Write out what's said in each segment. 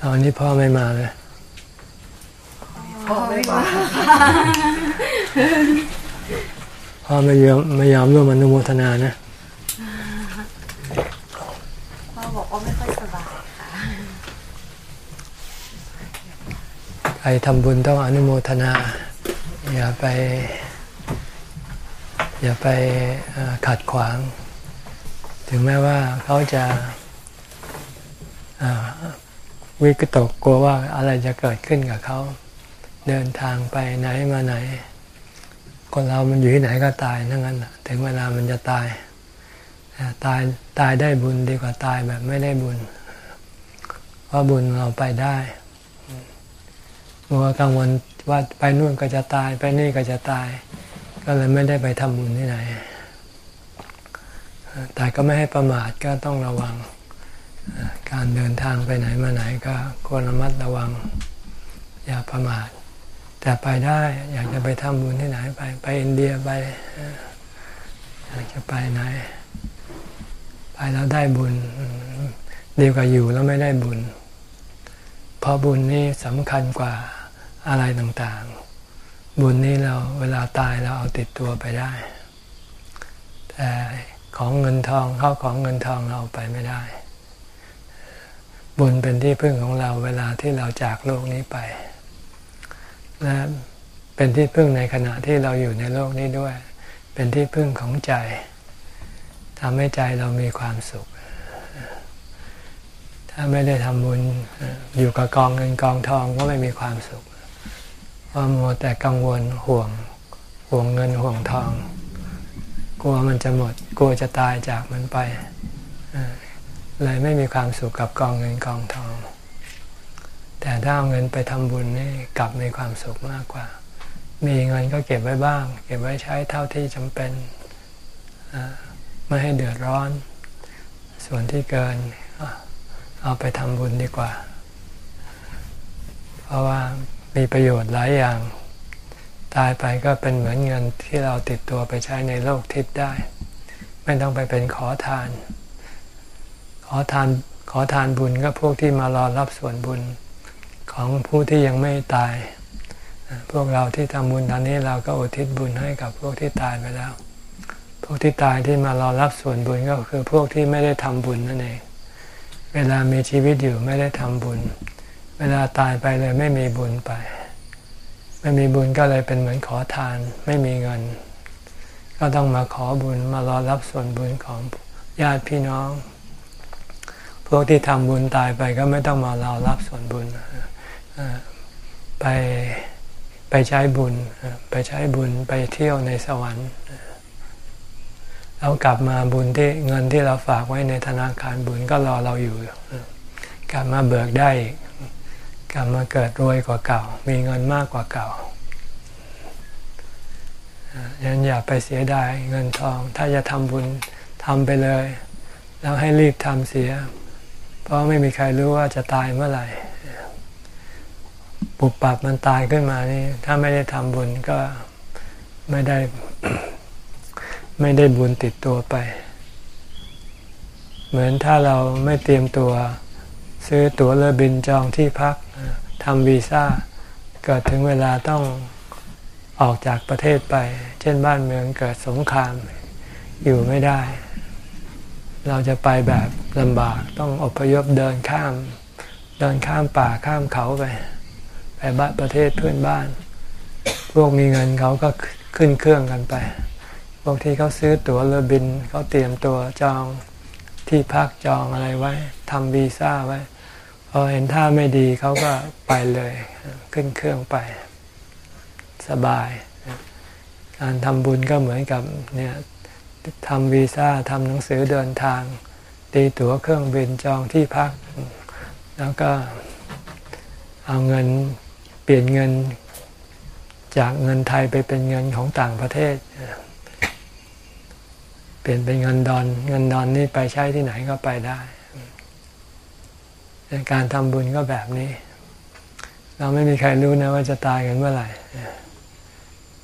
เอาวันนี้พ่อไม่มาเลยพ่อไม่มาพ่อไม่ยอมไม่ยอมร่วมอนุโมทนานะพ่อบอกว่าไม่ค่อยสบายค่ะใครทำบุญต้องอนุโมทนา อย่าไป อย่าไปเอ่อขัดขวาง ถึงแม้ว่าเขาจะอ่า วิกตกกลัวว่าอะไรจะเกิดขึ้นกับเขา เดินทางไปไหนมาไหน คนเรามันอยู่ที่ไหนก็ตายทั้งนั้นถึงเวลามันจะตายแต่ตายตายได้บุญดีกว่าตายแบบไม่ได้บุญ เพราะบุญเราไปได้มัวกังวลว่าไปนู่นก็จะตายไปนี่ก็จะตาย ก็เลยไม่ได้ไปทำบุญที่ไหนแต่ก็ไม่ให้ประมาทก็ต้องระวัง การเดินทางไปไหนมาไหนก็ควรระมัดระวัง อย่าประมาท แต่ไปได้อยากจะไปทำบุญที่ไหนไปไปอินเดียไปอยากจะไปไหน ไปแล้วได้บุญดีกว่าอยู่แล้วไม่ได้บุญ เพราะบุญนี่สำคัญกว่าอะไรต่างๆ บุญนี่เราเวลาตายเราเอาติดตัวไปได้ แต่ของเงินทองเข้าของเงินทองเราเอาไปไม่ได้ บุญเป็นที่พึ่งของเราเวลาที่เราจากโลกนี้ไป และเป็นที่พึ่งในขณะที่เราอยู่ในโลกนี้ด้วย เป็นที่พึ่งของใจทำให้ใจเรามีความสุข ถ้าไม่ได้ทำบุญอยู่กับกองเงินกองทองก็ไม่มีความสุข เพราะมัวแต่กังวลห่วงห่วงเงินห่วงทอง กลัวมันจะหมด กลัวจะตายจากมันไป เลยไม่มีความสุขกับกองเงินกองทอง แต่ถ้าเอาเงินไปทำบุญนี่กลับมีความสุขมากกว่า มีเงินก็เก็บไว้บ้าง เก็บไว้ใช้เท่าที่จำเป็นไม่ให้เดือดร้อน ส่วนที่เกินเอาไปทำบุญดีกว่า เพราะว่ามีประโยชน์หลายอย่าง ตายไปก็เป็นเหมือนเงินที่เราติดตัวไปใช้ในโลกทิพย์ได้ ไม่ต้องไปเป็นขอทาน ขอทานขอทานบุญก็พวกที่มารอรับส่วนบุญของผู้ที่ยังไม่ตาย พวกเราที่ทำบุญตอนนี้เราก็อุทิศบุญให้กับพวกที่ตายไปแล้ว พวกที่ตายที่มารอรับส่วนบุญก็คือพวกที่ไม่ได้ทำบุญนั่นเอง เวลามีชีวิตอยู่ไม่ได้ทำบุญ เวลาตายไปเลยไม่มีบุญไป ไม่มีบุญก็เลยเป็นเหมือนขอทานไม่มีเงิน ก็ต้องมาขอบุญมารอรับส่วนบุญของญาติพี่น้อง พวกที่ทำบุญตายไปก็ไม่ต้องมาเรอรับส่วนบุญไปไปใช้บุญ ไปใช้บุญไปเที่ยวในสวรรค์แล้วกลับมาบุญที่เงินที่เราฝากไว้ในธนาคารบุญก็รอเราอยู่ กลับมาเบิกได้อีกกลับมาเกิดรวยกว่าเก่า มีเงินมากกว่าเก่าดังนั้นอย่าไปเสียดายเงินทอง ถ้าจะทำบุญทำไปเลย แล้วให้รีบทำเสีย ราะไม่มีใครรู้ว่าจะตายเมื่อไหร่ปุบปับมันตายขึ้นมานี่ ถ้าไม่ได้ทำบุญก็ไม่ได้ ไม่ได้บุญติดตัวไป เหมือนถ้าเราไม่เตรียมตัว ซื้อตั๋วเรือบินจองที่พักทำวีซ่าเกิดถึงเวลาต้องออกจากประเทศไป เช่นบ้านเมืองเกิดสงครามอยู่ไม่ได้ เราจะไปแบบลำบากต้องอพยพเดินข้าม เดินข้ามป่าข้ามเขาไป ไปบ้านประเทศเพื่อนบ้าน พวกมีเงินเขาก็ขึ้นเครื่องกันไป พวกที่เขาซื้อตั๋วเรือบินเขาเตรียมตัวจองที่พักจองอะไรไว้ทำวีซ่าไว้พอเห็นท่าไม่ดีเขาก็ไปเลย ขึ้นเครื่องไป สบาย การทำบุญก็เหมือนกับเนี่ย ทำวีซ่าทำหนังสือเดินทาง ตีตั๋วเครื่องบินจองที่พัก แล้วก็เอาเงินเปลี่ยนเงินจากเงินไทยไปเป็นเงินของต่างประเทศ เปลี่ยนเป็นเงินดอน เงินดอนนี่ไปใช้ที่ไหนก็ไปได้ การทำบุญก็แบบนี้ เราไม่มีใครรู้นะว่าจะตายกันเมื่อไหร่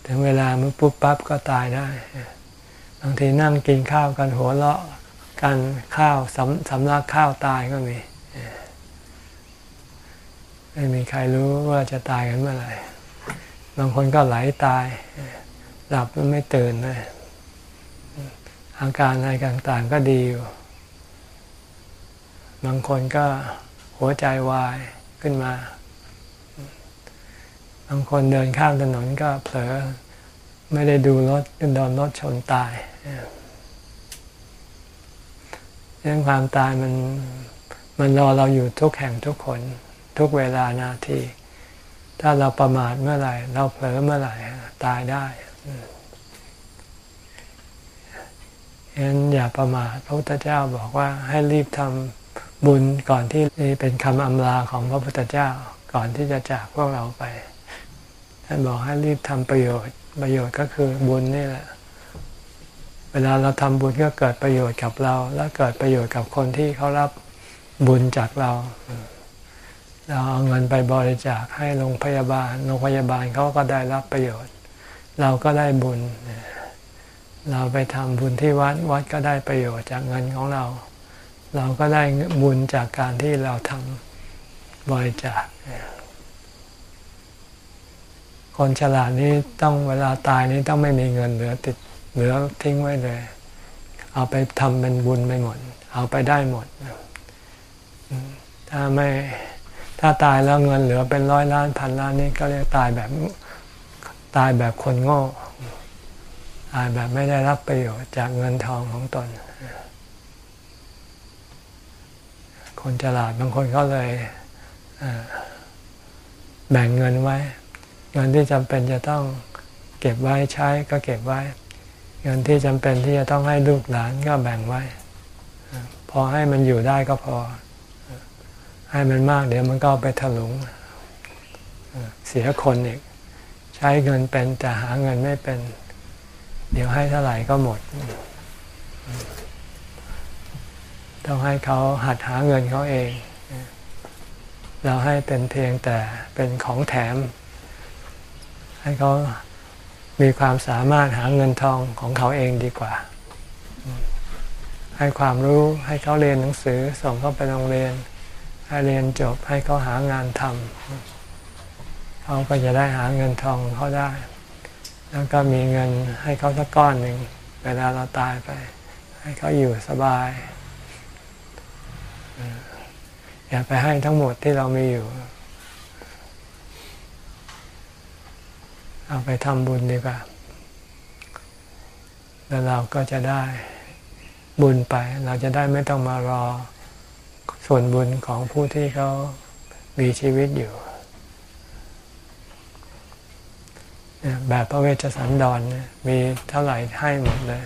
ถึงเวลามันปุ๊บปั๊บก็ตายได้างทีนั่งกินข้าวกันหัวเราะกันข้าวสำสำลักข้าวตายก็มีไม่มีใครรู้ว่าจะตายกันเมื่อไหร่บางคนก็ไหลตาย หลับไม่ตื่นเลยอาการอะไรต่างๆก็ดีอยู่ บางคนก็หัวใจวายขึ้นมา บางคนเดินข้ามถนนก็เผลอ ไม่ได้ดูรถโดนรถชนตาย เรื่องความตายมันมันรอเราอยู่ทุกแห่งทุกคน ทุกเวลานาที ถ้าเราประมาทเมื่อไหร่ เราเผลอเมื่อไหร่ตายได้ฉะนั้นอย่าประมาทพระพุทธเจ้าบอกว่าให้รีบทำบุญก่อนที่เป็นคำอำลาของพระพุทธเจ้าก่อนที่จะจากพวกเราไปท่านบอกให้รีบทำประโยชน์ประโยชน์ก็คือบุญนี่แหละ ลาเราทำบุญก็เกิดประโยชน์กับเรา และเกิดประโยชน์กับคนที่เขารับบุญจากเรา เราเอาเงินไปบริจาคให้โรงพยาบาลโรงพยาบาลเขาก็ได้รับประโยชน์ เราก็ได้บุญ เราไปทำบุญที่วัดวัดก็ได้ประโยชน์จากเงินของเรา เราก็ได้บุญจากการที่เราทำบริจาคคนฉลาดนี้ต้องเวลาตายนี้ต้องไม่มีเงินเหลือติด เหลือทิ้งไว้เลย เอาไปทำเป็นบุญไปหมด เอาไปได้หมด ถ้าไม่ถ้าตายแล้วเงินเหลือเป็นร้อยล้านพันล้านนี่ก็เรียกตายแบบตายแบบคนโง่ตายแบบไม่ได้รับประโยชน์จากเงินทองของตน คนฉลาดบางคนก็เลยแบ่งเงินไว้ เงินที่จำเป็นจะต้องเก็บไว้ใช้ก็เก็บไว้ เงินที่จำเป็นที่จะต้องให้ลูกหลานก็แบ่งไว้ พอให้มันอยู่ได้ก็พอ ให้มันมากเดี๋ยวมันก็ไปถลุง เสียคนอีก ใช้เงินเป็นแต่หาเงินไม่เป็น เดี๋ยวให้เท่าไหร่ก็หมด ต้องให้เขาหัดหาเงินเขาเอง เราให้เป็นเพียงแต่เป็นของแถม ให้เขา มีความสามารถหาเงินทองของเขาเองดีกว่า ให้ความรู้ให้เขาเรียนหนังสือส่งเขาไปโรงเรียน ให้เรียนจบให้เขาหางานทำเขาก็จะได้หาเงินทองเขาได้ แล้วก็มีเงินให้เขาสักก้อนหนึ่งเวลาเราตายไป ให้เขาอยู่สบาย อย่าไปให้ทั้งหมดที่เรามีอยู่ เอาไปทำบุญดีกว่า แล้วเราก็จะได้บุญไป เราจะได้ไม่ต้องมารอส่วนบุญของผู้ที่เขามีชีวิตอยู่ แบบพระเวชสันดรมีเท่าไหร่ให้หมดเลย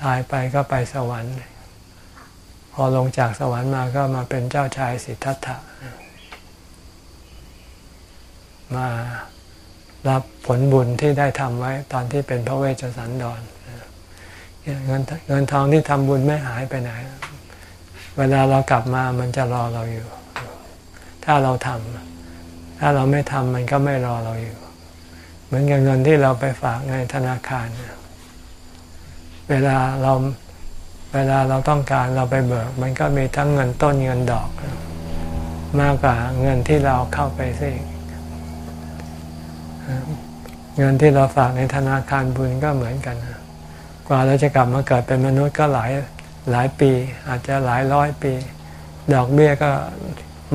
ตายไปก็ไปสวรรค์ พอลงจากสวรรค์มาก็มาเป็นเจ้าชายสิทธัตถะมา รับผลบุญที่ได้ทำไว้ตอนที่เป็นพระเวชสันดรเงินเงินทองที่ทำบุญไม่หายไปไหน เวลาเรากลับมามันจะรอเราอยู่ ถ้าเราทำถ้าเราไม่ทำมันก็ไม่รอเราอยู่ เหมือนกับเงินที่เราไปฝากในธนาคาร เวลาเราเวลาเราต้องการเราไปเบิก มันก็มีทั้งเงินต้นเงินดอก มากกว่าเงินที่เราเข้าไปซิ เงินที่เราฝากในธนาคารบุญก็เหมือนกัน กว่าเราจะกลับมาเกิดเป็นมนุษย์ก็หลายหลายปี อาจจะหลายร้อยปี ดอกเบี้ยก็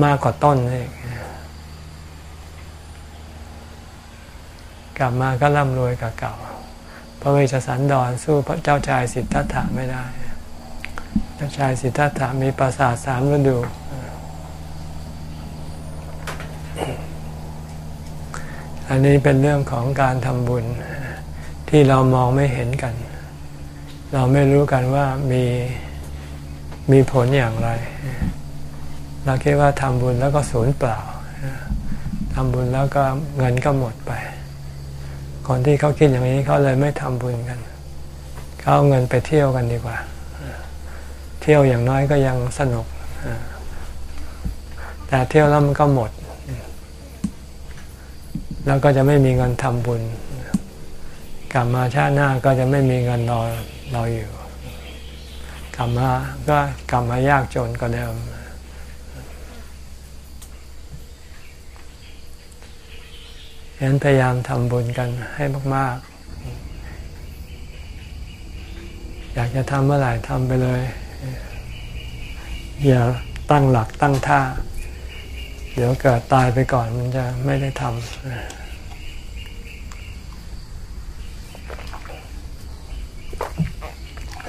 มากกว่าต้นเองกลับมาก็ร่ำรวยกับเก่า พระเวชสันดรสู้พระเจ้าชายสิทธัตถะไม่ได้ เจ้าชายสิทธัตถะมีปราสาทสามฤดู อันนี้เป็นเรื่องของการทำบุญที่เรามองไม่เห็นกัน เราไม่รู้กันว่ามีมีผลอย่างไร เราคิดว่าทำบุญแล้วก็สูญเปล่าทำบุญแล้วก็เงินก็หมดไปคนที่เขาคิดอย่างนี้เขาเลยไม่ทำบุญกันเขาเอาเงินไปเที่ยวกันดีกว่า เที่ยวอย่างน้อยก็ยังสนุกแต่เที่ยวแล้วมันก็หมด เราก็จะไม่มีเงินทำบุญ กลับมาชาติหน้าก็จะไม่มีเงินรอรออยู่ กลับมาก็กลับมายากจนก็เดิมฉะนั้นพยายามทำบุญกันให้มาก ๆ อยากจะทำเมื่อไหร่ทำไปเลย อย่าตั้งหลักตั้งท่า เดี๋ยวเกิดตายไปก่อนมันจะไม่ได้ทำ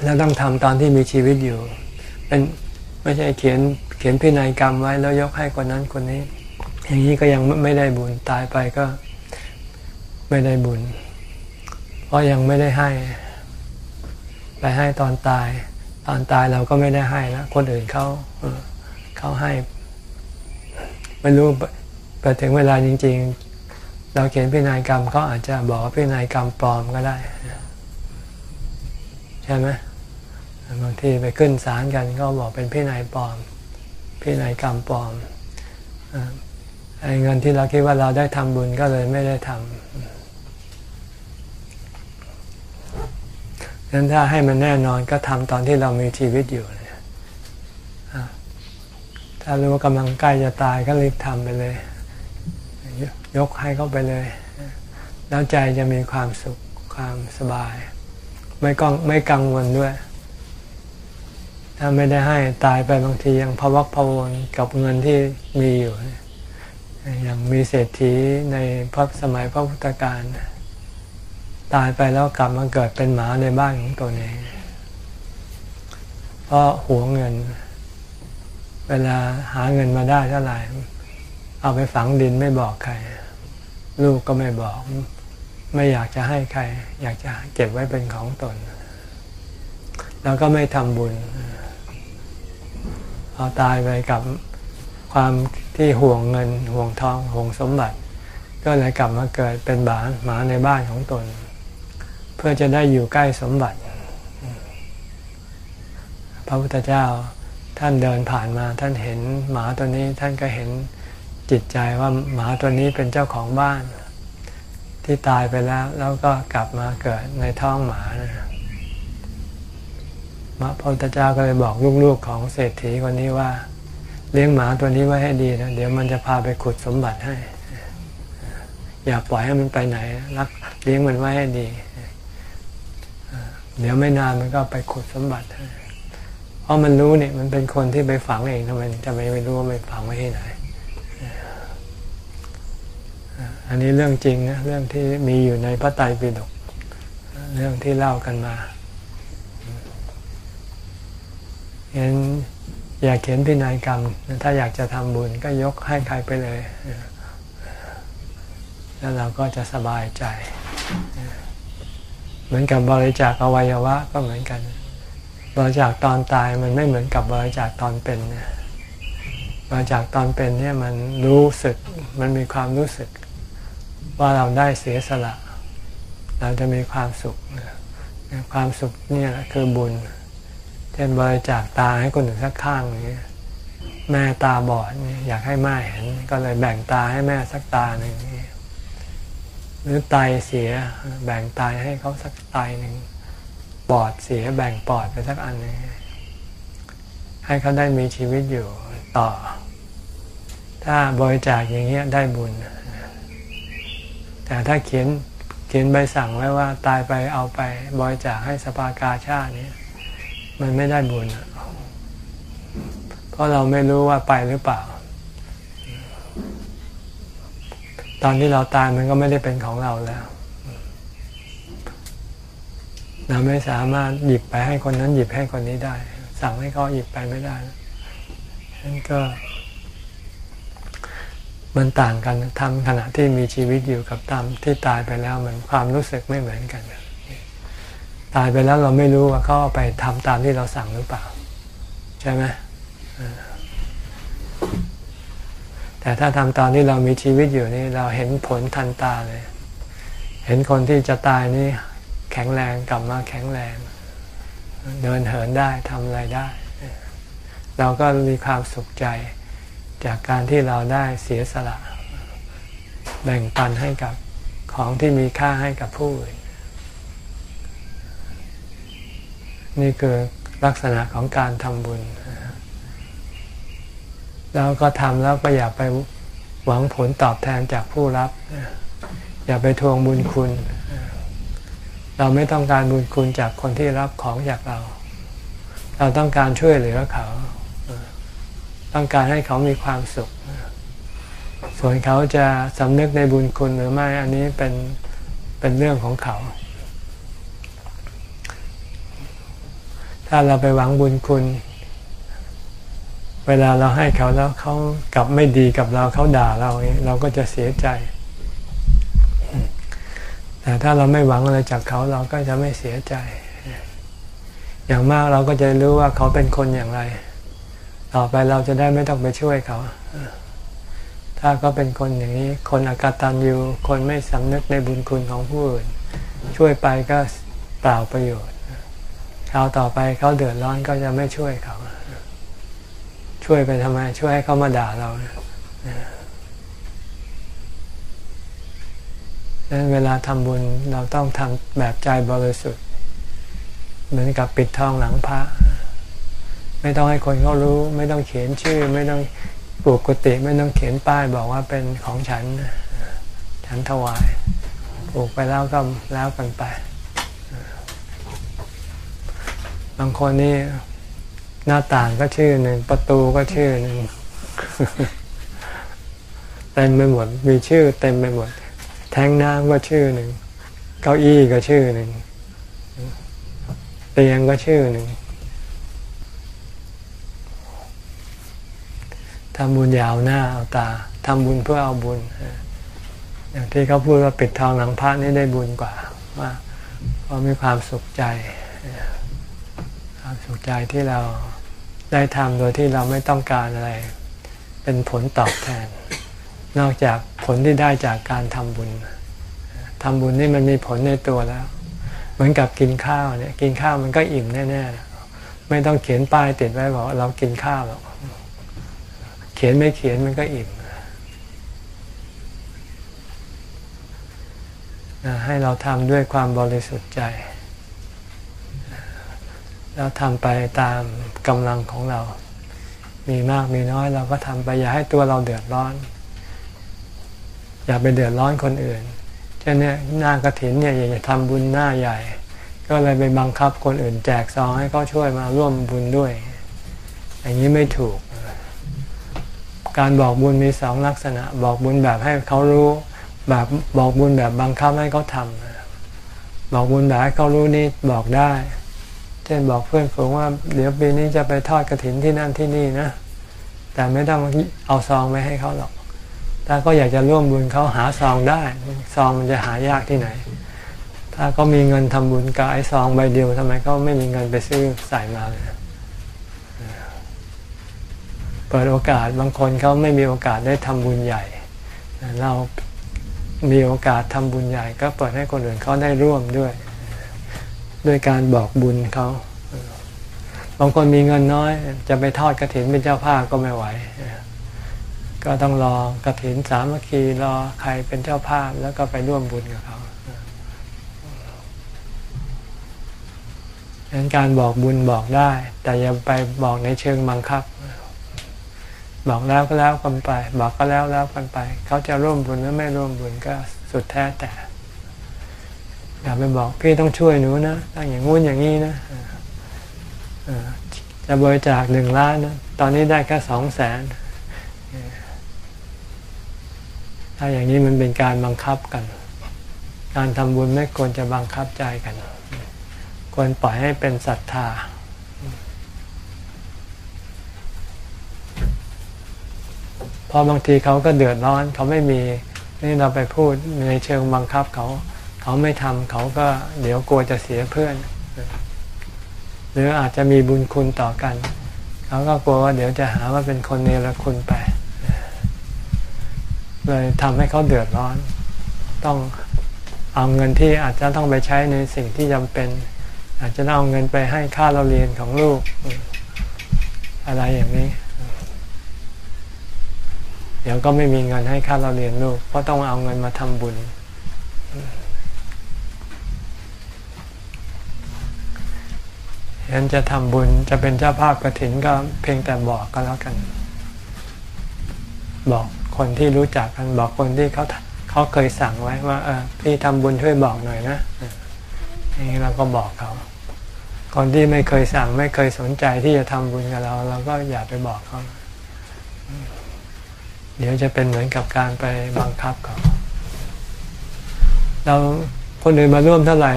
แล้วต้องทำตอนที่มีชีวิตอยู่ เป็นไม่ใช่เขียนเขียนพินัยกรรมไว้แล้วยกให้คนนั้นคนนี้ อย่างนี้ก็ยังไม่ได้บุญตายไปก็ไม่ได้บุญ เพราะยังไม่ได้ให้ ไปให้ตอนตาย ตอนตายเราก็ไม่ได้ให้แล้วคนอื่นเขาเขาให้ ไม่รู้ไปถึงเวลาจริง ๆ เราเขียนพินัยกรรมเขาอาจจะบอกว่าพินัยกรรมปลอมก็ได้ ใช่ไหมบางทีไปขึ้นศาลกันก็บอกเป็นพินัยปลอม พินัยกรรมปลอมไอ้เงินที่เราคิดว่าเราได้ทำบุญก็เลยไม่ได้ทำดังนั้นถ้าให้มันแน่นอนก็ทำตอนที่เรามีชีวิตอยู่ ถ้ารู้ว่ากำลังใกล้จะตายก็รีบทำไปเลย ยกให้เขาไปเลย แล้วใจจะมีความสุขความสบาย ไม่กังไม่กังวลด้วย ถ้าไม่ได้ให้ตายไปบางทียังพวักพวนกับเงินที่มีอยู่อย่างมีเศรษฐีในพระสมัยพระพุทธการตายไปแล้วกลับมาเกิดเป็นหมาในบ้านของตัวเองเพราะหวเงินเเวลาหาเงินมาได้เท่าไหร่ เอาไปฝังดินไม่บอกใคร ลูกก็ไม่บอก ไม่อยากจะให้ใคร อยากจะเก็บไว้เป็นของตน แล้วก็ไม่ทำบุญเอาตายไปกับความที่ห่วงเงินห่วงทองห่วงสมบัติ ก็เลยกลับมาเกิดเป็นบาหมาในบ้านของตน เพื่อจะได้อยู่ใกล้สมบัติ พระพุทธเจ้า ท่านเดินผ่านมาท่านเห็นหมาตัวนี้ท่านก็เห็นจิตใจว่าหมาตัวนี้เป็นเจ้าของบ้าน ที่ตายไปแล้วแล้วก็กลับมาเกิดในท้องหมานะพระพุทธเจ้าก็เลยบอกลูกๆของเศรษฐีคนนี้ว่า เลี้ยงหมาตัวนี้ไว้ให้ดีนะเดี๋ยวมันจะพาไปขุดสมบัติให้ อย่าปล่อยให้มันไปไหนรักเลี้ยงมันไว้ให้ดี เดี๋ยวไม่นานมันก็ไปขุดสมบัติให้ เพราะมันรู้เนี่ยมันเป็นคนที่ไปฝังเองทำไมจะไม่ไม่รู้ว่าไปฝังไว้ที่ไหน อันนี้เรื่องจริงนะเรื่องที่มีอยู่ในพระไตรปิฎกเรื่องที่เล่ากันมาเห็นอยากเขียนพินัยกรรม ถ้าอยากจะทำบุญก็ยกให้ใครไปเลย แล้วเราก็จะสบายใจ เหมือนกับบริจาคอวัยวะก็เหมือนกัน บริจาคตอนตายมันไม่เหมือนกับบริจาคตอนเป็นนบริจาคตอนเป็นเนี่ยมันรู้สึกมันมีความรู้สึก ว่าเราได้เสียสละ เราจะมีความสุขความสุขนี่แหละคือบุญเช่นบริจาคตาให้คนอื่นสักข้างนี้แม่ตาบอดอยากให้แม่เห็น ก็เลยแบ่งตาให้แม่สักตาหนึ่งหรือไตเสียแบ่งไตให้เขาสักไตหนึ่ง ปอดเสียแบ่งปอดไปสักอันนึงให้เขาได้มีชีวิตอยู่ต่อ ถ้าบริจาคอย่างเงี้ยได้บุญ แต่ถ้าเขียนเขียนใบสั่งไว้ว่า ตายไปเอาไปบริจาคให้สภากาชาตินี้มันไม่ได้บุญ เพราะเราไม่รู้ว่าไปหรือเปล่า ตอนที่เราตายมันก็ไม่ได้เป็นของเราแล้ว เราไม่สามารถหยิบไปให้คนนั้นหยิบให้คนนี้ได้ สั่งให้เขาหยิบไปไม่ได้นั่นก็ มันต่างกันทำขณะที่มีชีวิตอยู่กับตามที่ตายไปแล้วมันความรู้สึกไม่เหมือนกัน ตายไปแล้วเราไม่รู้ว่าเขาเอาไปทำตามที่เราสั่งหรือเปล่า ใช่ไหมแต่ถ้าทำตอนที่เรามีชีวิตอยู่นี่เราเห็นผลทันตาเลย เห็นคนที่จะตายนี่ แข็งแรงกลับมาแข็งแรง เดินเหินได้ทำอะไรได้ เราก็มีความสุขใจจากการที่เราได้เสียสละ แบ่งปันให้กับของที่มีค่าให้กับผู้อื่น นี่คือลักษณะของการทำบุญ แล้วก็ทำแล้วก็อย่าไปหวังผลตอบแทนจากผู้รับ อย่าไปทวงบุญคุณ เราไม่ต้องการบุญคุณจากคนที่รับของจากเรา เราต้องการช่วยเหลือเขา ต้องการให้เขามีความสุข ส่วนเขาจะสำนึกในบุญคุณหรือไม่อันนี้เป็นเป็นเรื่องของเขา ถ้าเราไปหวังบุญคุณ เวลาเราให้เขาแล้วเขากลับไม่ดีกับเราเขาด่าเราเราก็จะเสียใจ แต่ถ้าเราไม่หวังอะไรจากเขาเราก็จะไม่เสียใจ อย่างมากเราก็จะรู้ว่าเขาเป็นคนอย่างไร ต่อไปเราจะได้ไม่ต้องไปช่วยเขา ถ้าก็เป็นคนอย่างนี้ คนอากตันยูคนไม่สำนึกในบุญคุณของผู้อื่น ช่วยไปก็เปล่าประโยชน์คราวต่อไปเขาเดือดร้อนก็จะไม่ช่วยเขา ช่วยไปทำไม ช่วยให้เขามาด่าเราดังนั้น เวลาทำบุญเราต้องทำแบบใจบริสุทธิ์ เหมือนกับปิดทองหลังพระ ไม่ต้องให้คนเขารู้ ไม่ต้องเขียนชื่อ ไม่ต้องปลูกกุฏิไม่ต้องเขียนป้ายบอกว่าเป็นของฉัน ฉันถวายปลูกไปแล้วก็แล้วกันไป บางคนนี่หน้าต่างก็ชื่อหนึ่งประตูก็ชื่อหนึ่งเต็มไปหมดมีชื่อเต็มไปหมด แทงน้ำก็ชื่อหนึ่ง เก้าอี้ก็ชื่อหนึ่ง เตียงก็ชื่อหนึ่งทำบุญยาวหน้าเอาตาทำบุญเพื่อเอาบุญ อย่างที่เขาพูดว่าปิดทองหลังพระนี่ได้บุญกว่าว่าเพราะมีความสุขใจ ความสุขใจที่เราได้ทำโดยที่เราไม่ต้องการอะไร เป็นผลตอบแทน นอกจากผลที่ได้จากการทำบุญทำบุญนี่มันมีผลในตัวแล้ว เหมือนกับกินข้าวเนี่ย กินข้าวมันก็อิ่มแน่ๆไม่ต้องเขียนป้ายติดไว้บอกเรากินข้าวหรอกเขียนไม่เขียนมันก็อิ่มให้เราทำด้วยความบริสุทธิ์ใจแล้วทำไปตามกำลังของเรา มีมากมีน้อยเราก็ทำไปอย่าให้ตัวเราเดือดร้อน อย่าไปเดือดร้อนคนอื่นเช่นนี้หน้ากระถินเนี่ยอยากจะทำบุญหน้าใหญ่ ก็เลยไปบังคับคนอื่นแจกซองให้เขาช่วยมาร่วมบุญด้วย อย่างนี้ไม่ถูก การบอกบุญมีสองลักษณะ บอกบุญแบบให้เขารู้แบบบอกบุญแบบบังคับให้เขาทำบอกบุญแบบให้เขารู้นี่บอกได้ เช่นบอกเพื่อนฝูงว่าเดี๋ยวปีนี้จะไปทอดกระถินที่นั่นที่นี่นะ แต่ไม่ต้องเอาซองไปให้เขาหรอก ถ้าก็อยากจะร่วมบุญเขาหาซองได้ ซองมันจะหายากที่ไหน ถ้าก็มีเงินทำบุญกับไอ้ซองใบเดียวทำไมก็ไม่มีเงินไปซื้อใส่มาเลยเปิดโอกาสบางคนเขาไม่มีโอกาสได้ทำบุญใหญ่ เรามีโอกาสทำบุญใหญ่ ก็เปิดให้คนอื่นเขาได้ร่วมด้วย ด้วยการบอกบุญเขาบางคนมีเงินน้อย จะไปทอดกระถินเป็นเจ้าภาพก็ไม่ไหว ก็ต้องรอกระถินสามัคคีรอใครเป็นเจ้าภาพแล้วก็ไปร่วมบุญกับเขาดังนั้นการบอกบุญบอกได้ แต่อย่าไปบอกในเชิงบังคับ บอกแล้วก็แล้วกันไป บอกก็แล้วแล้วกันไป เขาจะร่วมบุญหรือไม่ร่วมบุญก็สุดแท้แต่อย่าไปบอกพี่ต้องช่วยหนูนะต้องอย่างงู้นอย่างนี้นะจะบริจาคหนึ่งล้านนะตอนนี้ได้แค่สองแสน ถ้าอย่างนี้มันเป็นการบังคับกัน การทำบุญไม่ควรจะบังคับใจกัน ควรปล่อยให้เป็นศรัทธา พอบางทีเขาก็เดือดร้อน เขาไม่มีนี่เราไปพูดในเชิงบังคับเขา เขาไม่ทำเขาก็เดี๋ยวกลัวจะเสียเพื่อน หรืออาจจะมีบุญคุณต่อกัน เขาก็กลัวว่าเดี๋ยวจะหาว่าเป็นคนเนรคุณไป เลยทำให้เขาเดือดร้อน ต้องเอาเงินที่อาจจะต้องไปใช้ในสิ่งที่จำเป็น อาจจะต้องเอาเงินไปให้ค่าเราเรียนของลูก อะไรอย่างนี้ เดี๋ยวก็ไม่มีเงินให้ค่าเราเรียนลูก เพราะต้องเอาเงินมาทำบุญ ฉะนั้นจะทำบุญจะเป็นเจ้าภาพกระถินก็เพียงแต่บอกก็แล้วกัน บอก คนที่รู้จักกันบอกคนที่เขาเขาเคยสั่งไว้ว่าเออพี่ทำบุญช่วยบอกหน่อยนะอย่างนี้เราก็บอกเขา คนที่ไม่เคยสั่งไม่เคยสนใจที่จะทำบุญกับเรา เราก็อย่าไปบอกเขา เดี๋ยวจะเป็นเหมือนกับการไปบังคับเขาเราคนอื่นมาร่วมเท่าไหร่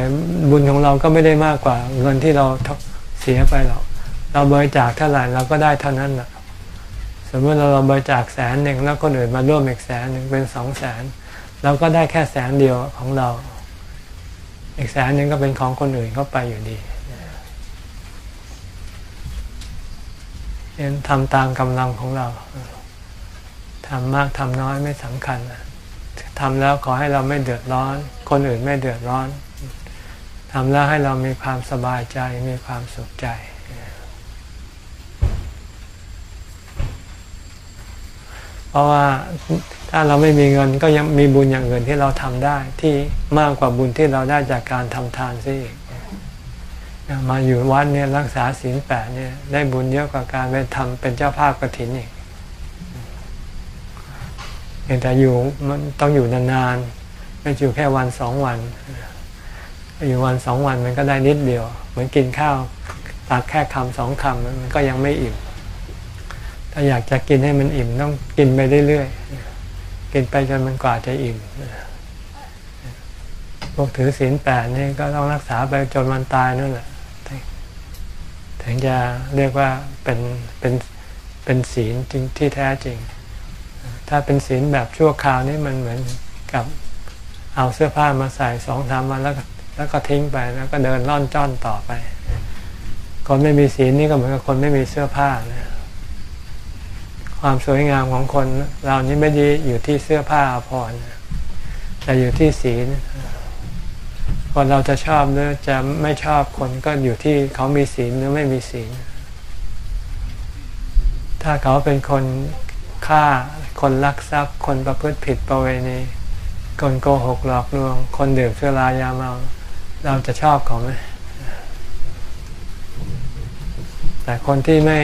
บุญของเราก็ไม่ได้มากกว่า เงินที่เราเสียไปหรอกเราบริจาคเท่าไหร่เราก็ได้เท่านั้นแหละ สมมติเราบริจาคแสนหนึ่งแล้วคนอื่นมาร่วมอีกแสนหนึ่งเป็นสองแสนเราก็ได้แค่แสนเดียวของเรา อีกแสนหนึ่งก็เป็นของคนอื่นเข้าไปอยู่ดีเน้นทำตามกำลังของเราทำมากทำน้อยไม่สำคัญทำแล้วขอให้เราไม่เดือดร้อน คนอื่นไม่เดือดร้อนทำแล้วให้เรามีความสบายใจมีความสุขใจ ราะว่าถ้าเราไม่มีเงินก็ยังมีบุญอย่างอื่นที่เราทำได้ที่มากกว่าบุญที่เราได้จากการทำทานซิอีกมาอยู่วัดเนี่ยรักษาศีลแปดเนี่ยได้บุญเยอะกว่าการไปทำเป็นเจ้าภาพกระถินอีกแต่อยู่มันต้องอยู่นานๆไม่อยู่แค่วันสองวันอยู่วันสองวันมันก็ได้นิดเดียว เหมือนกินข้าวตักแค่คำสองคำมันก็ยังไม่อิ่ม ถ้าอยากจะกินให้มันอิ่มต้องกินไปเรื่อยๆ กินไปจนมันกว่าจะอิ่มพวกถือศีลแปดนี่ก็ต้องรักษาไปจนวันตายนั่นแหละถึงจะเรียกว่าเป็นเป็นเป็นศีลจริงที่แท้จริง ถ้าเป็นศีลแบบชั่วคราวนี่มันเหมือนกับเอาเสื้อผ้ามาใส่สองสามวันแล้วแล้วก็ทิ้งไปแล้วก็เดินล่อนจ้อนต่อไป คนไม่มีศีลนี่ก็เหมือนกับคนไม่มีเสื้อผ้านะ ความสวยงามของคนเรานี้ไม่ได้อยู่ที่เสื้อผ้าพรแต่อยู่ที่ศีลคนเราจะชอบหรือจะไม่ชอบคนก็อยู่ที่เขามีศีลหรือไม่มีศีล ถ้าเขาเป็นคนฆ่าคนลักทรัพย์ คนประพฤติผิดประเวณีคนโกหกหลอกลวง คนดื่มสุรายาเมา เราจะชอบเขาไหมแต่คนที่ไม่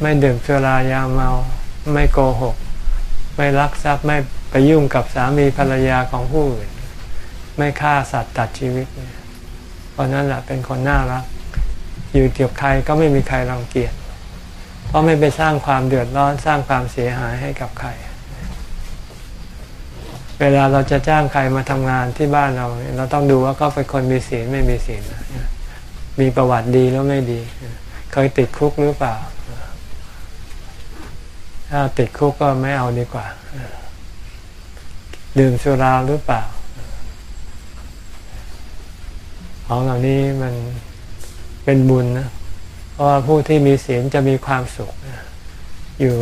ไม่ดื่มสุรายาเมา ไม่โกหก ไม่ลักทรัพย์ไม่ไปยุ่งกับสามีภรรยาของผู้อื่น ไม่ฆ่าสัตว์ตัดชีวิตเพราะนั้นแหละเป็นคนน่ารัก อยู่เกี่ยวใครก็ไม่มีใครรังเกียจเพราะไม่ไปสร้างความเดือดร้อนสร้างความเสียหายให้กับใคร เวลาเราจะจ้างใครมาทำงานที่บ้านเรา เราต้องดูว่าก็เป็นคนมีศีลไม่มีศีลมีประวัติดีแล้วไม่ดี เคยติดคุกหรือเปล่า ถ้าติดคุกก็ไม่เอาดีกว่า ดื่มสุราหรือเปล่า ของเหล่านี้มันเป็นบุญนะ เพราะว่าผู้ที่มีศีลจะมีความสุข อยู่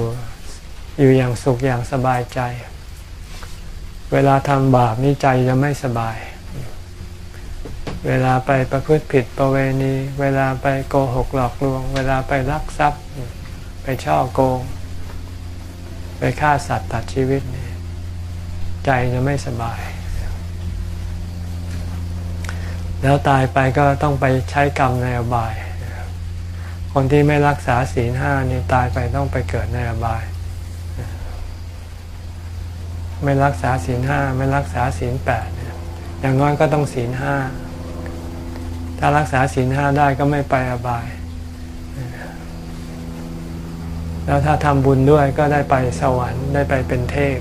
อยู่อย่างสุขอย่างสบายใจ เวลาทำบาปนี่ใจจะไม่สบาย เวลาไปประพฤติผิดประเวณี เวลาไปโกหกหลอกลวง เวลาไปลักทรัพย์ ไปช่อโกง ไปฆ่าสัตว์ตัดชีวิตนี่ใจจะไม่สบาย แล้วตายไปก็ต้องไปใช้กรรมในอบาย คนที่ไม่รักษาศีลห้านี่ตายไปต้องไปเกิดในอบาย ไม่รักษาศีลห้าไม่รักษาศีลแปดอย่างน้อยก็ต้องศีลห้าถ้ารักษาศีลห้าได้ก็ไม่ไปอบาย แล้วถ้าทำบุญด้วยก็ได้ไปสวรรค์ได้ไปเป็นเทพ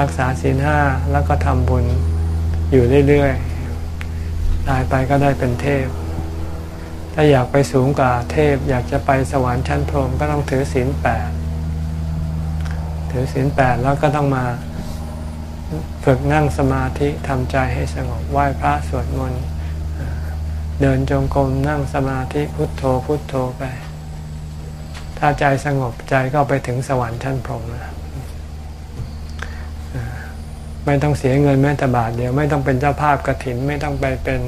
รักษาศีลห้าแล้วก็ทำบุญอยู่เรื่อยๆตายไปก็ได้เป็นเทพ ถ้าอยากไปสูงกว่าเทพ อยากจะไปสวรรค์ชั้นพรหมก็ต้องถือศีลแปดถือศีลแปดแล้วก็ต้องมาฝึกนั่งสมาธิทำใจให้สงบไหว้พระสวดมนต์เดินจงกรมนั่งสมาธิพุทโธพุทโธไป ถ้าใจสงบใจก็ไปถึงสวรรค์ชั้นพรหมนะไม่ต้องเสียเงินแม้แต่บาทเดียว ไม่ต้องเป็นเจ้าภาพกระถิน ไม่ต้องไปเป็น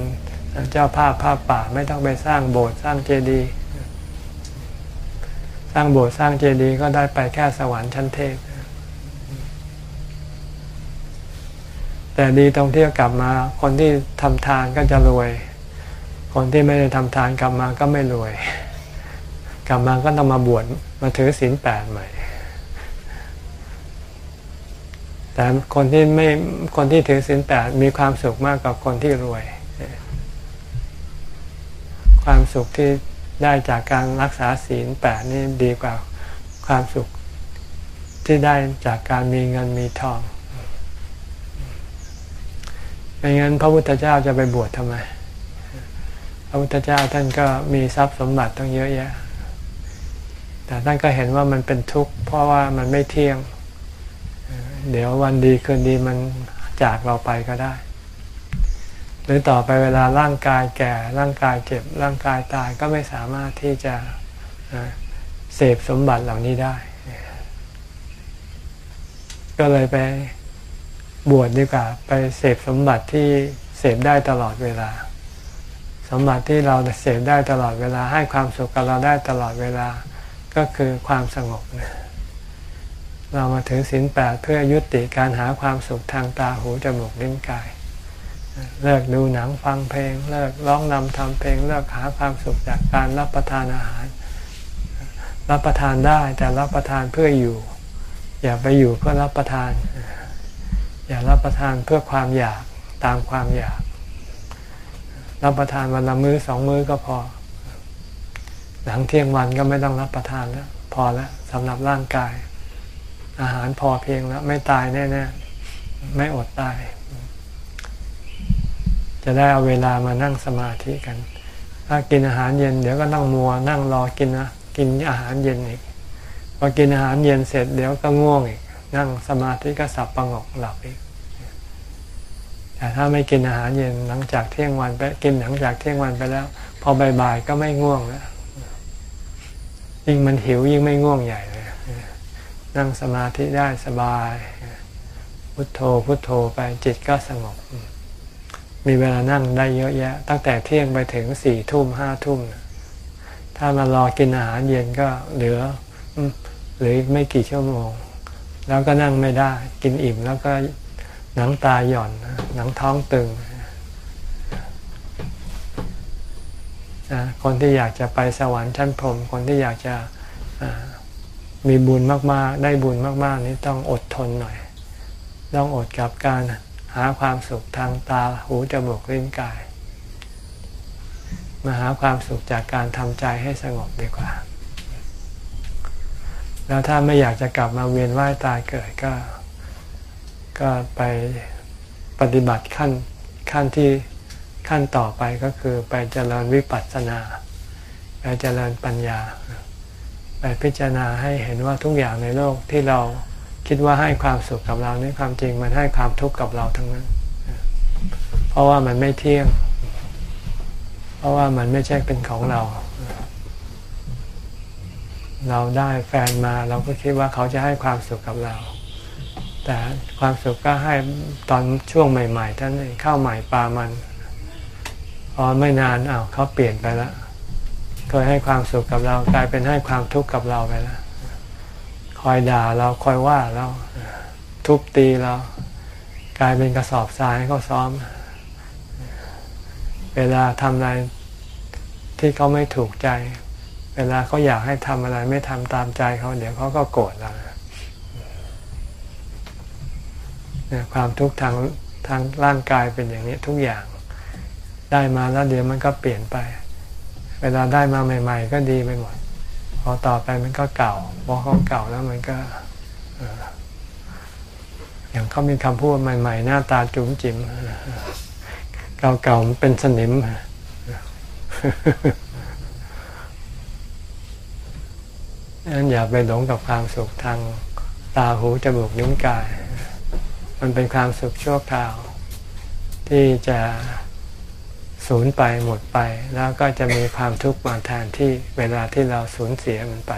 เจ้าภาพภาพป่า ไม่ต้องไปสร้างโบสถ์สร้างเจดีย์สร้างโบสถ์สร้างเจดีย์ก็ได้ไปแค่สวรรค์ชั้นเทพแต่ดีตรงที่กลับมา คนที่ทำทานก็จะรวย คนที่ไม่ได้ทำทานกลับมาก็ไม่รวย กลับมาก็ต้องมาบวชมาถือศีลแปดใหม่ แต่คนที่ไม่คนที่ถือศีลแปดมีความสุขมากกว่าคนที่รวย ความสุขที่ได้จากการรักษาศีลแปดนี่ดีกว่าความสุขที่ได้จากการมีเงินมีทองไม่งั้นพระพุทธเจ้าจะไปบวชทำไม พระพุทธเจ้าท่านก็มีทรัพย์สมบัติต้องเยอะแยะ แต่ท่านก็เห็นว่ามันเป็นทุกข์เพราะว่ามันไม่เที่ยง เดี๋ยววันดีคืนดีมันจากเราไปก็ได้ หรือต่อไปเวลาร่างกายแก่ ร่างกายเจ็บ ร่างกายตายก็ไม่สามารถที่จะเสพสมบัติเหล่านี้ได้ ก็เลยไปบวชดีกว่า ไปเสพสมบัติที่เสพได้ตลอดเวลา สมบัติที่เราเสพได้ตลอดเวลา ให้ความสุขกับเราได้ตลอดเวลา ก็คือความสงบเนี่ยเรามาถึงศีลแปดเพื่อยุติการหาความสุขทางตาหูจมูกลิ้นกาย เลิกดูหนังฟังเพลง เลิกร้องนำทำเพลง เลิกหาความสุขจากการรับประทานอาหาร รับประทานได้แต่รับประทานเพื่ออยู่ อย่าไปอยู่เพื่อรับประทาน อย่ารับประทานเพื่อความอยากตามความอยาก รับประทานวันละมื้อสองมื้อก็พอ หลังเที่ยงวันก็ไม่ต้องรับประทานแล้ว พอแล้วสำหรับร่างกาย อาหารพอเพียงแล้ว ไม่ตายแน่ๆไม่อดตาย จะได้เอาเวลามานั่งสมาธิกัน ถ้ากินอาหารเย็นเดี๋ยวก็ต้องมัว นั่งรอกินนะกินอาหารเย็นอีกพอกินอาหารเย็นเสร็จเดี๋ยวก็ง่วงอีก นั่งสมาธิก็สับประงกหลับอีกแต่ถ้าไม่กินอาหารเย็นหลังจากเที่ยงวันไปกินหลังจากเที่ยงวันไปแล้ว พอบ่ายๆก็ไม่ง่วงแล้ว ยิ่งมันหิวยิ่งไม่ง่วงใหญ่เลยนั่งสมาธิได้สบาย พุทโธพุทโธไปจิตก็สงบ มีเวลานั่งได้เยอะแยะ ตั้งแต่เที่ยงไปถึงสี่ทุ่มห้าทุ่ม ถ้ามารอกินอาหารเย็นก็เหลือเหลือไม่กี่ชั่วโมง แล้วก็นั่งไม่ได้ กินอิ่มแล้วก็หนังตาหย่อนหนังท้องตึง คนที่อยากจะไปสวรรค์ชั้นพรหมคนที่อยากจะมีบุญมากๆ ได้บุญมากๆ นี้ต้องอดทนหน่อย ต้องอดกับการหาความสุขทางตาหูจมูกลิ้นกาย มาหาความสุขจากการทำใจให้สงบดีกว่า แล้วถ้าไม่อยากจะกลับมาเวียนว่ายตายเกิดก็ ก็ไปปฏิบัติขั้นขั้นที่ ขั้นต่อไปก็คือไปเจริญวิปัสสนา ไปเจริญปัญญา ไปพิจารณาให้เห็นว่าทุกอย่างในโลกที่เราคิดว่าให้ความสุขกับเรานี่ความจริงมันให้ความทุกข์กับเราทั้งนั้น เพราะว่ามันไม่เที่ยง เพราะว่ามันไม่ใช่เป็นของเรา เราได้แฟนมาเราก็คิดว่าเขาจะให้ความสุขกับเรา แต่ความสุขก็ให้ตอนช่วงใหม่ๆท่านเองเข้าใหม่ปลามัน พอไม่นานอ้าวเขาเปลี่ยนไปแล้วเคยให้ความสุขกับเรากลายเป็นให้ความทุกข์กับเราไปแล้วคอยด่าเราคอยว่าเราทุบตีเรากลายเป็นกระสอบทรายให้เขาซ้อม เวลาทำอะไรที่เขาไม่ถูกใจ เวลาเขาอยากให้ทำอะไรไม่ทำตามใจเขาเดี๋ยวเขาก็โกรธเราความทุกข์ทางทางร่างกายเป็นอย่างนี้ทุกอย่าง ได้มาแล้วเดี๋ยวมันก็เปลี่ยนไป เวลาได้มาใหม่ ๆ ก็ดีไปหมด พอต่อไปมันก็เก่าพอเขาเก่าแล้วมันก็อย่างเขามีคำพูดใหม่ ๆ หน้าตาจุ๋มจิ๋มเก่าๆมันเป็นสนิมนั้นอย่าไปหลงกับความสุขทางตาหูจมูกนิ้วกาย มันเป็นความสุขชั่วคราว ที่จะ สูญไปหมดไป แล้วก็จะมีความทุกข์มาแทนที่เวลาที่เราสูญเสียมันไป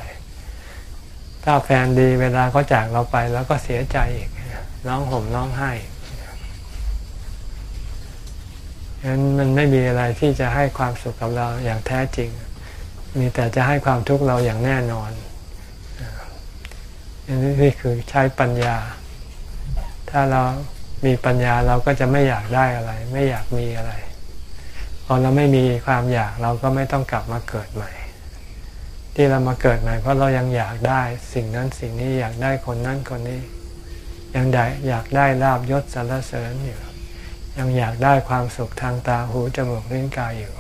ถ้าแฟนดีเวลาเขาจากเราไปแล้วก็เสียใจอีกร้องห่มร้องไห้ฉะนั้นมันไม่มีอะไรที่จะให้ความสุขกับเราอย่างแท้จริง มีแต่จะให้ความทุกข์เราอย่างแน่นอนนี่คือใช้ปัญญา ถ้าเรามีปัญญาเราก็จะไม่อยากได้อะไร ไม่อยากมีอะไร พอเราไม่มีความอยากเราก็ไม่ต้องกลับมาเกิดใหม่ ที่เรามาเกิดใหม่ เพราะเรายังอยากได้สิ่งนั้นสิ่งนี้อยากได้คนนั้นคนนี้ ยังได้อยากได้ลาบยศสรรเสริญอยู่ ยังอยากได้ความสุขทางตาหูจมูกลิ้นกายอยู่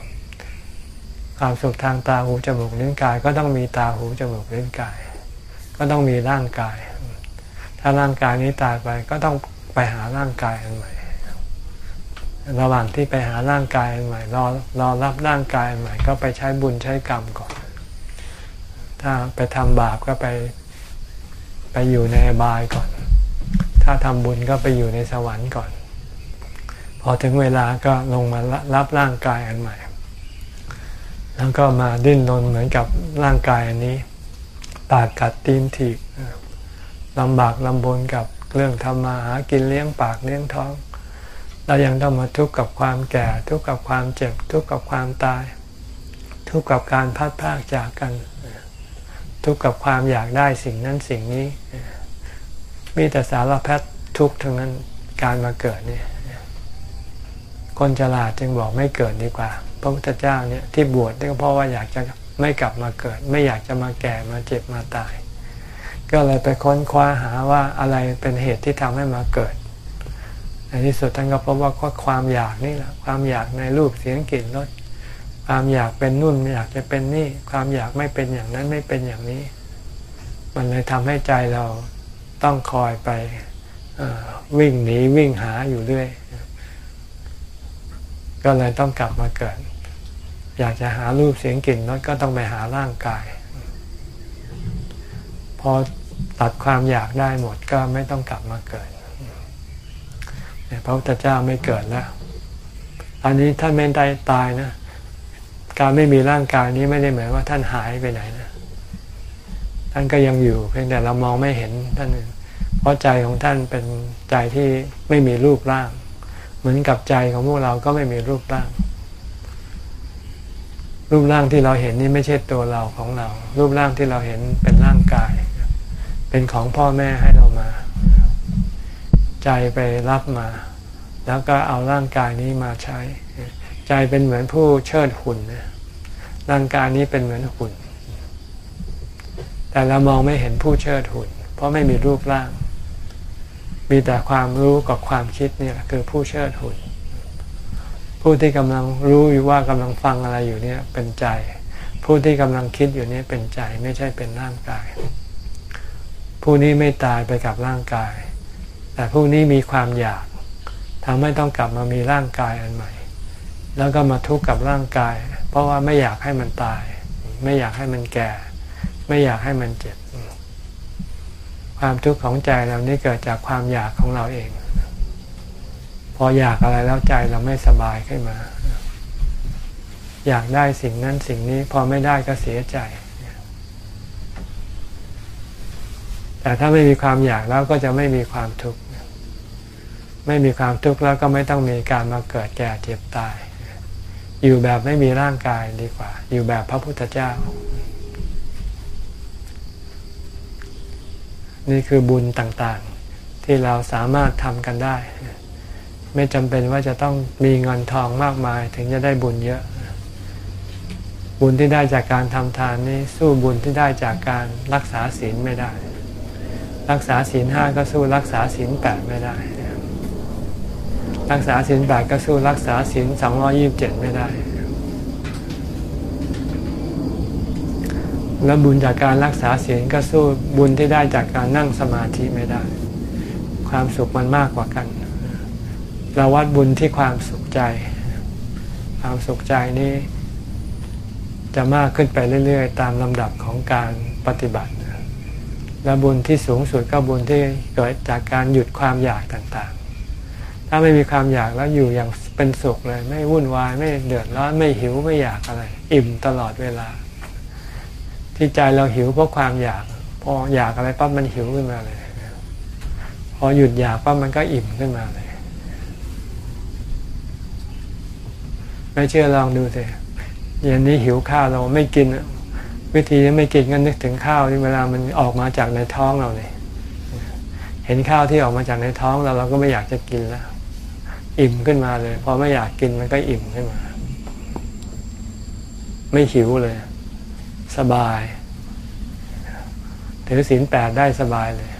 ความสุขทางตาหูจมูกลิ้นกาย ก็ต้องมีตาหูจมูกลิ้นกาย ก็ต้องมีร่างกาย ถ้าร่างกายนี้ตายไปก็ต้องไปหาร่างกายอันใหม่ ระหว่างที่ไปหาร่างกายอันใหม่รอรอรับร่างกายอันใหม่ ก็ไปใช้บุญใช้กรรมก่อน ถ้าไปทำบาปก็ไปไปอยู่ในบายก่อน ถ้าทำบุญก็ไปอยู่ในสวรรค์ก่อน พอถึงเวลาก็ลงมารับร่างกายอันใหม่ แล้วก็มาดิ้นรนเหมือนกับร่างกายอันนี้ ปากกัดตีนถีบลำบากลำบนกับเรื่องทำมาหากินเลี้ยงปากเลี้ยงท้อง เรายังต้องมาทุกข์กับความแก่ ทุกข์กับความเจ็บ ทุกข์กับความตาย ทุกข์กับการพัดพากจากกัน ทุกข์กับความอยากได้สิ่งนั้นสิ่งนี้ มีแต่สารพัดทุกข์ทั้งนั้นการมาเกิดเนี่ยคนฉลาดจึงบอกไม่เกิดดีกว่า พระพุทธเจ้าเนี่ยที่บวชก็เพราะว่าอยากจะไม่กลับมาเกิด ไม่อยากจะมาแก่มาเจ็บมาตาย ก็เลยไปค้นคว้าหาว่าอะไรเป็นเหตุที่ทำให้มาเกิด ในที่สุดท่านก็พบว่าก็ความอยากนี่แหละความอยากในรูปเสียงกลิ่นรสความอยากเป็นนุ่นอยากจะเป็นนี่ความอยากไม่เป็นอย่างนั้นไม่เป็นอย่างนี้ มันเลยทำให้ใจเราต้องคอยไปวิ่งหนีวิ่งหาอยู่เรื่อยก็เลยต้องกลับมาเกิด อยากจะหารูปเสียงกลิ่นรสก็ต้องไปหาร่างกาย พอตัดความอยากได้หมดก็ไม่ต้องกลับมาเกิด พระพุทธเจ้าไม่เกิดแล้วอันนี้ท่านไม่ได้ตายนะ การไม่มีร่างกายนี้ไม่ได้หมายว่าท่านหายไปไหนนะ ท่านก็ยังอยู่เพียงแต่เรามองไม่เห็นท่าน เพราะใจของท่านเป็นใจที่ไม่มีรูปร่าง เหมือนกับใจของพวกเราก็ไม่มีรูปร่าง รูปร่างที่เราเห็นนี่ไม่ใช่ตัวเราของเรา รูปร่างที่เราเห็นเป็นร่างกาย เป็นของพ่อแม่ให้เรามา ใจไปรับมา แล้วก็เอาร่างกายนี้มาใช้ ใจเป็นเหมือนผู้เชิดหุ่นร่างกายนี้เป็นเหมือนหุ่น แต่เรามองไม่เห็นผู้เชิดหุ่น เพราะไม่มีรูปร่าง มีแต่ความรู้กับความคิดนี่แหละคือผู้เชิดหุ่น ผู้ที่กำลังรู้อยู่ว่ากำลังฟังอะไรอยู่เนี่ยเป็นใจ ผู้ที่กำลังคิดอยู่นี่เป็นใจไม่ใช่เป็นร่างกาย ผู้นี้ไม่ตายไปกับร่างกาย แต่พวกนี้มีความอยากทำให้ต้องกลับมามีร่างกายอันใหม่ แล้วก็มาทุกข์กับร่างกาย เพราะว่าไม่อยากให้มันตาย ไม่อยากให้มันแก่ ไม่อยากให้มันเจ็บ ความทุกข์ของใจเรานี่เกิดจากความอยากของเราเอง พออยากอะไรแล้วใจเราไม่สบายขึ้นมา อยากได้สิ่งนั้นสิ่งนี้พอไม่ได้ก็เสียใจแต่ถ้าไม่มีความอยากแล้วก็จะไม่มีความทุกข์ ไม่มีความทุกข์แล้วก็ไม่ต้องมีการมาเกิดแก่เจ็บตาย อยู่แบบไม่มีร่างกายดีกว่า อยู่แบบพระพุทธเจ้า นี่คือบุญต่างๆ ที่เราสามารถทำกันได้ ไม่จำเป็นว่าจะต้องมีเงินทองมากมายถึงจะได้บุญเยอะ บุญที่ได้จากการทำทานนี่สู้บุญที่ได้จากการรักษาศีลไม่ได้ รักษาศีลห้าก็สู้รักษาศีลแปดไม่ได้ รักษาศีลแปดก็สู้รักษาศีลสองร้อยี่บเจ็ดไม่ได้ แล้วบุญจากการรักษาศีลก็สู้บุญที่ได้จากการนั่งสมาธิไม่ได้ ความสุขมันมากกว่ากัน เราวัดบุญที่ความสุขใจ ความสุขใจนี้ จะมากขึ้นไปเรื่อย ๆ ตามลำดับของการปฏิบัติและบุญที่สูงสุดก็บุญที่เกิดจากการหยุดความอยากต่างๆ ถ้าไม่มีความอยากแล้วอยู่อย่างเป็นสุขเลย ไม่วุ่นวายไม่เดือดร้อนไม่หิวไม่อยากอะไร อิ่มตลอดเวลา ที่ใจเราหิวเพราะความอยาก พออยากอะไรปั๊บมันหิวขึ้นมาเลย พอหยุดอยากปั๊บมันก็อิ่มขึ้นมาเลย ไม่เชื่อลองดูสิเย็นนี้หิวข้าวเราไม่กิน วิธีไม่กินก็นึกถึงข้าวที่เวลามันออกมาจากในท้องเราเลยเห็นข้าวที่ออกมาจากในท้องเราเราก็ไม่อยากจะกินแล้ว อิ่มขึ้นมาเลยพอไม่อยากกินมันก็อิ่มขึ้นมา ไม่หิวเลย สบาย ถือศีลแปดได้สบายเลย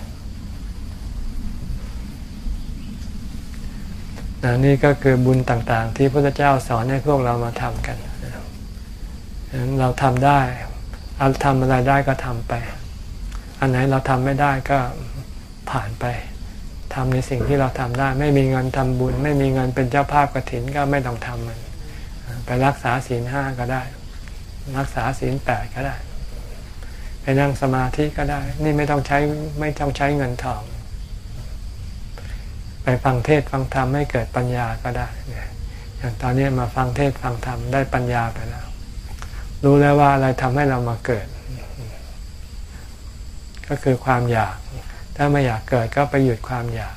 นะนี่ก็คือบุญต่างๆ ที่พระเจ้าสอนให้พวกเรามาทำกันเราทำได้เอาทำอะไรได้ก็ทำไป อันไหนเราทำไม่ได้ก็ผ่านไป ทำในสิ่งที่เราทำได้ ไม่มีเงินทำบุญ ไม่มีเงินเป็นเจ้าภาพกระถินก็ไม่ต้องทำมัน ไปรักษาศีลห้าก็ได้ รักษาศีลแปดก็ได้ไปนั่งสมาธิก็ได้ นี่ไม่ต้องใช้ไม่ต้องใช้เงินทอง ไปฟังเทศฟังธรรมให้เกิดปัญญาก็ได้อย่างตอนนี้มาฟังเทศฟังธรรมได้ปัญญาไปแล้ว รู้แล้วว่าอะไรทำให้เรามาเกิด ก็คือความอยาก ถ้าไม่อยากเกิดก็ไปหยุดความอยาก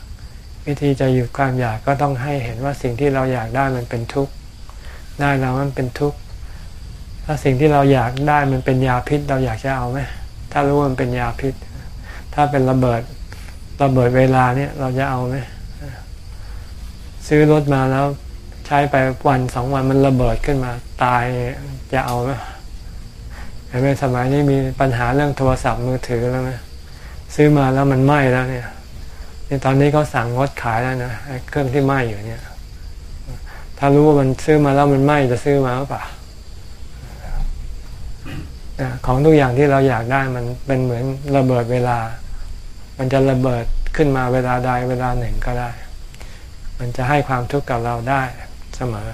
วิธีจะหยุดความอยากก็ต้องให้เห็นว่าสิ่งที่เราอยากได้มันเป็นทุกข์ได้แล้วมันเป็นทุกข์ถ้าสิ่งที่เราอยากได้มันเป็นยาพิษ เราอยากจะเอาไหมถ้ารู้ว่ามันเป็นยาพิษ ถ้าเป็นระเบิดระเบิดเวลาเนี่ยเราจะเอาไหมซื้อรถมาแล้วใช้ไปวันสองวันมันระเบิดขึ้นมาตายจะเอาไหมเห็นไหมสมัยนี้มีปัญหาเรื่องโทรศัพท์มือถือแล้วไหม ซื้อมาแล้วมันไหม้แล้วเนี่ยนี่ตอนนี้เขาสั่งงดขายแล้วนะเครื่องที่ไหม้อยู่เนี่ย ถ้ารู้ว่ามันซื้อมาแล้วมันไหม้จะซื้อมาหรือเปล่าของทุกอย่างที่เราอยากได้มันเป็นเหมือนระเบิดเวลา มันจะระเบิดขึ้นมาเวลาใดเวลาหนึ่งก็ได้ มันจะให้ความทุกข์กับเราได้เสมอ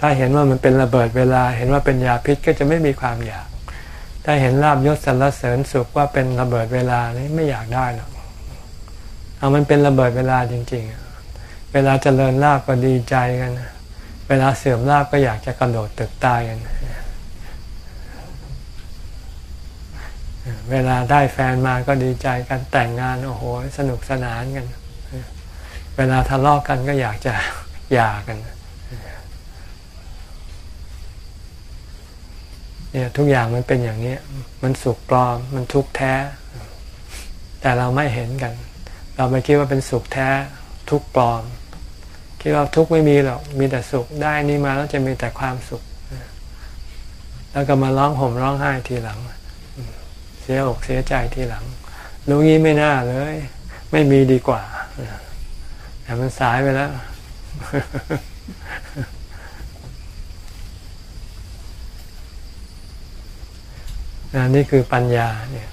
ถ้าเห็นว่ามันเป็นระเบิดเวลา เห็นว่าเป็นยาพิษก็จะไม่มีความอยาก ถ้าเห็นลาบยศสรรเสริญสุขว่าเป็นระเบิดเวลานี่ไม่อยากได้หรอกเอามันเป็นระเบิดเวลาจริง ๆ เวลาเจริญลาบก็ดีใจกัน เวลาเสื่อมลาบก็อยากจะกระโดดตึกตายกัน เวลาได้แฟนมาก็ดีใจกันแต่งงานโอ้โหสนุกสนานกัน เวลาทะเลาะกกันก็อยากจะหย่ากัน เนี่ยทุกอย่างมันเป็นอย่างนี้มันสุขปลอมมันทุกข์แท้ แต่เราไม่เห็นกัน เราไปคิดว่าเป็นสุขแท้ ทุกข์ปลอม คิดว่าทุกข์ไม่มีหรอกมีแต่สุขได้นี่มาแล้วจะมีแต่ความสุข แล้วก็มาร้องห่มร้องไห้ทีหลัง เสียอกเสียใจทีหลังรู้งี้ไม่น่าเลย ไม่มีดีกว่าแต่มันสายไปแล้ว นี่คือปัญญาเนี่ย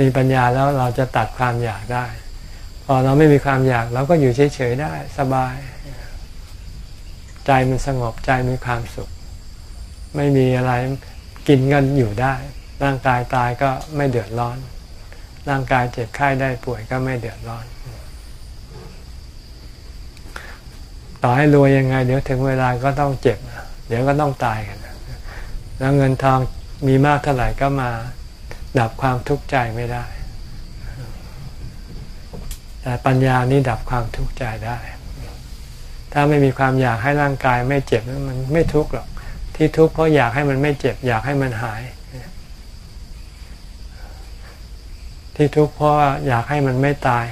มีปัญญาแล้วเราจะตัดความอยากได้ พอเราไม่มีความอยากเราก็อยู่เฉยๆได้สบาย ใจมันสงบใจมีความสุข ไม่มีอะไรกินกันอยู่ได้ ร่างกายตายก็ไม่เดือดร้อน ร่างกายเจ็บไข้ได้ป่วยก็ไม่เดือดร้อน ต่อให้รวยยังไง เดี๋ยวถึงเวลาก็ต้องเจ็บ เดี๋ยวก็ต้องตายกันแล้วเงินทอง มีมากเท่าไหร่ก็มาดับความทุกข์ใจไม่ได้ แต่ปัญญานี้ดับความทุกข์ใจได้ ถ้าไม่มีความอยากให้ร่างกายไม่เจ็บมันไม่ทุกข์หรอก ที่ทุกข์เพราะอยากให้มันไม่เจ็บ อยากให้มันหาย ที่ทุกข์เพราะอยากให้มันไม่ตาย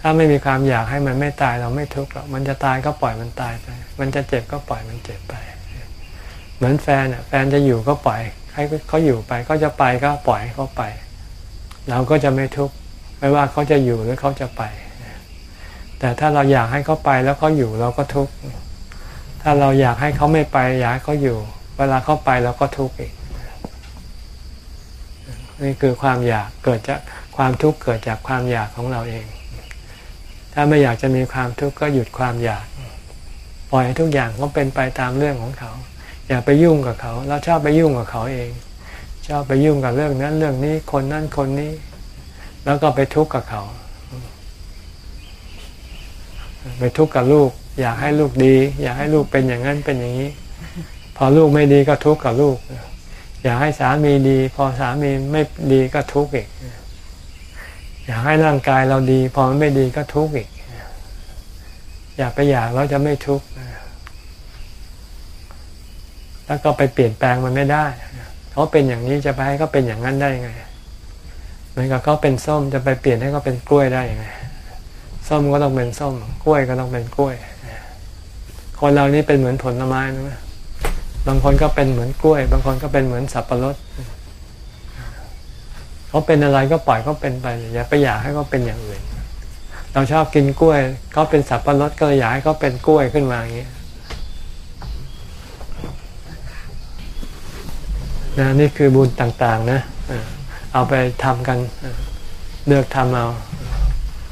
ถ้าไม่มีความอยากให้มันไม่ตายเราไม่ทุกข์หรอก มันจะตายก็ปล่อยมันตายไป มันจะเจ็บก็ปล่อยมันเจ็บไป เหมือนแฟนอะแฟนจะอยู่ก็ปล่อยให้เขาอยู่ไปเขาจะไปก็ปล่อยเขาไป เราก็จะไม่ทุกข์ไม่ว่าเขาจะอยู่หรือเขาจะไป แต่ถ้าเราอยากให้เขาไปแล้วเขาอยู่เราก็ทุกข์ถ้าเราอยากให้เขาไม่ไปอยากเขาอยู่ เวลาเขาไปเราก็ทุกข์อีกนี่คือความอยากเกิดจากความทุกข์เกิดจากความอยากของเราเอง ถ้าไม่อยากจะมีความทุกข์ก็หยุดความอยาก ปล่อยให้ทุกอย่างก็เป็นไปตามเรื่องของเขา อย่าไปยุ่งกับเขา เราชอบไปยุ่งกับเขาเอง ชอบไปยุ่งกับเรื่องนั้นเรื่องนี้คนนั้นคนนี้ แล้วก็ไปทุกข์กับเขา ไปทุกข์กับลูก อยากให้ลูกดี อยากให้ลูกเป็นอย่างนั้นเป็นอย่างนี้ พอลูกไม่ดีก็ทุกข์กับลูก อยากให้สามีดี พอสามีไม่ดีก็ทุกข์อีกอยากให้ร่างกายเราดี พอมันไม่ดีก็ทุกข์อีก อยากไปอยากเราจะไม่ทุกข์ แล้วก็ไปเปลี่ยนแปลงมันไม่ได้ เขาเป็นอย่างนี้จะไปให้เขาเป็นอย่างนั้นได้ไงเหมือนกับเขาเป็นส้มจะไปเปลี่ยนให้เขาเป็นกล้วยได้ยังไง ส้มก็ต้องเป็นส้ม กล้วยก็ต้องเป็นกล้วย คนเรานี่เป็นเหมือนผลไม้นะบางคนก็เป็นเหมือนกล้วย บางคนก็เป็นเหมือนสับปะรดเขาเป็นอะไรก็ปล่อยเขาเป็นไปอย่าไปอยากให้เขาเป็นอย่างอื่นเราชอบกินกล้วยเขาเป็นสับปะรดก็อยากให้เขาเป็นกล้วยขึ้นมาอย่างเงี้ย นะนี่คือบุญต่างๆนะเอาไปทำกันเลือกทำเอา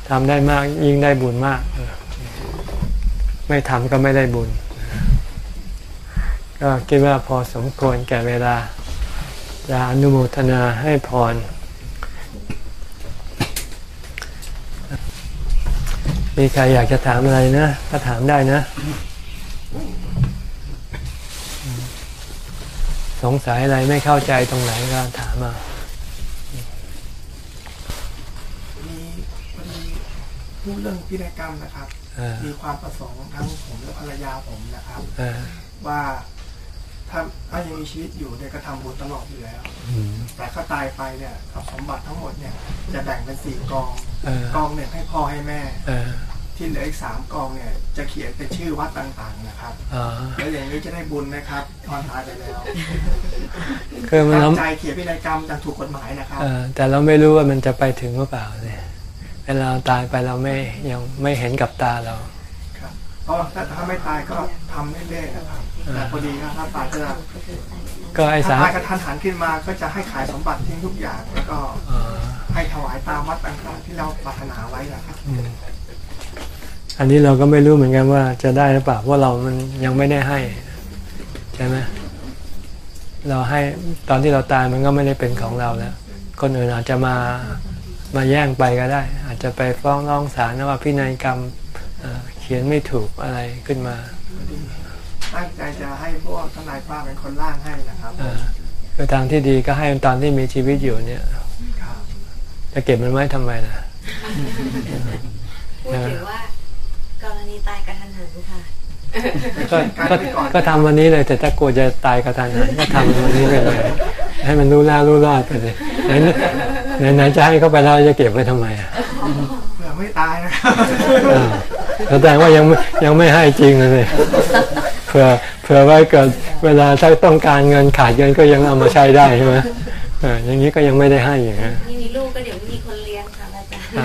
ทำได้มากยิ่งได้บุญมาก ไม่ทำก็ไม่ได้บุญ ก็คิดว่าพอสมควรแก่เวลาจะอนุโมทนาให้พร มีใครอยากจะถามอะไรนะ ก็ถามได้นะ งสัยอะไรไม่เข้าใจตรงไหนก็ถามมามีพอดีพูดเรื่องพินัยกรรมนะครับเออมีความประสงค์ทั้งผมและภรรยาผมนะครับเออว่าถ้าถ้ายังมีชีวิตอยู่เนี่ยก็ทำบุญตลอดอยู่แล้วอืมแต่ก็ตายไปเนี่ยกับสมบัติทั้งหมดเนี่ย จะแบ่งเป็นสี่กองเออกองหนึ่งให้พ่อให้แม่เออ ที่เหลืออีกสามกองเนี่ยจะเขียนเป็นชื่อวัดต่างๆนะครับอ๋อแล้วอย่างนี้จะได้บุญไหมครับตอนตายไปแล้วคือมันตั้เรางใจเขียนพินัยกรรมอย่างถูกกฎหมายนะครับ เออแต่เราไม่รู้ว่ามันจะไปถึงหรือเปล่าเนี่ยเวลาเราตายไปเราไม่ยังไม่เห็นกับตาเรา ครับเพราะถ้าถ้าไม่ตายก็ทำเรื่อยๆนะครับแต่พอดีครับถ้าตายก็จะก็ไอ้ถ้าสามตายกระทันหันขึ้นมาก็จะให้ขายสมบัติทิ้งทุกอย่างแล้วก็อ๋อให้ถวายตามวัดต่างๆที่เราปรารถนาไว้นะครับ อืม อันนี้เราก็ไม่รู้เหมือนกันว่าจะได้หรือเปล่าเพราะเรามันยังไม่ได้ให้ใช่ไหมเราให้ตอนที่เราตายมันก็ไม่ได้เป็นของเราแล้ว คนอื่นอาจจะมามาแย่งไปก็ได้ อาจจะไปฟ้องร้องศาลนะว่าพินัยกรรมเอ่อเขียนไม่ถูกอะไรขึ้นมาตั้งใจจะให้พวกทนายป้าเป็นคนร่างให้นะครับเอ่อคือทางที่ดีก็ให้ตอนที่มีชีวิตอยู่เนี่ยครับจะเก็บมันไว้ทำไมล่ะพูดถึงว่า กรณีตายกระทันหันค่ะก็ก็ก็ทำวันนี้เลยแต่ถ้ากลัวจะตายกระทันหันก็ทำวันนี้ไปเลยให้มันรู้แล้วรู้รอดไปเลยไหนไหนไหนจะให้เขาไปแล้วจะเก็บไว้ทำไมอะเผื่อไม่ตายนะครับอ่าแสดงว่ายังไม่ยังไม่ให้จริงเลยเผื่อเผื่อไว้เกิดเวลาถ้าต้องการเงินขาดเงินก็ยังเอามาใช้ได้ใช่ไหมอ่าอย่างนี้ก็ยังไม่ได้ให้อย่างนี้นี่มีลูกก็เดี๋ยวไม่มีคนเลี้ยงค่ะอาจารย์อ่า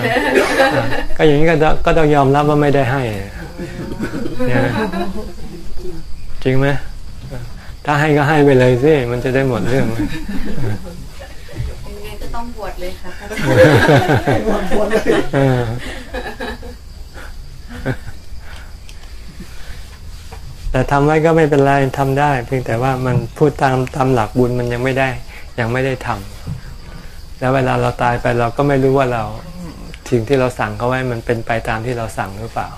อ่า ก็อย่างนี้ก็ต้องก็ต้องยอมรับว่าไม่ได้ให้เนี่ยจริงไหมถ้าให้ก็ให้ไปเลยสิมันจะได้หมดเรื่องยังไงก็ต้องบวชเลยค่ะเออแต่ทำไว้ก็ไม่เป็นไรทำได้ เพียงแต่ว่ามันพูดตามตามหลักบุญมันยังไม่ได้ ยังไม่ได้ทำแล้วเวลาเราตายไปเราก็ไม่รู้ว่าเรา สิ่งที่เราสั่งเขาไว้มันเป็นไปตามที่เราสั่งหรือเปล่า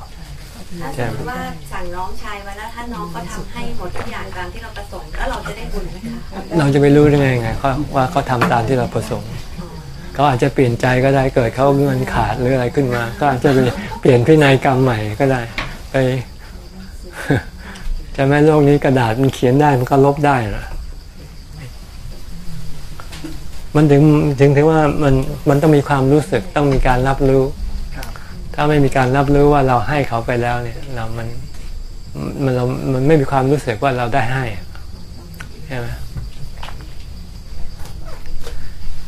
ถ้าสมมติว่าสั่งน้องชายไว้แล้วถ้าน้องก็ทำให้หมดทุกอย่างตามที่เราประสงค์แล้วเราจะได้บุญไหมคะเราจะไปรู้ได้ไงไงเขาว่าเขาทำตามที่เราประสงค์เขาอาจจะเปลี่ยนใจก็ได้เกิดเขาเงินขาดหรืออะไรขึ้นมา ก็อาจจะไปเปลี่ยนพินัยกรรมใหม่ก็ได้ ไปจะแม้โลกนี้กระดาษมันเขียนได้มันก็ลบได้เหรอ มันถึงถึงถึงว่ามันมันต้องมีความรู้สึกต้องมีการรับรู้ครับถ้าไม่มีการรับรู้ว่าเราให้เขาไปแล้วเนี่ย เรามันมันเรามันไม่มีความรู้สึกว่าเราได้ให้ใช่ไหม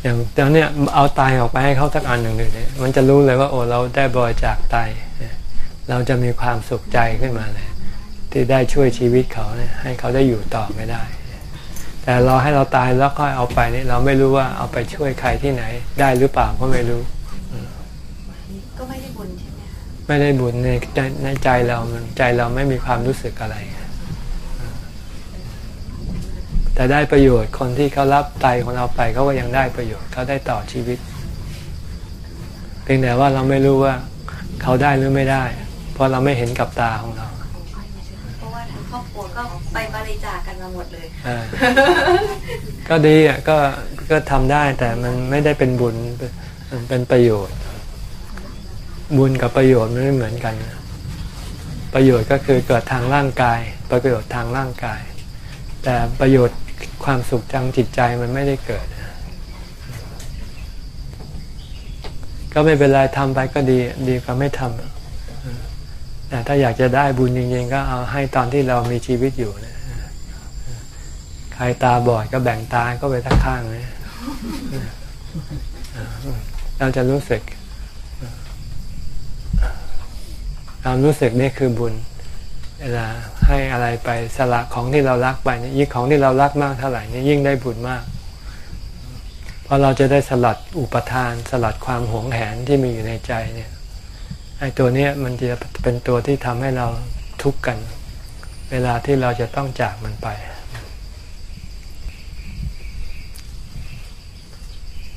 อย่างตอนเนี้ยเอาไตออกไปให้เขาสักอันหนึ่งดูเนี่ยมันจะรู้เลยว่า โอ้เราได้บริจาคไตเราจะมีความสุขใจขึ้นมาเลย ที่ได้ช่วยชีวิตเขาเนี่ยให้เขาได้อยู่ต่อไม่ได้ แต่เราให้เราตายแล้วค่อยเอาไปเนี่ยเราไม่รู้ว่าเอาไปช่วยใครที่ไหน ได้หรือเปล่าก็ไม่รู้ ก็ไม่ได้บุญใช่ไหมคะไม่ได้บุญในในในใจเรามันใจเราไม่มีความรู้สึกอะไรแต่ได้ประโยชน์คนที่เขารับไตของเราไปเขาก็ยังได้ประโยชน์เขาได้ต่อชีวิตเพียงแต่ว่าเราไม่รู้ว่าเขาได้หรือไม่ได้ เพราะเราไม่เห็นกับตาของเราเพราะว่า ก็ไปบริจาคกันมาหมดเลยก็ดีอะก็ก็ทำได้แต่มันไม่ได้เป็นบุญมันเป็นประโยชน์ บุญกับประโยชน์มันไม่เหมือนกัน ประโยชน์ก็คือเกิดทางร่างกาย ประโยชน์ทางร่างกาย แต่ประโยชน์ความสุขทางจิตใจมันไม่ได้เกิด ก็ไม่เป็นไรทำไปก็ดีดีกว่าไม่ทำ แต่ถ้าอยากจะได้บุญจริงๆก็เอาให้ตอนที่เรามีชีวิตอยู่นะใครตาบอดก็แบ่งตาก็ไปทักข้างเลยเราจะรู้สึกความรู้สึกนี่คือบุญเวลาให้อะไรไปสละของที่เรารักไปนี่ยิ่งของที่เรารักมากเท่าไหร่นี่ยิ่งได้บุญมาก เพราะเราจะได้สลัดอุปทาน สลัดความหวงแหนที่มีอยู่ในใจเนี่ย ไอ้ตัวเนี้ยมันจะเป็นตัวที่ทำให้เราทุกข์กัน เวลาที่เราจะต้องจากมันไป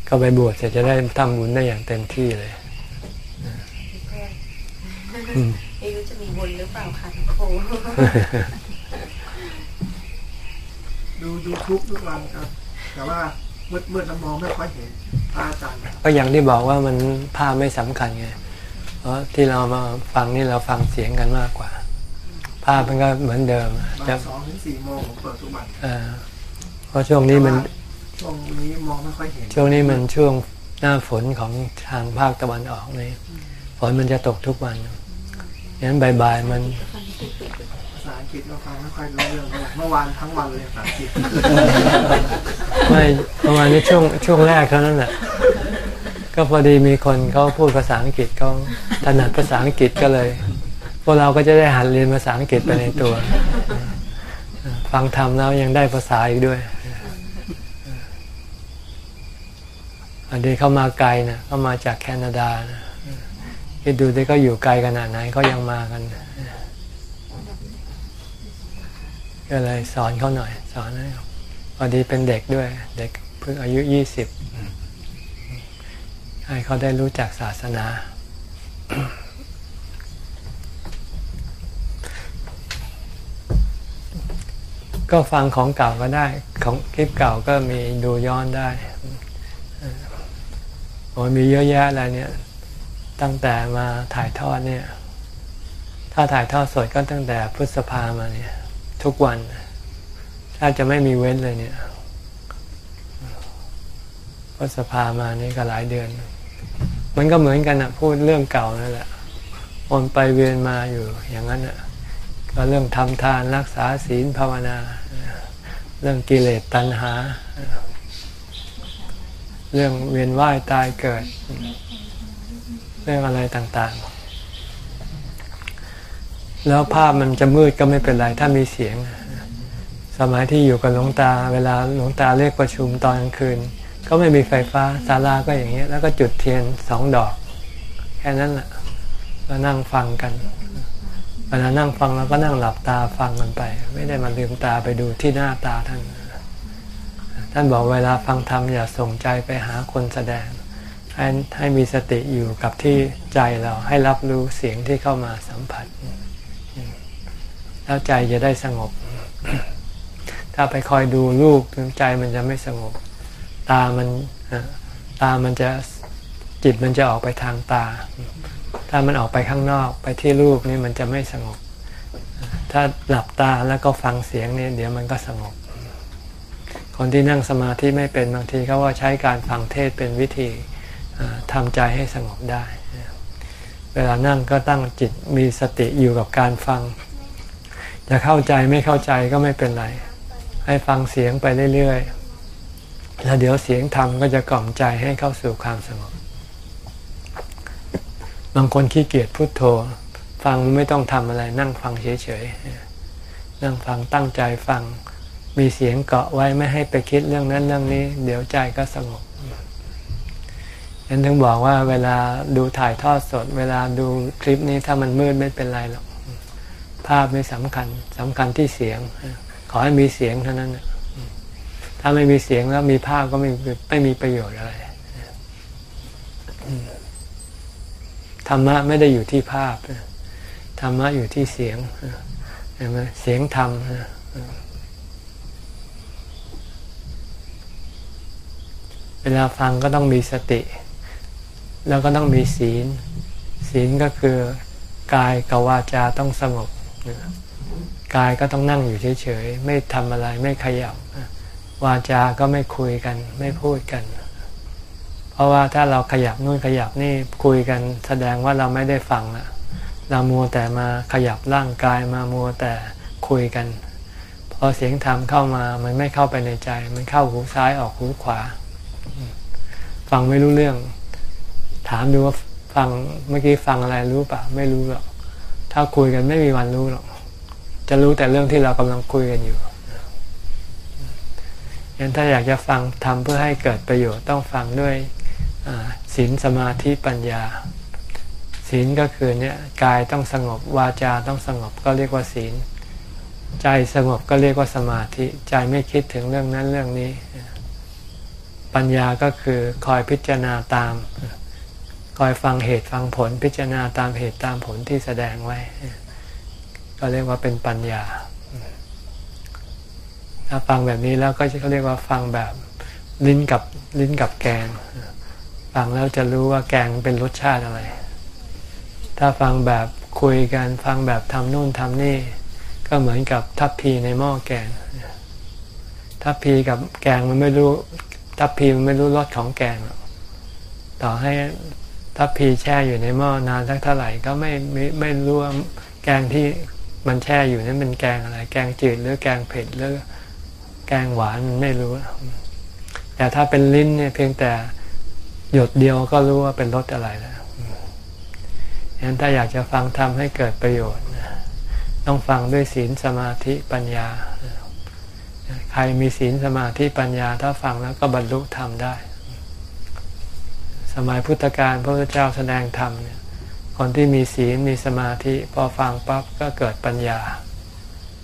ก็ไปบวชเสร็จจะได้ทำบุญได้อย่างเต็มที่เลยอืมอายุจะมีบุญหรือเปล่าคะครูดูยูทูบทุกวันครับ แต่ว่ามืดมืดๆแล้วมองไม่ค่อยเห็นพระอาจารย์ก็อย่างที่บอกว่ามันภาพไม่สำคัญไง เพราะที่เรามาฟังนี่เราฟังเสียงกันมากกว่า ภาพมันก็เหมือนเดิมบ่าจะยสองถึงสี่โมงผมเปิดทุกวันเอ่อเพราะช่วงนี้มันช่วงนี้มองไม่ค่อยเห็น ช่วงนี้มันช่วงหน้าฝนของทางภาคตะวันออกนี่ฝนมันจะตกทุกวันงั้นบ่ายๆมันภาษาอังกฤษก็ฟังไม่ค่อยรู้เรื่องเท่าไหร่เมื่อวานทั้งวันเลยภาษาอังกฤษไม่ประมาณนี้ช่วงช่วงแรกเท่านั้นแหละ ก็พอดีมีคนเขาพูดภาษาอังกฤษเขาถนัดภาษาอังกฤษก็เลย พวกเราก็จะได้หัดเรียนภาษาอังกฤษไปในตัว ฟังธรรมแล้วยังได้ภาษาอีกด้วย อันนี้เขามาไกลนะเขามาจากแคนาดานะคิดดูที่เขาอยู่ไกลขนาดไหนเขายังมากันก็เลยสอนเขาหน่อย สอนให้พอดีเป็นเด็กด้วย เด็กเพิ่งอายุยี่สิบ ให้เขาได้รู้จักศาสนา ก็ฟังของเก่าก็ได้ ของคลิปเก่าก็มีดูย้อนได้โอ้มีเยอะแยะอะไรเนี่ย ตั้งแต่มาถ่ายทอดเนี่ย ถ้าถ่ายทอดสดก็ตั้งแต่พฤษภามาเนี่ย ทุกวันถ้าจะไม่มีเว้นเลยเนี่ยพฤษภามานี่ก็หลายเดือน มันก็เหมือนกันอะพูดเรื่องเก่านั่นแหละวนไปเวียนมาอยู่อย่างนั้นอะก็เรื่องทำทานรักษาศีลภาวนา เรื่องกิเลสตัณหา เรื่องเวียนว่ายตายเกิด เรื่องอะไรต่างๆ แล้วภาพมันจะมืดก็ไม่เป็นไรถ้ามีเสียง สมัยที่อยู่กับหลวงตา เวลาหลวงตาเรียกประชุมตอนกลางคืน ก็ไม่มีไฟฟ้าศาลาก็อย่างเงี้ย แล้วก็จุดเทียนสองดอก แค่นั้นแหละก็นั่งฟังกันเวลานั่งฟังเราก็นั่งหลับตาฟังกันไป ไม่ได้มาลืมตาไปดูที่หน้าตาท่านท่านบอกเวลาฟังธรรมอย่าส่งใจไปหาคนแสดง ให้ให้มีสติอยู่กับที่ใจเราให้รับรู้เสียงที่เข้ามาสัมผัส แล้วใจจะได้สงบ ถ้าไปคอยดูรูปใจมันจะไม่สงบ ตามันตามันจะจิตมันจะออกไปทางตา ถ้ามันออกไปข้างนอกไปที่รูปนี่มันจะไม่สงบ ถ้าหลับตาแล้วก็ฟังเสียงนี่เดี๋ยวมันก็สงบ คนที่นั่งสมาธิไม่เป็นบางทีเขาว่าใช้การฟังเทศเป็นวิธีทำใจให้สงบได้ เวลานั่งก็ตั้งจิตมีสติอยู่กับการฟัง จะเข้าใจไม่เข้าใจก็ไม่เป็นไร ให้ฟังเสียงไปเรื่อยๆ แล้วเดี๋ยวเสียงธรรมก็จะกล่อมใจให้เข้าสู่ความสงบ บางคนขี้เกียจพุโทโธ ฟังไม่ต้องทำอะไรนั่งฟังเฉยๆ นั่งฟังตั้งใจฟัง มีเสียงเกาะไว้ไม่ให้ไปคิดเรื่องนั้นเรื่องนี้ เดี๋ยวใจก็สงบฉันถึงบอกว่าเวลาดูถ่ายทอดสด เวลาดูคลิปนี้ถ้ามันมืดไม่เป็นไรหรอก ภาพไม่สำคัญสำคัญที่เสียง ขอให้มีเสียงเท่านั้น ถ้าไม่มีเสียงแล้วมีภาพก็ไม่ไม่มีประโยชน์อะไรธรรมะไม่ได้อยู่ที่ภาพธรรมะอยู่ที่เสียงเห็นไหมเสียงธรรมเวลาฟังก็ต้องมีสติ แล้วก็ต้องมีศีล ศีลก็คือกายกับวาจาต้องสงบกายก็ต้องนั่งอยู่เฉยๆ ไม่ทำอะไรไม่ขยับ วาจาก็ไม่คุยกัน ไม่พูดกัน เพราะว่าถ้าเราขยับนู่นขยับนี่คุยกันแสดงว่าเราไม่ได้ฟังละเรามัวแต่มาขยับร่างกายมามัวแต่คุยกัน พอเสียงธรรมเข้ามามันไม่เข้าไปในใจ มันเข้าหูซ้ายออกหูขวา ฟังไม่รู้เรื่อง ถามดูว่าฟังเมื่อกี้ฟังอะไรรู้ปะไม่รู้หรอกถ้าคุยกันไม่มีวันรู้หรอก จะรู้แต่เรื่องที่เรากำลังคุยกันอยู่ ยันถ้าอยากจะฟังทำเพื่อให้เกิดประโยชน์ต้องฟังด้วยศีลสมาธิปัญญาศีลก็คือเนี่ยกายต้องสงบวาจาต้องสงบก็เรียกว่าศีล ใจสงบก็เรียกว่าสมาธิ ใจไม่คิดถึงเรื่องนั้นเรื่องนี้ ปัญญาก็คือคอยพิจารณาตาม คอยฟังเหตุฟังผลพิจารณาตามเหตุตามผลที่แสดงไว้ ก็เรียกว่าเป็นปัญญา ถ้าฟังแบบนี้แล้วก็จะเขาเรียกว่าฟังแบบลิ้นกับลิ้นกับแกง ฟังแล้วจะรู้ว่าแกงเป็นรสชาติอะไร ถ้าฟังแบบคุยกันฟังแบบทำนู่นทำนี่ ก็เหมือนกับทัพพีในหม้อแกง ทัพพีกับแกงมันไม่รู้ทัพพีมันไม่รู้รสของแกง ต่อให้ทัพพีแช่อยู่ในหม้อนานสักเท่าไหร่ก็ไม่ไม่ไม่รู้ว่าแกงที่มันแช่อยู่นั้นเป็นแกงอะไร แกงจืดหรือแกงเผ็ดหรือ แกงหวานไม่รู้ แต่ถ้าเป็นลิ้นเนี่ยเพียงแต่หยดเดียวก็รู้ว่าเป็นรสอะไรแล้วฉะนั้นถ้าอยากจะฟังทำให้เกิดประโยชน์ ต้องฟังด้วยศีลสมาธิปัญญา ใครมีศีลสมาธิปัญญา ถ้าฟังแล้วก็บรรลุธรรมได้ สมัยพุทธกาลพระพุทธเจ้าแสดงธรรมเนี่ยคนที่มีศีลมีสมาธิ พอฟังปั๊บก็เกิดปัญญา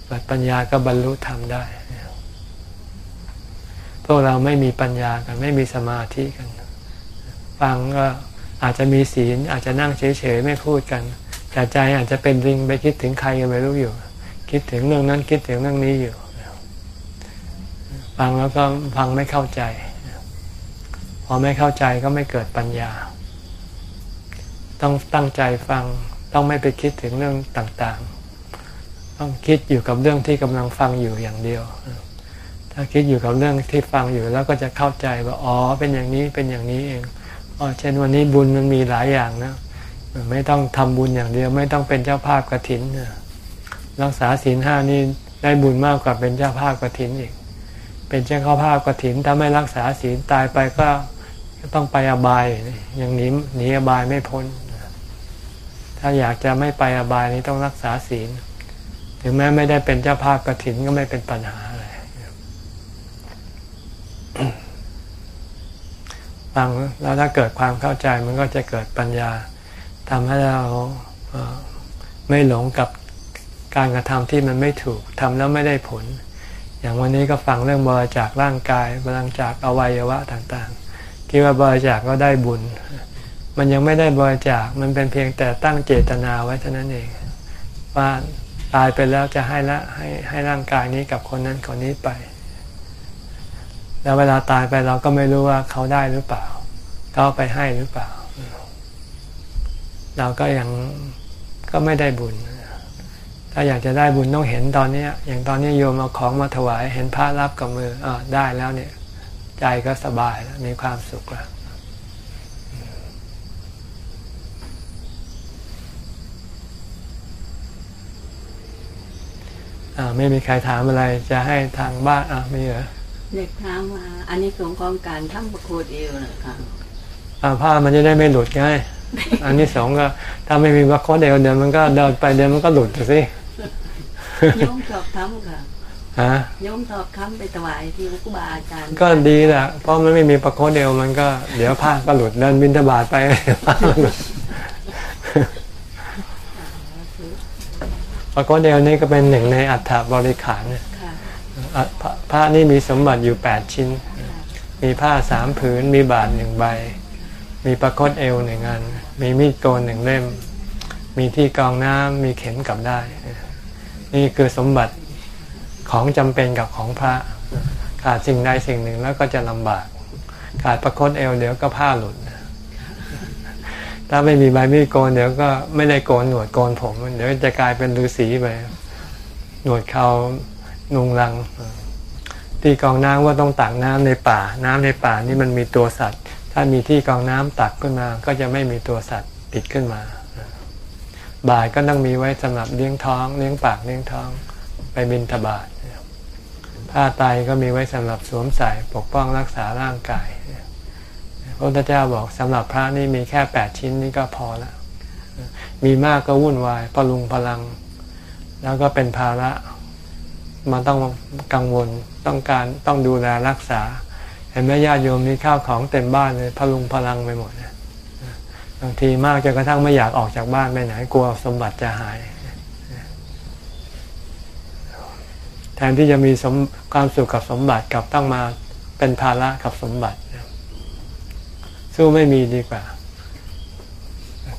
เกิดปัญญาก็บรรลุธรรมได้ พวกเราไม่มีปัญญากันไม่มีสมาธิกัน ฟังก็อาจจะมีศีลอาจจะนั่งเฉยๆไม่พูดกัน แต่ใจอาจจะเป็นริงไปคิดถึงใครกันไม่รู้อยู่ คิดถึงเรื่องนั้นคิดถึงเรื่องนี้อยู่ ฟังแล้วก็ฟังไม่เข้าใจ พอไม่เข้าใจก็ไม่เกิดปัญญา ต้องตั้งใจฟังต้องไม่ไปคิดถึงเรื่องต่างๆ ต้องคิดอยู่กับเรื่องที่กำลังฟังอยู่อย่างเดียว ถ้าคิดอยู่กับเรื่องที่ฟังอยู่แล้วก็จะเข้าใจว่าอ๋อเป็นอย่างนี้เป็นอย่างนี้เองอ๋อเช่นวันนี้บุญมันมีหลายอย่างนะไม่ต้องทำบุญอย่างเดียว ไม่ต้องเป็นเจ้าภาพกระถินรักษาศีลห้านี่ได้บุญมากกว่าเป็นเจ้าภาพกระถินอีก เป็นเจ้าภาพกระถินถ้าไม่รักษาศีลตายไปก็ต้องไปอบายอย่างนี้หนีอบายไม่พ้น ถ้าอยากจะไม่ไปอบายนี้ต้องรักษาศีล ถึงแม้ไม่ได้เป็นเจ้าภาพกระถินก็ไม่เป็นปัญหา ฟังแล้วถ้าเกิดความเข้าใจมันก็จะเกิดปัญญาทำให้เราไม่หลงกับการกระทำที่มันไม่ถูกทำแล้วไม่ได้ผล อย่างวันนี้ก็ฟังเรื่องบริจาคร่างกายบริจาคอวัยวะต่างๆ คิดว่าบริจาคก็ได้บุญ มันยังไม่ได้บริจาคมันเป็นเพียงแต่ตั้งเจตนาไว้เท่านั้นเอง ว่าตายไปแล้วจะให้ละให้ให้ร่างกายนี้กับคนนั้นคนนี้ไป แล้วเวลาตายไปเราก็ไม่รู้ว่าเขาได้หรือเปล่า เขาไปให้หรือเปล่า เราก็ยังก็ไม่ได้บุญ ถ้าอยากจะได้บุญต้องเห็นตอนนี้อย่างตอนนี้โยมเอาของมาถวาย เห็นพระรับกับมืออได้แล้วเนี่ย ใจก็สบายแล้วมีความสุขแล้วไม่มีใครถามอะไรจะให้ทางบ้านอะมีเหรอ เด็กถามว่าอันนี้สงของการทำประโคดเอวนะคะผ้ามันจะได้ไม่หลุดไงอันนี้สองก็ถ้าไม่มีประโคดเอวเดี๋ยวมันก็เดินไปเดี๋ยวมันก็หลุดสิโยมชอบทำค่ะฮะโยมชอบทำไปถวายที่ครูบาอาจารย์ ก็ดีแหละเพราะมันไม่มีประโคดเอวมันก็ เดี๋ยวผ้าก็หลุดเดินบินทบาทไปผ้าหลุดประโคดเอวนี่ก็เป็นหนึ่งในอัฐบริขาร เนี่ยพระนี่มีสมบัติอยู่แปดชิ้น มีผ้าสามผืน มีบาทหนึ่งใบ มีประคตเอวหนึ่งอัน มีมีดโกนหนึ่งเล่ม มีที่กองน้ำมีเข็มกลับได้ นี่คือสมบัติของจำเป็นกับของพระ ขาดสิ่งใดสิ่งหนึ่งแล้วก็จะลำบาก ขาดประคตเอวเดี๋ยวก็ผ้าหลุดถ้าไม่มีใบมีดโกนเดี๋ยวก็ไม่ได้โกนหนวดโกนผม เดี๋ยวจะกลายเป็นฤาษีไปหนวดเขา นุงลัง ที่กองน้ำว่าต้องตักน้ำในป่า น้ำในป่านี่มันมีตัวสัตว์ ถ้ามีที่กองน้ำตักขึ้นมา ก็จะไม่มีตัวสัตว์ติดขึ้นมา บ่ายก็ต้องมีไว้สำหรับเลี้ยงท้องเลี้ยงปากเลี้ยงท้องไปบินทบาทผ้าไตก็มีไว้สำหรับสวมใส่ปกป้องรักษาร่างกายพระพุทธเจ้าบอกสำหรับพระนี่มีแค่แปดชิ้นนี่ก็พอแล้วมีมากก็วุ่นวายพลุงพลัง แล้วก็เป็นภาระ มันต้องกังวลต้องการต้องดูแลรักษา เห็นไหมญาติโยมมีข้าวของเต็มบ้านเลยพลุงพลังไปหมดบางทีมากจนกระทั่งไม่อยากออกจากบ้านไปไหนกลัวสมบัติจะหาย แทนที่จะมีสมความสุขกับสมบัติกับต้องมาเป็นภาระกับสมบัติสู้ไม่มีดีกว่า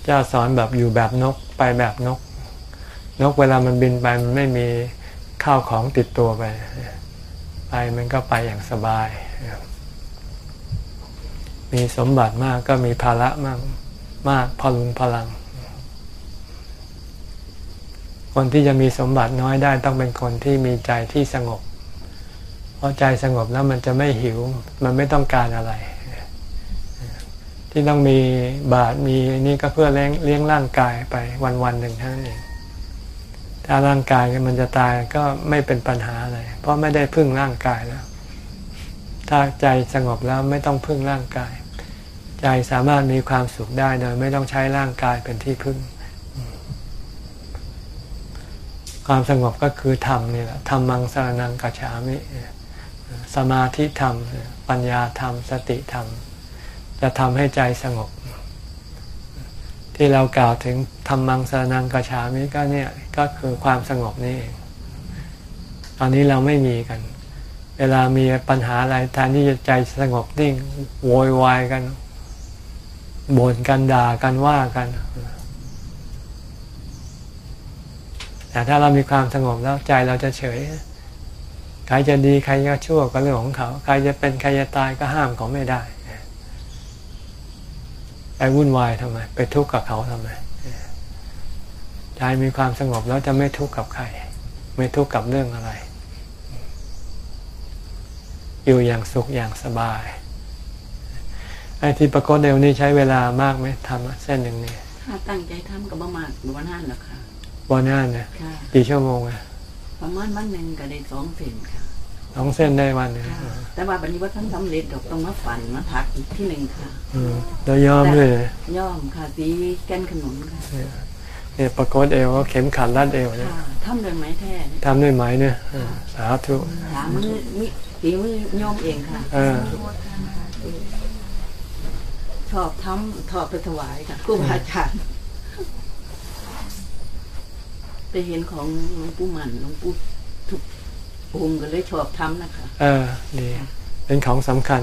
เจ้าสอนแบบอยู่แบบนกไปแบบนก นกเวลามันบินไปมันไม่มี ข้าวของติดตัวไป ไปมันก็ไปอย่างสบาย มีสมบัติมากก็มีภาระมากมากพลุงพลัง คนที่จะมีสมบัติน้อยได้ต้องเป็นคนที่มีใจที่สงบ เพราะใจสงบแล้วมันจะไม่หิว มันไม่ต้องการอะไร ที่ต้องมีบาตมีนี่ก็เพื่อเลี้ยงเลี้ยงร่างกายไปวันวันหนึ่งเท่านั้นเอง ถ้าร่างกายมันจะตายก็ไม่เป็นปัญหาอะไร เพราะไม่ได้พึ่งร่างกายแล้ว ถ้าใจสงบแล้วไม่ต้องพึ่งร่างกาย ใจสามารถมีความสุขได้โดยไม่ต้องใช้ร่างกายเป็นที่พึ่ง ความสงบก็คือธรรมนี่แหละธรรมังสารนังกัจฉามิ สมาธิธรรม ปัญญาธรรม สติธรรม จะทำให้ใจสงบ ที่เรากล่าวถึงธรรมังสรนังกระฉามิก็เนี่ยก็คือความสงบนี่เองตอนนี้เราไม่มีกัน เวลามีปัญหาอะไรแทนที่จะใจสงบนิ่งโวยวายกันบ่นกันด่ากันว่ากันแต่ถ้าเรามีความสงบแล้วใจเราจะเฉย ใครจะดีใครจะชั่วก็เรื่องของเขา ใครจะเป็นใครจะตายก็ห้ามเขาไม่ได้ ไปวุ่นวายทำไม ไปทุกข์กับเขาทำไมใจมีความสงบแล้วจะไม่ทุกข์กับใคร ไม่ทุกข์กับเรื่องอะไร อยู่อย่างสุขอย่างสบายไอ้ที่ประกฏเดวนี่ใช้เวลามากไหมทำเส้นหนึ่งนี่ถ้าตั้งใจทำกับประมาณวันห้าหรอคะวันห้าเนี่ยกี่ชั่วโมงอะประมาณวันหนึ่งก็ได้สองเส้นค่ะ สองเส้นได้วันนึงแต่ว่าบันนี้ว่าท่านสำเร็จดอกต้องมาฝันมาพักอีกที่หนึ่งค่ะแล้วยอมด้วยย่อมค่ะตีแก้นขนุนค่ะเนี่ยประกฏเอวเข็มขัดรัดเอวเนี่ยทำด้วยไม้แท้ทำด้วยไม้เนี่ยสาธุสามือมิตีมือย่อมเองค่ะชอบทำทอดไปถวายค่ะครูบาอาจารย์ไปเห็นของหลวงปู่มันหลวงปู่ ทุกองค์ก็เลยชอบทำนะคะเออดี เป็นของสำคัญ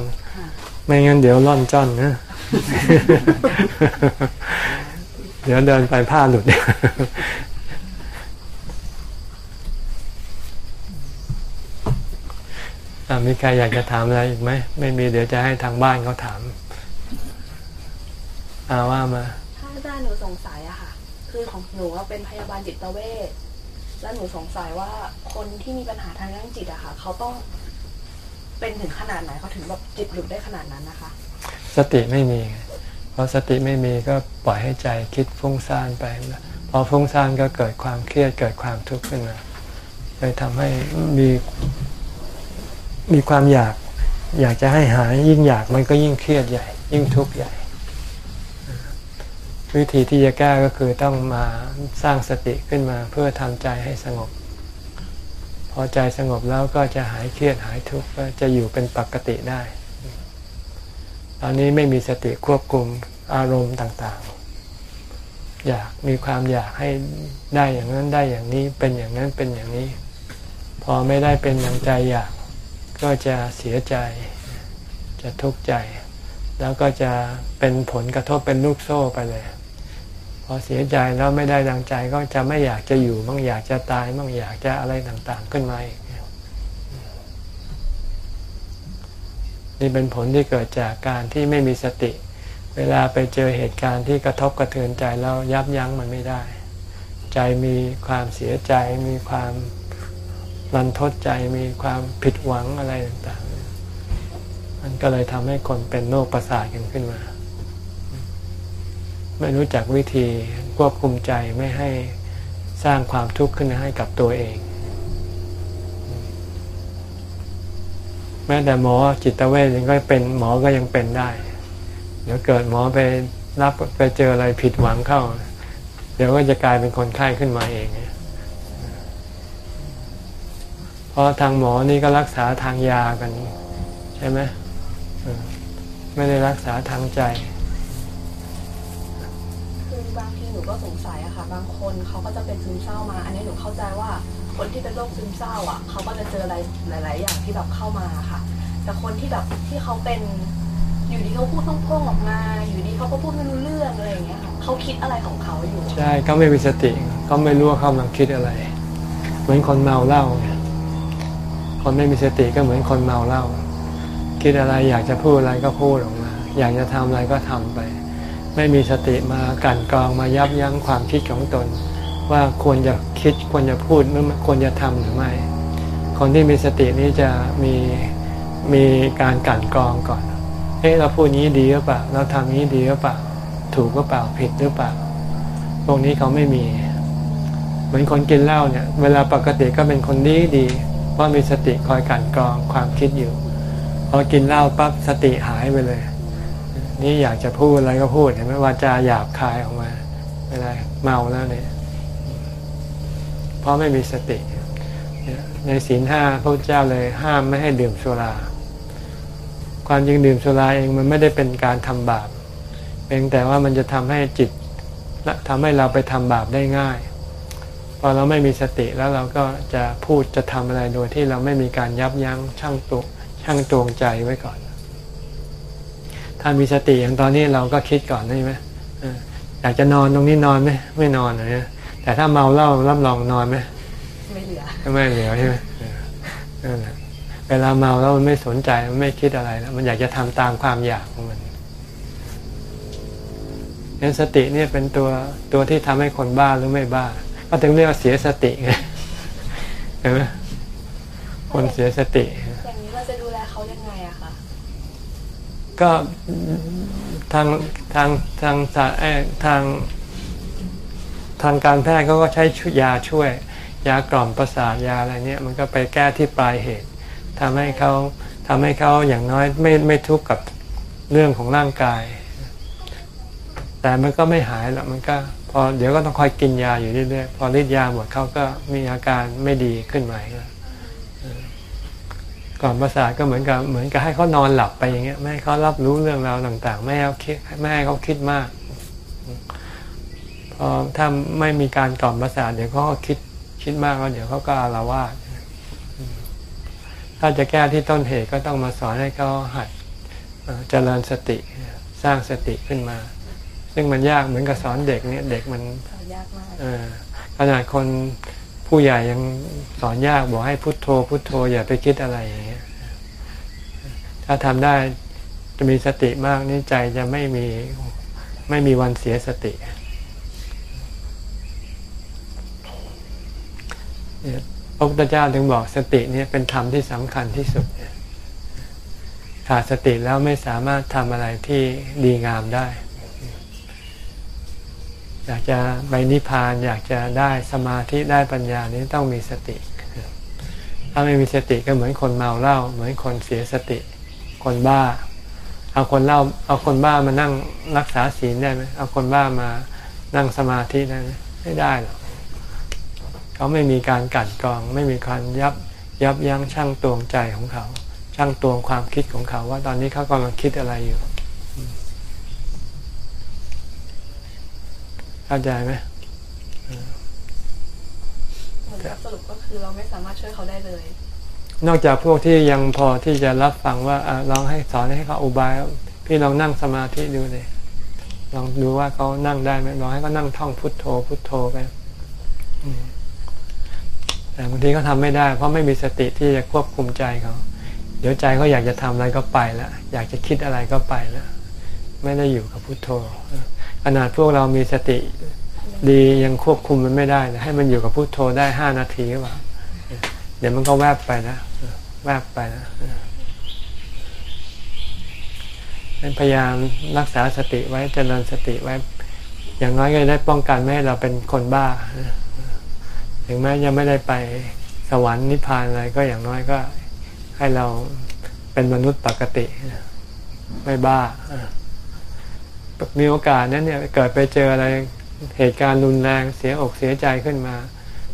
ไม่งั้นเดี๋ยวร่อนจ้อนนะ เดี๋ยวเดินไปผ้าหลุดมีใครอยากจะถามอะไรอีกไหม ไม่มีเดี๋ยวจะให้ทางบ้านเขาถามอาว่ามาถ้าอาจารย์หนูสงสัยอะค่ะ คือของหนูเป็นพยาบาลจิตเวช แล้วหนูสงสัยว่าคนที่มีปัญหาทางด้านจิตอะค่ะ เขาต้องเป็นถึงขนาดไหนเขาถึงแบบจิตหลุดได้ขนาดนั้นนะคะ สติไม่มี เพราะสติไม่มีก็ปล่อยให้ใจคิดฟุ้งซ่านไปพอฟุ้งซ่านก็เกิดความเครียดเกิดความทุกข์ขึ้นมาเลยทำให้มีมีความอยาก อยากจะให้หายยิ่งอยากมันก็ยิ่งเครียดใหญ่ ยิ่งทุกข์ใหญ่ วิธีที่จะแก้ก็คือต้องมาสร้างสติขึ้นมาเพื่อทำใจให้สงบ พอใจสงบแล้วก็จะหายเครียดหายทุกข์ก็จะอยู่เป็นปกติได้ ตอนนี้ไม่มีสติควบคุมอารมณ์ต่างๆ อยากมีความอยากให้ได้อย่างนั้นได้อย่างนี้เป็นอย่างนั้นเป็นอย่างนี้ พอไม่ได้เป็นอย่างใจอยาก ก็จะเสียใจ จะทุกข์ใจ แล้วก็จะเป็นผลกระทบเป็นลูกโซ่ไปเลย พอเสียใจแล้วไม่ได้ดังใจก็จะไม่อยากจะอยู่มั่งอยากจะตายมั่งอยากจะอะไรต่างๆ ขึ้นมาอีกนี่เป็นผลที่เกิดจากการที่ไม่มีสติ เวลาไปเจอเหตุการณ์ที่กระทบกระเทือนใจแล้วยับยั้งมันไม่ได้ ใจมีความเสียใจ มีความรันทดใจมีความผิดหวังอะไรต่างๆมันก็เลยทำให้คนเป็นโรคประสาทกันขึ้นมา ไม่รู้จักวิธีควบคุมใจไม่ให้สร้างความทุกข์ขึ้นให้กับตัวเอง แม้แต่หมอจิตเวชยังก็เป็นหมอก็ยังเป็นได้ เดี๋ยวเกิดหมอไปรับไปเจออะไรผิดหวังเข้า เดี๋ยวก็จะกลายเป็นคนไข้ขึ้นมาเองเพราะทางหมอนี่ก็รักษาทางยากัน ใช่ไหมไม่ได้รักษาทางใจ คือบางทีหนู ก็สงสัยอะค่ะ บางคนเขาก็จะเป็นซึมเศร้ามา อันนี้หนูเข้าใจว่าคนที่เป็นโรคซึมเศร้าอะเขาก็จะเจออะไรหลาย ๆ อย่างที่แบบเข้ามาค่ะ แต่คนที่แบบที่เขาเป็นอยู่ดีเขาพูดต้องพ่งออกมา อยู่ดีเขาก็พูดไม่รู้เรื่องอะไรอย่างเงี้ยค่ะเขาคิดอะไรของเขาอยู่ใช่เขาไม่มีสติเขาไม่รู้ว่าเขากำลังคิดอะไร เหมือนคนเมาเหล้าคนไม่มีสติก็เหมือนคนเมาเหล้าคิดอะไรอยากจะพูดอะไรก็พูดออกมา อยากจะทำอะไรก็ทำไป ไม่มีสติมากันกรองมายับยั้งความคิดของตน ว่าควรจะคิดควรจะพูดหรือควรจะทำหรือไม่ คนที่มีสตินี้จะมีมีการกันกรองก่อน เฮ้เราพูดนี้ดีหรือเปล่า เราทำนี้ดีหรือเปล่า ถูกหรือเปล่า ผิดหรือเปล่า พวกนี้เขาไม่มี เหมือนคนกินเหล้าเนี่ย เวลาปกติก็เป็นคนดีดี เพราะมีสติคอยกันกรองความคิดอยู่ พอกินเหล้าปั๊บสติหายไปเลย นี่อยากจะพูดอะไรก็พูดเห็นไหมว่าจะหยาบคายออกมาเวลาเมาแล้วเนี่ยเพราะไม่มีสติในศีลห้าพระเจ้าเลยห้ามไม่ให้ดื่มสุรา ความจริงดื่มสุราเองมันไม่ได้เป็นการทำบาปเพียงแต่ว่ามันจะทำให้จิตและทำให้เราไปทำบาปได้ง่ายพอเราไม่มีสติแล้วเราก็จะพูดจะทำอะไรโดยที่เราไม่มีการยับยั้งชั่งตุช่างตวงใจไว้ก่อน ถ้ามีสติอย่างตอนนี้เราก็คิดก่อนได้ไหมอยากจะนอนตรงนี้นอนไหมไม่นอนเลยแต่ถ้าเมาเหล้ารับรองนอนไหมไม่เหลือไม่เหลือใช่ไหมเวลาเมาแล้วมันไม่สนใจมันไม่คิดอะไรแล้วมันอยากจะทำตามความอยากของมันงั้นสติเนี่ยเป็นตัวตัวที่ทำให้คนบ้าหรือไม่บ้า ก็ถึงเรียกว่าเสียสติไงเห็นไหมคนเสียสติอย่างนี้เราจะดูแลเขายังไงอะคะ ก็ทางทางทางทางทางการแพทย์เขาก็ใช้ยาช่วย ยากล่อมประสาทยาอะไรเนี่ยมันก็ไปแก้ที่ปลายเหตุทำให้เขาทำให้เขาอย่างน้อยไม่ไม่ทุกข์กับเรื่องของร่างกาย แต่มันก็ไม่หายหรอกมันก็พอเดี๋ยวก็ต้องคอยกินยาอยู่เรื่อยๆพอฤทธิ์ยาหมดเขาก็มีอาการไม่ดีขึ้นมาก่ อนประสาทก็เหมือนกับเหมือนกับให้เขานอนหลับไปอย่างเงี้ยไม่ให้เขารับรู้เรื่องราวต่าง ๆ ไม่ให้เขาคิดไม่ให้เขาคิดมากพอถ้าไม่มีการกล่อมประสาทเดี๋ยวเขาก็คิดคิดมากแล้วเดี๋ยวเขาก็อาละวาดถ้าจะแก้ที่ต้นเหตุก็ต้องมาสอนให้เขาหัดเจริญสติสร้างสติขึ้นมา ซึ่งมันยากเหมือนกับสอนเด็กเนี่ยเด็กมันยากมากขนาดคน ผู้ใหญ่ยังสอนยากบอกให้พุโทโธ พุโทโธ อย่าไปคิดอะไรอย่างเงี้ยถ้าทำได้จะมีสติมากนี่ใจจะไม่มีไม่มีวันเสียสติพระพุทธเจ้าถึงบอกสตินี่เป็นธรรมที่สำคัญที่สุดขาดสติแล้วไม่สามารถทำอะไรที่ดีงามได้ อยากจะไปนิพพาน อยากจะได้สมาธิได้ปัญญานี้ต้องมีสติ ถ้าไม่มีสติก็เหมือนคนเมาเหล้าเหมือนคนเสียสติ คนบ้า เอาคนเล่าเอาคนบ้ามานั่งรักษาศีลได้ไหมเอาคนบ้ามานั่งสมาธิได้ไหมไม่ได้หรอกเขาไม่มีการกัดกรอง ไม่มีการยับยับยั้งชั่งตวงใจของเขาชั่งตวงความคิดของเขา ว่าตอนนี้เขากำลังคิดอะไรอยู่ เข้าใจไหมสรุปก็คือเราไม่สามารถช่วยเขาได้เลย นอกจากพวกที่ยังพอที่จะรับฟังว่าอลองให้สอนให้เขาอุบาย พี่ลองนั่งสมาธิดูเลยลองดูว่าเขานั่งได้ไหมลองให้เขานั่งท่องพุทโธ พุทโธไปแต่บางทีเขาทาไม่ได้ เพราะไม่มีสติที่จะควบคุมใจเขาเดี๋ยวใจเขาอยากจะทำอะไรก็ไปแล้วอยากจะคิดอะไรก็ไปแล้วไม่ได้อยู่กับพุทโธ ขนาดพวกเรามีสติดียังควบคุมมันไม่ได้ให้มันอยู่กับพุทโธได้ห้านาทีก็ว่าเดี๋ยวมันก็แวบไปนะ แวบไปนะพยายามรักษาสติไว้เจริญสติไว้ อย่างน้อยก็ได้ป้องกันไม่ให้เราเป็นคนบ้าถึงแม้ยังไม่ได้ไปสวรรค์นิพพานอะไรก็อย่างน้อยก็ให้เราเป็นมนุษย์ปกติ ไม่บ้า มีโอกาสนั้นเนี่ยเกิดไปเจออะไรเหตุการณ์รุนแรงเสียอกเสียใจขึ้นมา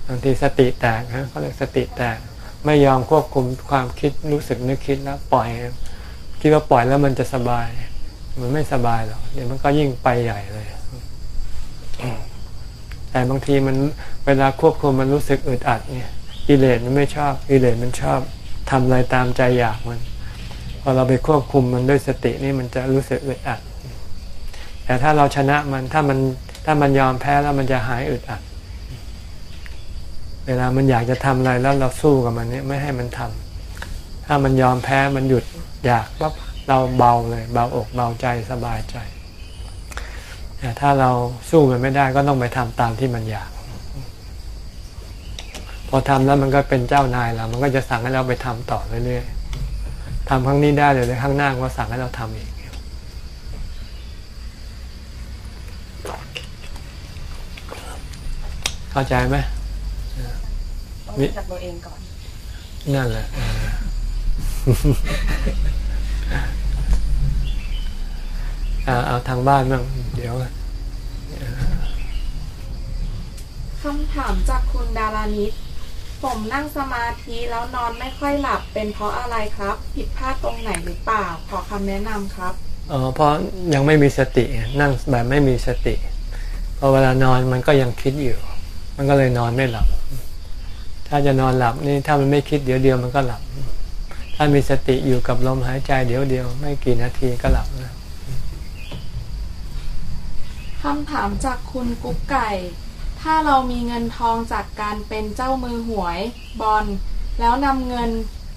บางทีสติแตกนะเขาเรียกสติแตกไม่ยอมควบคุมความคิดรู้สึกนึกคิดแล้วปล่อยคิดว่าปล่อยแล้วมันจะสบาย มันไม่สบายหรอกเดี๋ยวมันก็ยิ่งไปใหญ่เลย แต่บางทีมันเวลาควบคุมมันรู้สึกอึดอัดเนี่ยกิเลสมันไม่ชอบกิเลสมันชอบทำอะไรตามใจอยากมันพอเราไปควบคุมมันด้วยสตินี่มันจะรู้สึกอึดอัด แต่ถ้าเราชนะมันถ้ามันถ้ามันยอมแพ้แล้วมันจะหายอึดอัด เวลามันอยากจะทำอะไรแล้วเราสู้กับมันเนี่ยไม่ให้มันทำถ้ามันยอมแพ้มันหยุดอยากปั๊บเราเบาเลย เบาอกเบาใจสบายใจแต่ถ้าเราสู้มันไม่ได้ก็ต้องไปทำตามที่มันอยาก พอทำแล้วมันก็เป็นเจ้านายเรามันก็จะสั่งให้เราไปทำต่อเรื่อยๆทำครั้งนี้ได้เดี๋ยวในข้างหน้าก็สั่งให้เราทำอีก เข้าใจไหมต้องรู้จักตัวเองก่อน นั่นแหละเอาทางบ้านบ้างเดี๋ยวคำถามจากคุณดารานิดผมนั่งสมาธิแล้วนอนไม่ค่อยหลับเป็นเพราะอะไรครับ ผิดพลาดตรงไหนหรือเปล่า ขอคำแนะนำครับอ๋อเพราะยังไม่มีสตินั่งแบบไม่มีสติพอเวลานอนมันก็ยังคิดอยู่ มันก็เลยนอนไม่หลับ ถ้าจะนอนหลับนี่ถ้ามันไม่คิดเดี๋ยวเดียวมันก็หลับ ถ้ามีสติอยู่กับลมหายใจเดี๋ยวเดียว ไม่กี่นาทีก็หลับนะคำถามจากคุณกุ๊กไก่ ถ้าเรามีเงินทองจากการเป็นเจ้ามือหวยบอลแล้วนำเงิน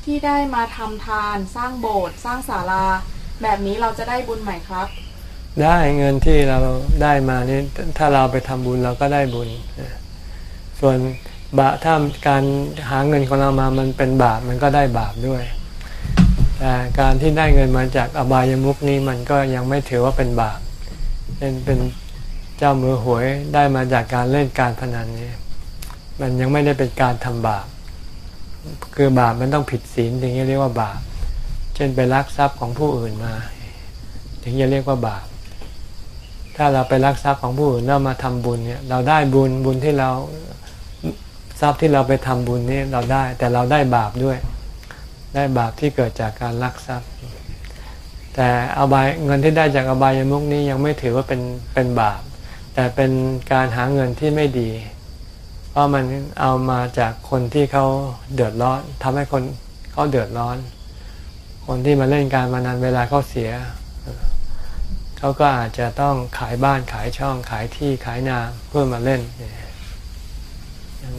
ที่ได้มาทำทานสร้างโบสถ์สร้างศาลา แบบนี้เราจะได้บุญไหมครับ ได้เงินที่เราได้มานี่ถ้าเราไปทำบุญเราก็ได้บุญ ส่วนบาถ้าการหาเงินของเรามามันเป็นบาปมันก็ได้บาปด้วยแต่การที่ได้เงินมาจากอบายมุกนี้มันก็ยังไม่ถือว่าเป็นบาปเป็นเป็นเจ้ามือหวยได้มาจากการเล่นการพนันนี่มันยังไม่ได้เป็นการทำบาป คือบาปมันต้องผิดศีลถึงจะเรียกว่าบาป เช่นไปลักทรัพย์ของผู้อื่นมา ถึงจะเรียกว่าบาป ถ้าเราไปลักทรัพย์ของผู้อื่นแล้วมาทำบุญเนี่ย เราได้บุญบุญที่เรา ทรัพย์ที่เราไปทำบุญนี่เราได้ แต่เราได้บาปด้วย ได้บาปที่เกิดจากการลักทรัพย์ แต่อบายเงินที่ได้จากอบายมุกนี้ยังไม่ถือว่าเป็นเป็นบาป แต่เป็นการหาเงินที่ไม่ดี เพราะมันเอามาจากคนที่เขาเดือดร้อนทำให้คนเขาเดือดร้อน คนที่มาเล่นการมานันเวลาเขาเสียเขาก็อาจจะต้องขายบ้านขายช่องขายที่ขายนาเพื่อมาเล่นอย่าง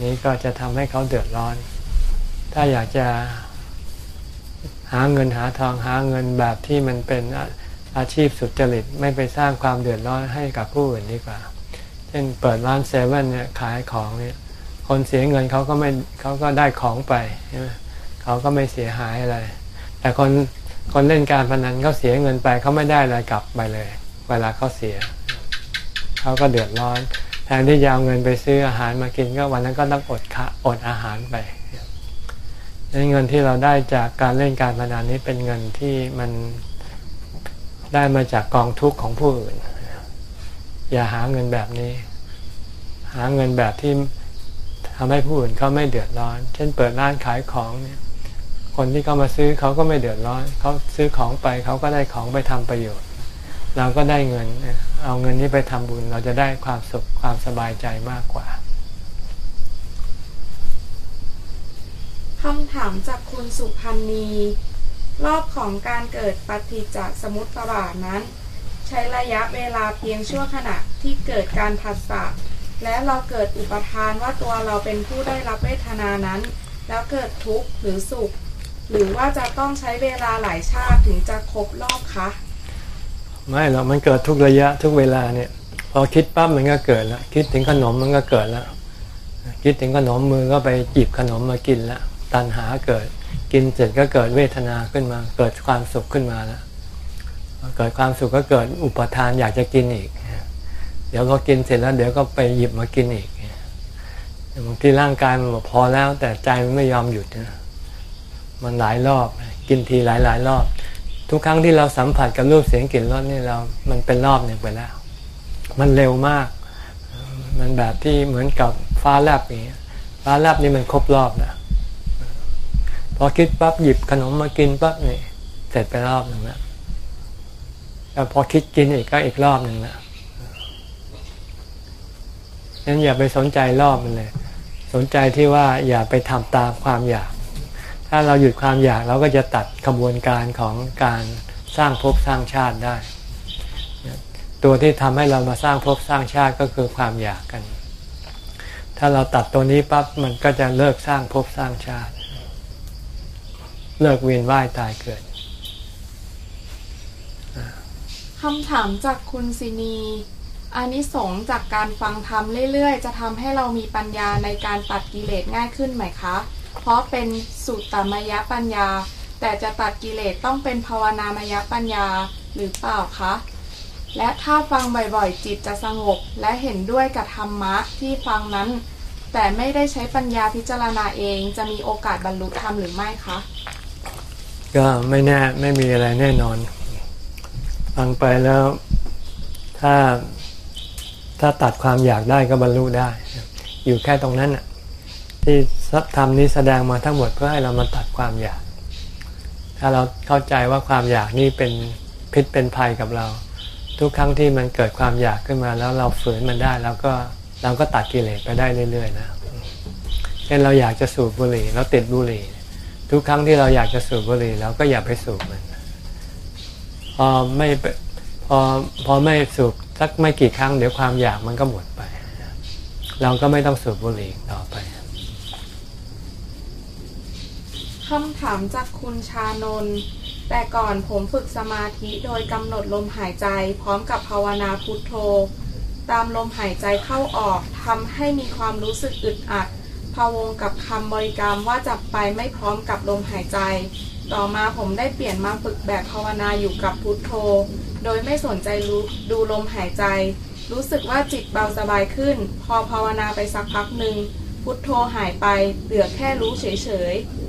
นี้ก็จะทำให้เขาเดือดร้อน ถ้าอยากจะหาเงินหาทองหาเงินแบบที่มันเป็นอาชีพสุจริตไม่ไปสร้างความเดือดร้อนให้กับผู้อื่นดีกว่า เช่นเปิดร้านเซเว่นเนี่ยขายของเนี่ยคนเสียเงินเขาก็ไม่เขาก็ได้ของไปใช่เขาก็ไม่เสียหายอะไร แต่คนคนเล่นการพนันเขาเสียเงินไปเขาไม่ได้อะไรกลับไปเลย เวลาเขาเสีย เขาก็เดือดร้อน แทนที่จะเอาเงินไปซื้ออาหารมากินก็วันนั้นก็ต้องอดคะอดอาหารไปเงินที่เราได้จากการเล่นการพนันนี้เป็นเงินที่มันได้มาจากกองทุกข์ของผู้อื่น อย่าหาเงินแบบนี้ หาเงินแบบที่ทำให้ผู้อื่นเขาไม่เดือดร้อน เช่นเปิดร้านขายของเนี่ย คนที่เขามาซื้อเขาก็ไม่เดือดร้อน เขาซื้อของไปเขาก็ได้ของไปทำประโยชน์ เราก็ได้เงิน เอาเงินนี้ไปทำบุญเราจะได้ความสุขความสบายใจมากกว่าคำถามจากคุณสุพันนีรอบของการเกิดปฏิจจสมุปบาทนั้น ใช้ระยะเวลาเพียงชั่วขณะที่เกิดการผัสสะและเราเกิดอุปทานว่าตัวเราเป็นผู้ได้รับเวทนานั้น แล้วเกิดทุกข์หรือสุข หรือว่าจะต้องใช้เวลาหลายชาติถึงจะครบรอบคะ ไม่หรอกมันเกิดทุกระยะทุกเวลาเนี่ย พอคิดปั๊บมันก็เกิดล้วคิดถึงขนมมันก็เกิดล้วคิดถึงขนมมือก็ไปจีบขนมมากินล้วตัณหาเกิด กินเสร็จก็เกิดเวทนาขึ้นมา เกิดความสุขขึ้นมาแล้วเกิดความสุขก็เกิดอุปทานอยากจะกินอีก เดี๋ยวก็กินเสร็จแล้วเดี๋ยวก็ไปหยิบมากินอีกบางทีร่างกายมันบอกพอแล้ว แต่ใจมันไม่ยอมหยุดนะมันหลายรอบ กินทีหลายหลายรอบ ทุกครั้งที่เราสัมผัสกับรูปเสียงกลิ่นรสนี่เรา มันเป็นรอบหนึ่งไปแล้ว มันเร็วมาก มันแบบที่เหมือนกับฟ้าแลบอย่างนี้ฟ้าแลบนี่มันครบรอบนะพอคิดปั๊บหยิบขนมมากินปั๊บนี่เสร็จไปรอบหนึ่งแล้วแล้วพอคิดกินอีกก็อีกรอบหนึ่งนะนั้นอย่าไปสนใจรอบมันเลย สนใจที่ว่าอย่าไปทำตามความอยาก ถ้าเราหยุดความอยากเราก็จะตัดขบวนการของการสร้างภพสร้างชาติได้ ตัวที่ทำให้เรามาสร้างภพสร้างชาติก็คือความอยากกัน ถ้าเราตัดตัวนี้ปั๊บมันก็จะเลิกสร้างภพสร้างชาติ เลิกเวียนว่ายตายเกิดคำถามจากคุณซินีอานิสงส์จากการฟังธรรมเรื่อยๆ จะทำให้เรามีปัญญาในการตัดกิเลสง่ายขึ้นไหมคะ เพราะเป็นสุตตมยปัญญา แต่จะตัดกิเลสต้องเป็นภาวนามยปัญญาหรือเปล่าคะ และถ้าฟังบ่อยๆ จิตจะสงบ และเห็นด้วยกับธรรมะที่ฟังนั้น แต่ไม่ได้ใช้ปัญญาพิจารณาเองจะมีโอกาสบรรลุธรรมหรือไม่คะ ก็ไม่แน่ไม่มีอะไรแน่นอน ฟังไปแล้ว ถ้าถ้าตัดความอยากได้ก็บรรลุได้ อยู่แค่ตรงนั้นน่ะ ที่ทำนี้แสดงมาทั้งหมดเพื่อให้เรามาตัดความอยาก ถ้าเราเข้าใจว่าความอยากนี่เป็นพิษเป็นภัยกับเรา ทุกครั้งที่มันเกิดความอยากขึ้นมา แล้วเราฝืนมันได้แล้วก็เราก็ตัดกิเลสไปได้เรื่อยๆนะเช่นเราอยากจะสูบบุหรี่เราติดบุหรี่ ทุกครั้งที่เราอยากจะสูบบุหรี่เราก็อย่าไปสูบมันพอไม่พอพอไม่สูบสักไม่กี่ครั้งเดี๋ยวความอยากมันก็หมดไป เราก็ไม่ต้องสูบบุหรี่ต่อไป คำถามจากคุณชานนแต่ก่อนผมฝึกสมาธิโดยกำหนดลมหายใจ พร้อมกับภาวนาพุทโธ ตามลมหายใจเข้าออกทำให้มีความรู้สึกอึดอัดพะวงกับคำบริกรรมว่าจับไปไม่พร้อมกับลมหายใจ ต่อมาผมได้เปลี่ยนมาฝึกแบบภาวนาอยู่กับพุทโธ โดยไม่สนใจรู้ดูลมหายใจ รู้สึกว่าจิตเบาสบายขึ้น พอภาวนาไปสักพักหนึ่งพุทโธหายไปเหลือแค่รู้เฉยๆ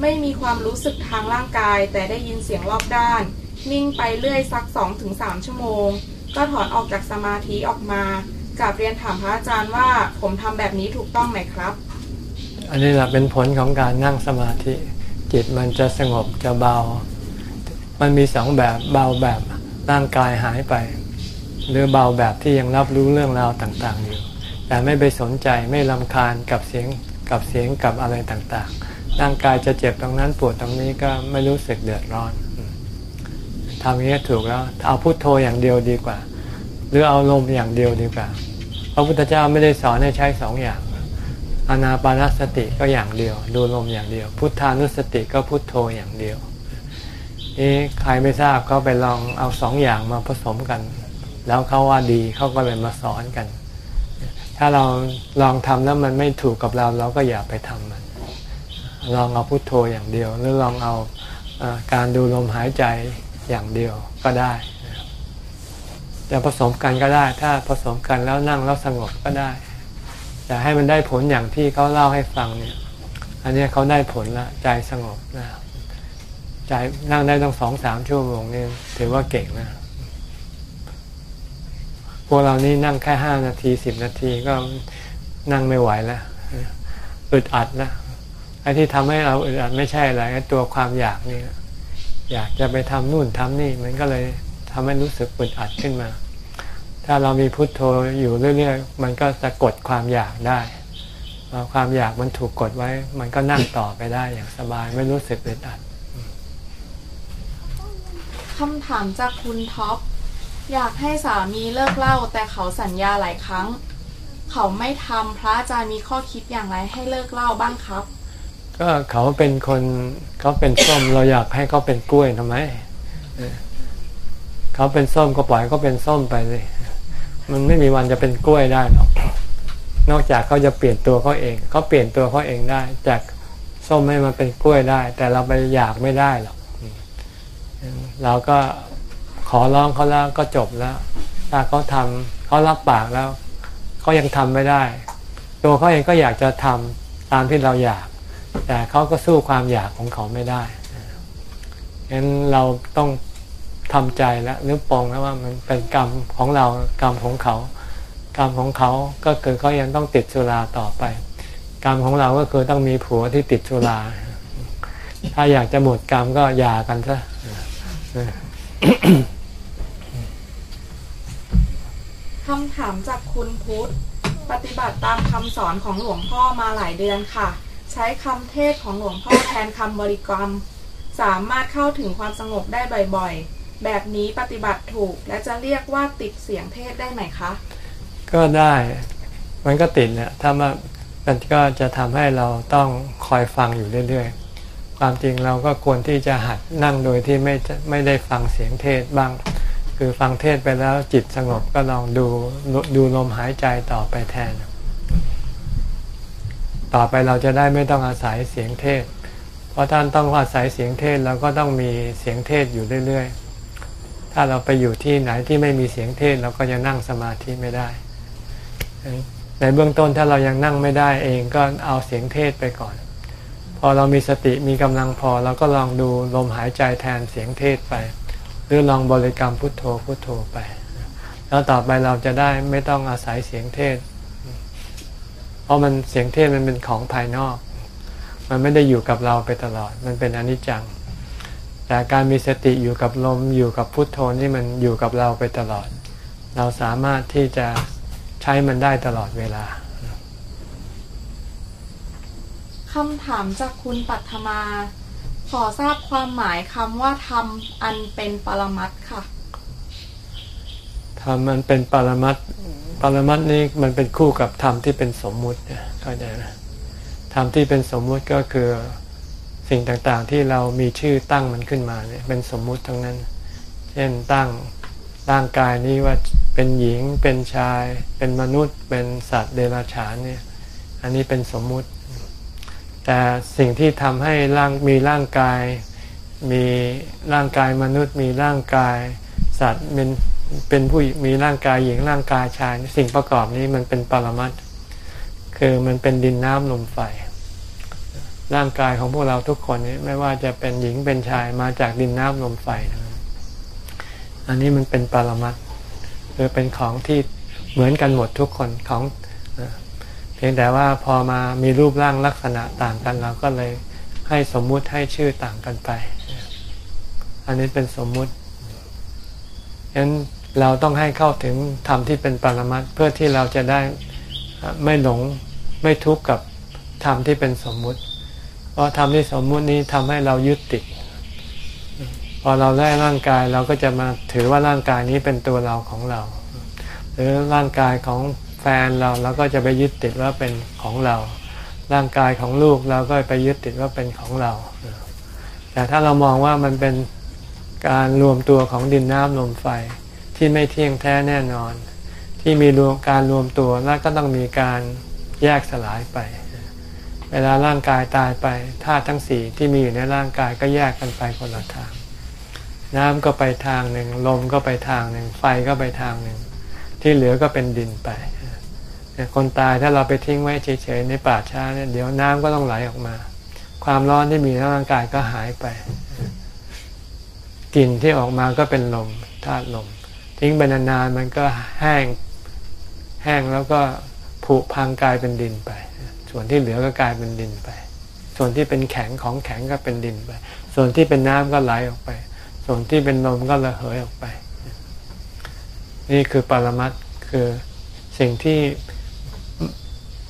ไม่มีความรู้สึกทางร่างกาย แต่ได้ยินเสียงรอบด้าน นิ่งไปเรื่อยสักสองถึงสามชั่วโมง ก็ถอนออกจากสมาธิออกมากับเรียนถามพระอาจารย์ว่าผมทำแบบนี้ถูกต้องไหมครับ อันนี้แหละเป็นผลของการนั่งสมาธิ จิตมันจะสงบจะเบา มันมีสองแบบเบาแบบร่างกายหายไป หรือเบาแบบที่ยังรับรู้เรื่องราวต่างๆอยู่ แต่ไม่ไปสนใจไม่ลำคาญกับเสียงกับเสียงกับอะไรต่างๆ ร่างกายจะเจ็บตรงนั้นปวดตรงนี้ก็ไม่รู้สึกเดือดร้อนทำอย่างนี้ถูกแล้วเอาพุโทโธอย่างเดียวดีกว่า หรือเอาลมอย่างเดียวดีกว่าพระพุทธเจ้าไม่ได้สอนให้ใช้สองอย่างอนาปานสติก็อย่างเดียว ดูลมอย่างเดียว พุทธานุสติก็พุทโธอย่างเดียวนี่ใครไม่ทราบเขาไปลองเอาสองอย่างมาผสมกัน แล้วเขาว่าดีเขาก็เลยมาสอนกัน ถ้าเราลองทำแล้วมันไม่ถูกกับเราเราก็อย่าไปทำมัน ลองเอาพุโทโธอย่างเดียว หรือลองเอาการดูลมหายใจอย่างเดียวก็ได้จะผสมกันก็ได้ ถ้าผสมกันแล้วนั่งแล้วสงบก็ได้แต่ให้มันได้ผลอย่างที่เขาเล่าให้ฟังเนี่ย อันนี้เขาได้ผลละใจสงบนะใจนั่งได้ต้องสองสามชั่วโมงนี่ถือว่าเก่งนะพวกเรานี่นั่งแค่ห้านาทีสิบนาทีก็นั่งไม่ไหวแล้วอึดอัดนะ ไอ้ที่ทำให้เราอึดอัดไม่ใช่อะไรตัวความอยากนี่อยากจะไปทำนู่นทำนี่มันก็เลยทำให้รู้สึกอึดอัดขึ้นมา ถ้าเรามีพุทโธอยู่เรื่อยๆมันก็จะกดความอยากได้ความอยากมันถูกกดไว้ มันก็นั่งต่อไปได้อย่างสบายไม่รู้สึกอึดอัดคำถามจากคุณท็อปอยากให้สามีเลิกเล่า แต่เขาสัญญาหลายครั้ง เขาไม่ทำพระอาจารย์มีข้อคิดอย่างไรให้เลิกเล่าบ้างครับ ก็เขาเป็นคนเขาเป็นส้มเราอยากให้เขาเป็นกล้วยทำไมเขาเป็นส้มก็ปล่อยเขาเป็นส้มไปเลยมันไม่มีวันจะเป็นกล้วยได้หรอกนอกจากเขาจะเปลี่ยนตัวเขาเองเขาเปลี่ยนตัวเขาเองได้ จากส้มให้มันเป็นกล้วยได้ แต่เราไปอยากไม่ได้หรอกเราก็ขอร้องเขาแล้วก็จบแล้ว ถ้าเขาทำเขารับปากแล้วเขายังทำไม่ได้ ตัวเขาเองก็อยากจะทำตามที่เราอยาก แต่เขาก็สู้ความอยากของเขาไม่ได้ฉะนั้นเราต้องทำใจแล้วนึกปองแล้วว่ามันเป็นกรรมของเรากรรมของเขา กรรมของเขาก็คือเขายังต้องติดสุราต่อไป กรรมของเราก็คือต้องมีผัวที่ติดสุรา ถ้าอยากจะหมดกรรมก็หย่ากันซะคำถามจากคุณพุทธ ปฏิบัติตามคำสอนของหลวงพ่อมาหลายเดือนค่ะ ใช้คำเทศของหลวงพ่อแทนคำบริกรรม สามารถเข้าถึงความสงบได้บ่อยๆ แบบนี้ปฏิบัติถูก และจะเรียกว่าติดเสียงเทศได้ไหมคะ ก็ได้ มันก็ติดเนี่ยถ้ามามันก็จะทำให้เราต้องคอยฟังอยู่เรื่อยๆ ความจริงเราก็ควรที่จะหัดนั่งโดยที่ไม่ไม่ได้ฟังเสียงเทศบ้าง คือฟังเทศไปแล้วจิตสงบก็ลองดูดูลมหายใจต่อไปแทน ต่อไปเราจะได้ไม่ต้องอาศัยเสียงเทศ เพราะท่านต้องอาศัยเสียงเทศเราก็ต้องมีเสียงเทศอยู่เรื่อยๆ ถ้าเราไปอยู่ที่ไหนที่ไม่มีเสียงเทศเราก็จะนั่งสมาธิไม่ได้ ในเบื้องต้นถ้าเรายังนั่งไม่ได้เองก็เอาเสียงเทศไปก่อน พอเรามีสติมีกำลังพอเราก็ลองดูลมหายใจแทนเสียงเทศไป หรือลองบริกรรมพุทโธพุทโธไป แล้วต่อไปเราจะได้ไม่ต้องอาศัยเสียงเทศ เพราะมันเสียงเทศมันเป็นของภายนอก มันไม่ได้อยู่กับเราไปตลอด มันเป็นอนิจจัง แต่การมีสติอยู่กับลมอยู่กับพุทโธนี่มันอยู่กับเราไปตลอด เราสามารถที่จะใช้มันได้ตลอดเวลาคำถามจากคุณปัทมา ขอทราบความหมายคำว่าธรรมอันเป็นปรมัตค่ะธรรมมันเป็นปรมัต ปรมัตนี้มันเป็นคู่กับธรรมที่เป็นสมมุติเข้าใจไหมธรรมที่เป็นสมมุติก็คือสิ่งต่างๆที่เรามีชื่อตั้งมันขึ้นมาเนี่ยเป็นสมมุติทั้งนั้น เช่นตั้งร่างกายนี้ว่าเป็นหญิงเป็นชาย เป็นมนุษย์ เป็นสัตว์เดรัจฉานเนี่ยอันนี้เป็นสมมุติ แต่สิ่งที่ทำให้ร่างมีร่างกาย มีร่างกายมนุษย์ มีร่างกายสัตว์เป็น เป็นผู้มีร่างกายหญิงร่างกายชายสิ่งประกอบนี้มันเป็นปรมัตคือมันเป็นดินน้ำลมไฟร่างกายของพวกเราทุกคนนี้ไม่ว่าจะเป็นหญิงเป็นชายมาจากดินน้ำลมไฟอันนี้มันเป็นปรมัตคือเป็นของที่เหมือนกันหมดทุกคนของเพียงแต่ว่าพอมามีรูปร่างลักษณะต่างกันเราก็เลยให้สมมุติให้ชื่อต่างกันไป อันนี้เป็นสมมุติฉะนั้น เราต้องให้เข้าถึงธรรมที่เป็นปรมัตเพื่อที่เราจะได้ไม่หลงไม่ทุกข์กับธรรมที่เป็นสมมุติ เพราะธรรมที่สมมุตินี้ทำให้เรายึดติด พอเราได้ร่างกายเราก็จะมาถือว่าร่างกายนี้เป็นตัวเราของเรา หรือร่างกายของแฟนเราเราก็จะไปยึดติดว่าเป็นของเรา ร่างกายของลูกเราก็ไปยึดติดว่าเป็นของเรา แต่ถ้าเรามองว่ามันเป็นการรวมตัวของดินน้ำลมไฟ ที่ไม่เที่ยงแท้แน่นอน ที่มีรวมการรวมตัวแล้วก็ต้องมีการแยกสลายไป เวลาร่างกายตายไปธาตุทั้งสี่ที่มีอยู่ในร่างกายก็แยกกันไปคนละทาง น้ำก็ไปทางหนึ่งลมก็ไปทางหนึ่งไฟก็ไปทางหนึ่งที่เหลือก็เป็นดินไปคนตายถ้าเราไปทิ้งไว้เฉยๆในป่าช้าเนี่ยเดี๋ยวน้ำก็ต้องไหลออกมา ความร้อนที่มีในร่างกายก็หายไปกลิ่นที่ออกมาก็เป็นลมธาตุลม ทิ้งไปนานๆมันก็แห้งแห้งแล้วก็ผุพังกลายเป็นดินไป ส่วนที่เหลือก็กลายเป็นดินไป ส่วนที่เป็นแข็งของแข็งก็เป็นดินไป ส่วนที่เป็นน้ำก็ไหลออกไป ส่วนที่เป็นลมก็ระเหยออกไป นี่คือปรมัตคือสิ่งที่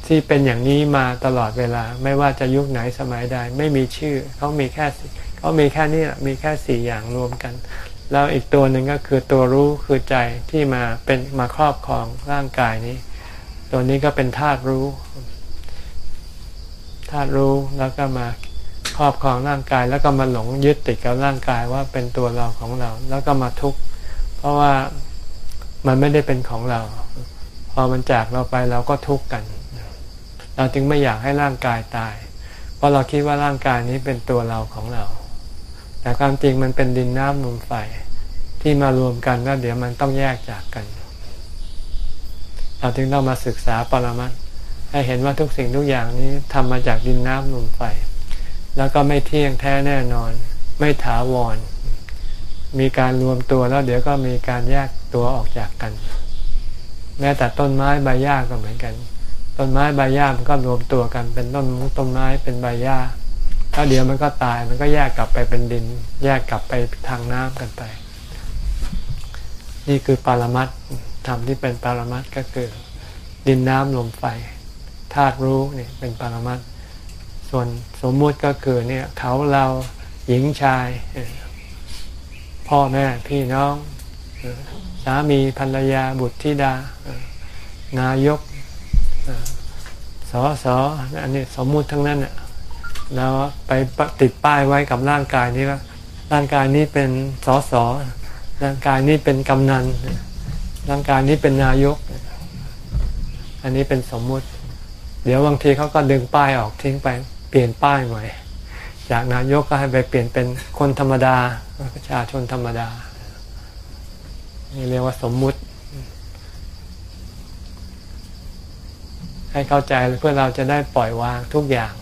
ที่เป็นอย่างนี้มาตลอดเวลา ไม่ว่าจะยุคไหนสมัยใด ไม่มีชื่อเขามีแค่เขามีแค่นี้มีแค่สี่อย่างรวมกัน แล้วอีกตัวหนึ่งก็คือตัวรู้คือใจที่มาเป็นมาครอบครองร่างกายนี้ ตัวนี้ก็เป็นธาตุรู้ธาตุรู้แล้วก็มาครอบครองร่างกาย แล้วก็มาหลงยึดติดกับร่างกายว่าเป็นตัวเราของเรา แล้วก็มาทุกข์เพราะว่ามันไม่ได้เป็นของเรา พอมันจากเราไปเราก็ทุกข์กัน เราจึงไม่อยากให้ร่างกายตาย เพราะเราคิดว่าร่างกายนี้เป็นตัวเราของเรา แต่ความจริงมันเป็นดินน้ำลมไฟที่มารวมกันแล้วเดี๋ยวมันต้องแยกจากกัน เราจึงต้องมาศึกษาปรมัตให้เห็นว่าทุกสิ่งทุกอย่างนี้ทำมาจากดินน้ำลมไฟ แล้วก็ไม่เที่ยงแท้แน่นอน ไม่ถาวร มีการรวมตัวแล้วเดี๋ยวก็มีการแยกตัวออกจากกัน แม้แต่ต้นไม้ใบหญ้าก็เหมือนกัน ต้นไม้ใบหญ้ามันก็รวมตัวกันเป็นต้นต้นไม้เป็นใบหญ้า แล้วเดี๋ยวมันก็ตายมันก็แยกกลับไปเป็นดิน แยกกลับไปทางน้ำกันไป นี่คือปรมัตธรรมที่เป็นปรมัตก็คือ ดินน้ำลมไฟธาตุรู้นี่เป็นปรมัตส่วนสมมุติก็คือเนี่ยเขาเราหญิงชาย พ่อแม่พี่น้องสามีภรรยาบุตรธิดานายกสอสออันนี้สมมุติทั้งนั้นอะ เราไปติดป้ายไว้กับร่างกายนี้ว่าร่างกายนี้เป็นสอสอร่างกายนี้เป็นกำนัน ร่างกายนี้เป็นนายก อันนี้เป็นสมมุติ เดี๋ยวบางทีเขาก็ดึงป้ายออกทิ้งไปเปลี่ยนป้ายใหม่จากนายกก็ให้ไปเปลี่ยนเป็นคนธรรมดาประชาชนธรรมดา นี่เรียกว่าสมมุติ ให้เข้าใจเพื่อเราจะได้ปล่อยวางทุกอย่าง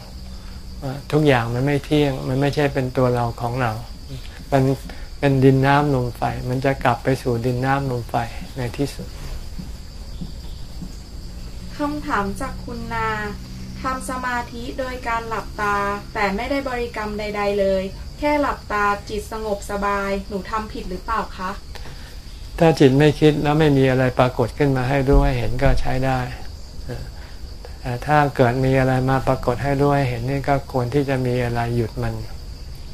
ทุกอย่างมันไม่เที่ยง มันไม่ใช่เป็นตัวเราของเรา มันเป็นดินน้ำลมไฟ มันจะกลับไปสู่ดินน้ำลมไฟในที่สุดคำถามจากคุณนาทำสมาธิโดยการหลับตา แต่ไม่ได้บริกรรมใด ๆ เลย แค่หลับตาจิตสงบสบาย หนูทำผิดหรือเปล่าคะ ถ้าจิตไม่คิดแล้วไม่มีอะไรปรากฏขึ้นมาให้รู้ให้เห็นก็ใช้ได้ แต่ถ้าเกิดมีอะไรมาปรากฏให้รู้ให้เห็นนี่ก็ควรที่จะมีอะไรหยุดมัน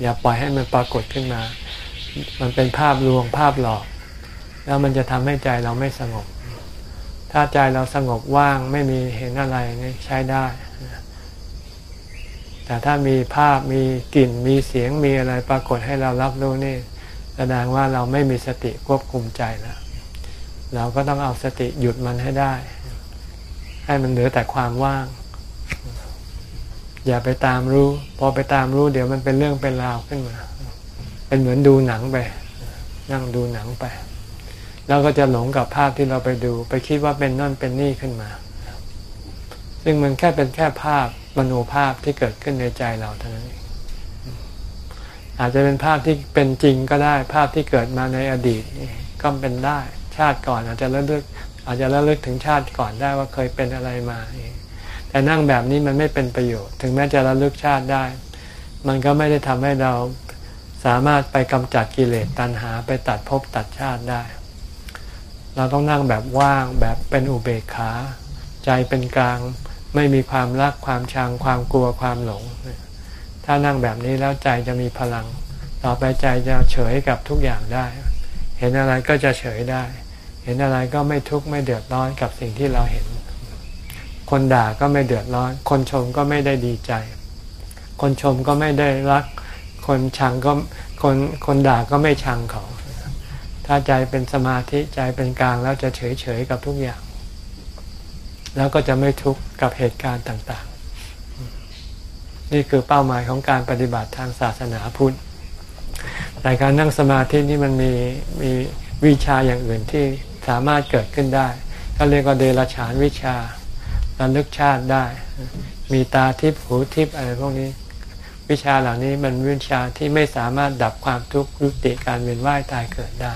อย่าปล่อยให้มันปรากฏขึ้นมา มันเป็นภาพลวงภาพหลอก แล้วมันจะทำให้ใจเราไม่สงบ ถ้าใจเราสงบว่างไม่มีเห็นอะไรนี่ใช้ได้ แต่ถ้ามีภาพมีกลิ่นมีเสียงมีอะไรปรากฏให้เรารับรู้นี่แสดงว่าเราไม่มีสติควบคุมใจแล้วเราก็ต้องเอาสติหยุดมันให้ได้ ให้มันเหลือแต่ความว่าง อย่าไปตามรู้ พอไปตามรู้ เดี๋ยวมันเป็นเรื่องเป็นราวขึ้นมา เป็นเหมือนดูหนังไป นั่งดูหนังไป แล้วก็จะหลงกับภาพที่เราไปดู ไปคิดว่าเป็นนั่นเป็นนี่ขึ้นมา ซึ่งมันแค่เป็นแค่ภาพมโนภาพที่เกิดขึ้นในใจเราเท่านั้นเองอาจจะเป็นภาพที่เป็นจริงก็ได้ ภาพที่เกิดมาในอดีตก็เป็นได้ ชาติก่อนอาจจะระลึก อาจจะระลึกถึงชาติก่อนได้ว่าเคยเป็นอะไรมาแต่นั่งแบบนี้มันไม่เป็นประโยชน์ ถึงแม้จะระลึกชาติได้ มันก็ไม่ได้ทำให้เราสามารถไปกำจัดกิเลสตัณหาไปตัดภพตัดชาติได้ เราต้องนั่งแบบว่างแบบเป็นอุเบกขา ใจเป็นกลางไม่มีความรักความชังความกลัวความหลง ถ้านั่งแบบนี้แล้วใจจะมีพลัง ต่อไปใจจะเฉยกับทุกอย่างได้ เห็นอะไรก็จะเฉยได้ เห็นอะไรก็ไม่ทุกข์ไม่เดือดร้อนกับสิ่งที่เราเห็น คนด่าก็ไม่เดือดร้อน คนชมก็ไม่ได้ดีใจ คนชมก็ไม่ได้รัก คนชังก็คนคนด่าก็ไม่ชังเขา ถ้าใจเป็นสมาธิใจเป็นกลางแล้วจะเฉยเฉยกับทุกอย่าง แล้วก็จะไม่ทุกข์กับเหตุการณ์ต่างๆ นี่คือเป้าหมายของการปฏิบัติทางศาสนาพุทธแต่การนั่งสมาธินี่มันมีมีวิชาอย่างอื่นที่ สามารถเกิดขึ้นได้ ก็เรียกว่าเดรฉานวิชาระลึกชาติได้ มีตาทิพหูทิพอะไรพวกนี้ วิชาเหล่านี้มันวิชาที่ไม่สามารถดับความทุกข์ยุติการเวียนว่ายตายเกิดได้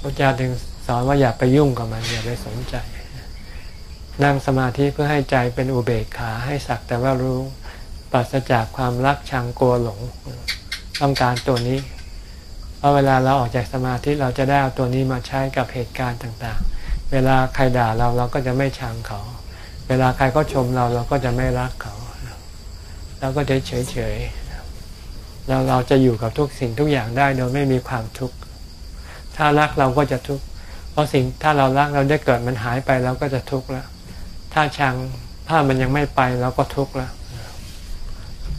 พระเจ้าจึงสอนว่าอย่าไปยุ่งกับมันอย่าไปสนใจ นั่งสมาธิเพื่อให้ใจเป็นอุเบกขาให้สักแต่ว่ารู้ปราศจากความรักชังกลัวหลง ต้องการตัวนี้ เพราะเวลาเราออกจากสมาธิเราจะได้เอาตัวนี้มาใช้กับเหตุการณ์ต่างๆ เวลาใครด่าเราเราก็จะไม่ชังเขา เวลาใครก็ชมเราเราก็จะไม่รักเขาเราก็จะเฉยๆเราเราจะอยู่กับทุกสิ่งทุกอย่างได้โดยไม่มีความทุกข์ถ้ารักเราก็จะทุกข์เพราะสิ่งถ้าเรารักเราได้เกิดมันหายไปเราก็จะทุกข์แล้วถ้าชังถ้ามันยังไม่ไปเราก็ทุกข์แล้ว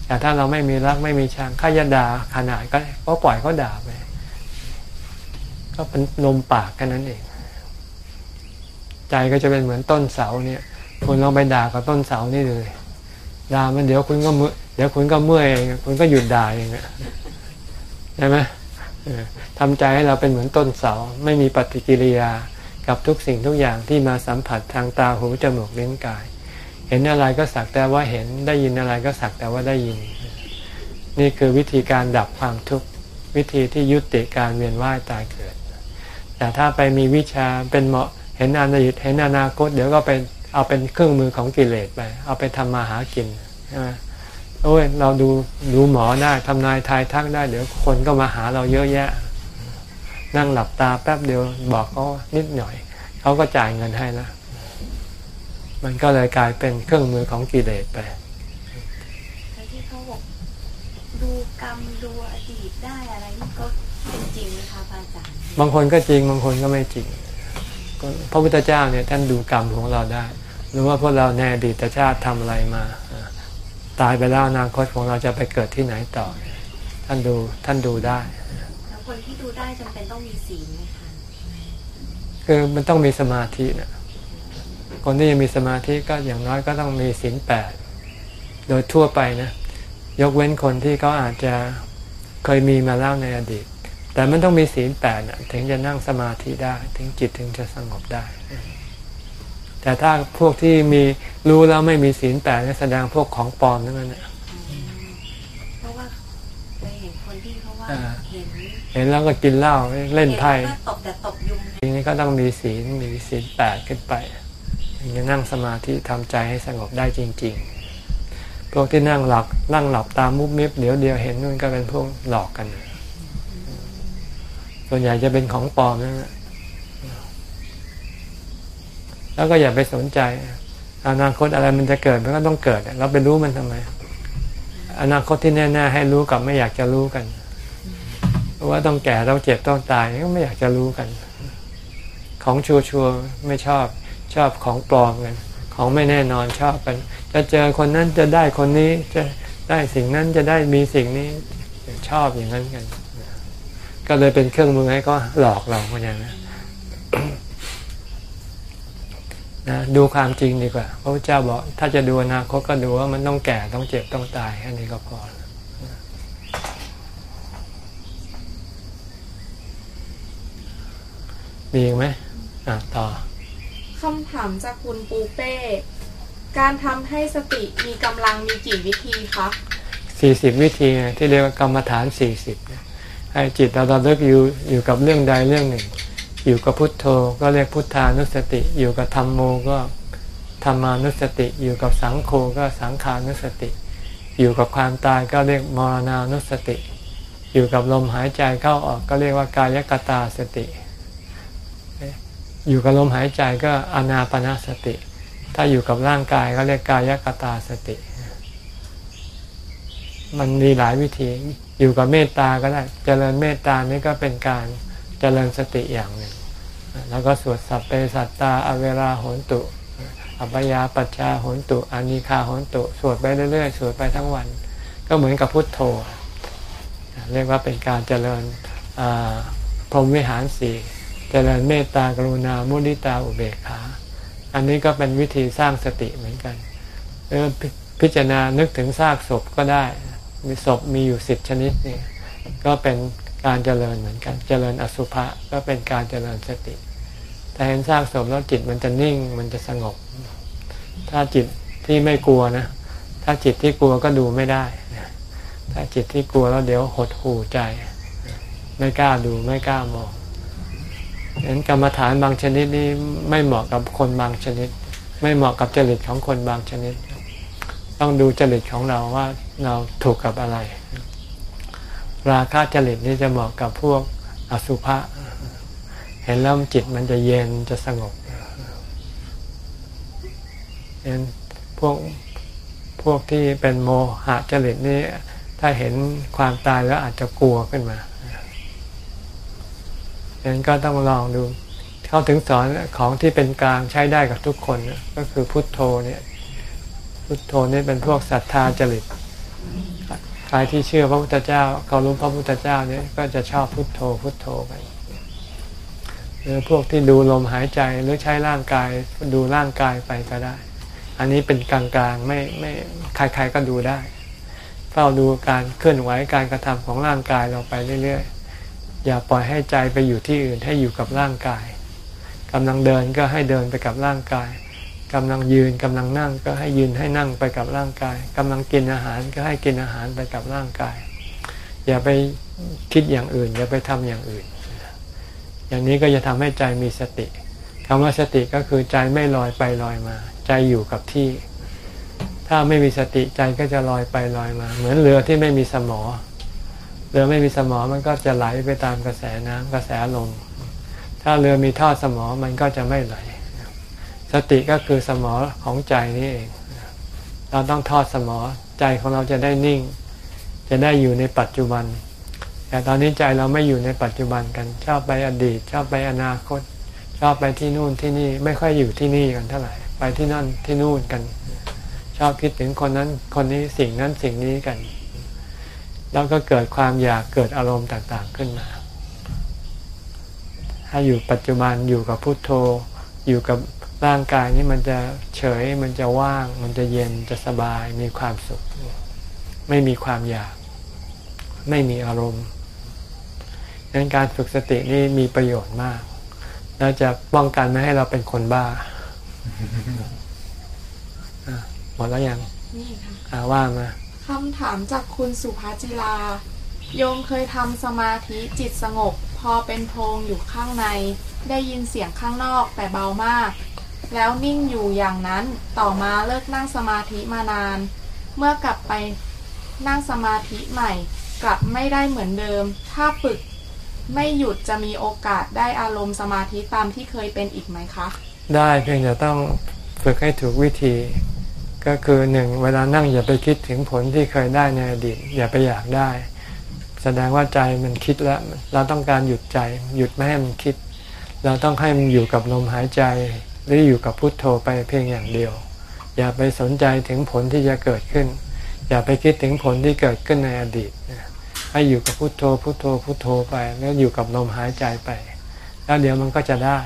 แต่ถ้าเราไม่มีรักไม่มีชังข้าจะด่าขนาดก็ก็ปล่อยเขาด่าไป ก็เป็นลมปากแค่นั้นเอง ใจก็จะเป็นเหมือนต้นเสาเนี่ย คุณลองไปด่ากับต้นเสานี่เลยด่ามันเดี๋ยวคุณก็เมื่อเดี๋ยวคุณก็เมื่อยเองคุณก็หยุดด่าเองใช่ไหมทำใจให้เราเป็นเหมือนต้นเสา ไม่มีปฏิกิริยากับทุกสิ่งทุกอย่างที่มาสัมผัสทางตาหูจมูกลิ้นกาย เห็นอะไรก็สักแต่ว่าเห็นได้ยินอะไรก็สักแต่ว่าได้ยิน นี่คือวิธีการดับความทุกข์วิธีที่ยุติการเวียนว่ายตายเกิด แต่ถ้าไปมีวิชาเป็นเหมาะเห็นอดีตเห็นอนาคต เดี๋ยวก็ไปเอาเป็นเครื่องมือของกิเลสไป เอาไปทำมาหากินใช่ไหมโอ้ยเราดูดูหมอได้ทำนายทายทักได้ เดี๋ยวคนก็มาหาเราเยอะแยะ นั่งหลับตาแป๊บเดียวบอกเขานิดหน่อยเขาก็จ่ายเงินให้แล้วมันก็เลยกลายเป็นเครื่องมือของกิเลสไปแล้วที่เขาบอกดูกรรมดูอดีตได้ บางคนก็จริงบางคนก็ไม่จริงก็พระพุทธเจ้าเนี่ยท่านดูกรรมของเราได้ รู้ว่าพวกเราในอดีตชาติทำอะไรมา ตายไปแล้วอนาคตของเราจะไปเกิดที่ไหนต่อ ท่านดูท่านดูได้แล้วคนที่ดูได้จำเป็นต้องมีศีลไหมคะคือมันต้องมีสมาธินะคนที่ยังมีสมาธิก็อย่างน้อยก็ต้องมีศีลแปดโดยทั่วไปนะ ยกเว้นคนที่เขาอาจจะเคยมีมาแล้วในอดีต แต่มันต้องมีศีลแปดนะถึงจะนั่งสมาธิได้ ถึงจิตถึงจะสงบได้ แต่ถ้าพวกที่มีรู้แล้วไม่มีศีลแปดนี่แสดงพวกของปลอมนั่นแหละเพราะว่าเคยเห็นคนที่เขาว่าอ่าเห็นเห็นแล้วก็กินเหล้าเล่นไพ่ห็แล้วก็ตบแต่ตบยุงทีนี้ก็ต้องมีศีลมีศีลแปดขึ้นไปถึงจะนั่งสมาธิทำใจให้สงบได้จริง ๆ พวกที่นั่งหลับนั่งหลับตามมุบมิบเดี๋ยวเดียวเห็นนู่นก็เป็นพวกหลอกกัน ส่วนใหญ่จะเป็นของปลอมนั่นแหละแล้วก็อย่าไปสนใจ อนาคตอะไรมันจะเกิดมันก็ต้องเกิด เราไปรู้มันทำไม อนาคตที่แน่ๆให้รู้กับไม่อยากจะรู้กันเพราะว่าต้องแก่ต้องเจ็บต้องตายก็ไม่อยากจะรู้กัน ของชัวร์ๆไม่ชอบชอบของปลอมกันของไม่แน่นอนชอบกัน จะเจอคนนั้นจะได้คนนี้จะได้สิ่งนั้นจะได้มีสิ่งนี้ชอบอย่างนั้นกัน ก็เลยเป็นเครื่องมือให้ก็หลอกเราเหมือนกันนะนะดูความจริงดีกว่าพระพุทธเจ้าบอก ถ้าจะดูอนาคตก็ดูว่ามันต้องแก่ต้องเจ็บต้องตายแค่นี้ก็พอมีอีกไหมอะต่อคำถามจากคุณปูเป้ การทำให้สติมีกำลังมีกี่วิธีคะสี่สิบวิธีไงที่เรียกว่ากรรมฐานสี่สิบ ให้จิตเราเราเลิกอยู่อยู่กับเรื่องใดเรื่องหนึ่ง อยู่กับพุทโธก็เรียกพุทธานุสติ อยู่กับธรรมโมก็ธรรมานุสติ อยู่กับสังโฆก็สังขานุสติ อยู่กับความตายก็เรียกมรณานุสติ อยู่กับลมหายใจเข้าออกก็เรียกว่ากายกตาสติ อยู่กับลมหายใจก็อนาปนาสติ ถ้าอยู่กับร่างกายก็เรียกกายกตาสติ มันมีหลายวิธี อยู่กับเมตตาก็ได้ เจริญเมตตานี่ก็เป็นการเจริญสติอย่างหนึ่ง แล้วก็สวดสัพเพสัตตาอเวราโหนตุ อัปยาปัชชาโหนตุอานิคาโหนตุ สวดไปเรื่อยๆ สวดไปทั้งวัน ก็เหมือนกับพุทโธ เรียกว่าเป็นการเจริญพรหมวิหารสี่เจริญเมตตากรุณามุนิตาอุเบกขา อันนี้ก็เป็นวิธีสร้างสติเหมือนกันหรือพิจารณานึกถึงซากศพก็ได้ มีศพมีอยู่สิบชนิดนี่ก็เป็นการเจริญเหมือนกัน เจริญอสุภะก็เป็นการเจริญสติ แต่เห็นซากศพแล้วจิตมันจะนิ่งมันจะสงบ ถ้าจิตที่ไม่กลัวนะ ถ้าจิตที่กลัวก็ดูไม่ได้ ถ้าจิตที่กลัวแล้วเดี๋ยวหดหู่ใจ ไม่กล้าดูไม่กล้ามองเห็นกรรมฐานบางชนิดนี่ไม่เหมาะกับคนบางชนิด ไม่เหมาะกับจริตของคนบางชนิด ต้องดูจริตของเราว่า เราถูกกับอะไร ราคะจริตนี่จะเหมาะกับพวกอสุภะเห็นแล้วจิตมันจะเย็นจะสงบเห็นพวกพวกที่เป็นโมหะจริตนี่ถ้าเห็นความตายแล้วอาจจะกลัวขึ้นมาฉะนั้นก็ต้องลองดู เขาถึงสอนของที่เป็นกลางใช้ได้กับทุกคน ก็คือพุทโธเนี่ย พุทโธนี่เป็นพวกศรัทธาจริต ใครที่เชื่อพระพุทธเจ้าเขารู้พระพุทธเจ้าเนี่ยก็จะชอบพุทโธพุทโธไปหรือพวกที่ดูลมหายใจหรือใช้ร่างกายดูร่างกายไปก็ได้ อันนี้เป็นกลางๆไม่ไม่ใครๆก็ดูได้ เฝ้าดูการเคลื่อนไหวการกระทำของร่างกายเราไปเรื่อยๆ อย่าปล่อยให้ใจไปอยู่ที่อื่นให้อยู่กับร่างกายกำลังเดินก็ให้เดินไปกับร่างกาย กำลังยืนกำลังนั่งก็ให้ยืนให้นั่งไปกับร่างกายกำลังกินอาหารก็ให้กินอาหารไปกับร่างกาย อย่าไปคิดอย่างอื่น อย่าไปทำอย่างอื่น อย่างนี้ก็จะทำให้ใจมีสติคำว่าสติก็คือใจไม่ลอยไปลอยมา ใจอยู่กับที่ ถ้าไม่มีสติใจก็จะลอยไปลอยมา เหมือนเรือที่ไม่มีสมอเรือไม่มีสมอมันก็จะไหลไปตามกระแสน้ำกระแสลมถ้าเรือมีท่อสมอมันก็จะไม่ไหล สติก็คือสมอของใจนี่เอง เราต้องทอดสมอใจของเราจะได้นิ่ง จะได้อยู่ในปัจจุบัน แต่ตอนนี้ใจเราไม่อยู่ในปัจจุบันกันชอบไปอดีตชอบไปอนาคต ชอบไปที่นู่นที่นี่ไม่ค่อยอยู่ที่นี่กันเท่าไหร่ไปที่นั่นที่นู่นกัน ชอบคิดถึงคนนั้นคนนี้สิ่งนั้นสิ่งนี้กัน แล้วก็เกิดความอยากเกิดอารมณ์ต่างๆขึ้นมาถ้าอยู่ปัจจุบันอยู่กับพุโทโธอยู่กับ ร่างกายนี้มันจะเฉยมันจะว่าง มันจะเย็นจะสบายมีความสุข ไม่มีความอยาก ไม่มีอารมณ์ดังนั้นการฝึกสตินี่มีประโยชน์มากแล้วจะป้องกันไม่ให้เราเป็นคนบ้าหมดแล้วยังนี่ค่ะอาว่ามาคำถามจากคุณสุภาจิลาโยมเคยทำสมาธิจิตสงบ พอเป็นโพรงอยู่ข้างใน ได้ยินเสียงข้างนอกแต่เบามาก แล้วนิ่งอยู่อย่างนั้นต่อมาเลิกนั่งสมาธิมานาน เมื่อกลับไปนั่งสมาธิใหม่ กลับไม่ได้เหมือนเดิม ถ้าฝึกไม่หยุดจะมีโอกาสได้อารมณ์สมาธิตามที่เคยเป็นอีกไหมคะ ได้เพียงแต่ต้องฝึกให้ถูกวิธี ก็คือหนึ่งเวลานั่งอย่าไปคิดถึงผลที่เคยได้ในอดีตอย่าไปอยากได้ แสดงว่าใจมันคิดแล้วเราต้องการหยุดใจ หยุดไม่ให้มันคิด เราต้องให้มันอยู่กับลมหายใจ หรืออยู่กับพุทโธไปเพียงอย่างเดียว อย่าไปสนใจถึงผลที่จะเกิดขึ้น อย่าไปคิดถึงผลที่เกิดขึ้นในอดีตให้อยู่กับพุทโธพุทโธพุทโธไป แล้วอยู่กับลมหายใจไป แล้วเดี๋ยวมันก็จะได้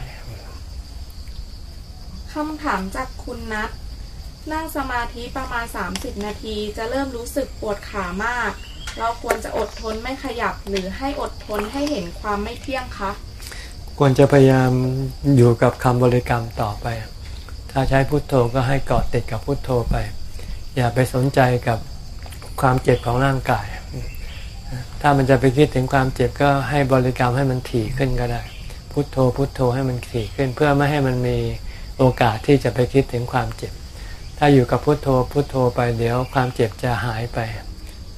คำถามจากคุณนัทนั่งสมาธิประมาณ 30 นาที จะเริ่มรู้สึกปวดขามาก เราควรจะอดทนไม่ขยับหรือให้อดทนให้เห็นความไม่เที่ยงคะ ควรจะพยายามอยู่กับคำบริกรรมต่อไป ถ้าใช้พุทโธก็ให้เกาะติดกับพุทโธไป อย่าไปสนใจกับความเจ็บของร่างกาย ถ้ามันจะไปคิดถึงความเจ็บก็ให้บริกรรมให้มันถี่ขึ้นก็ได้ พุทโธพุทโธให้มันถี่ขึ้น เพื่อไม่ให้มันมีโอกาสที่จะไปคิดถึงความเจ็บ ถ้าอยู่กับพุทโธพุทโธไปเดี๋ยวความเจ็บจะหายไป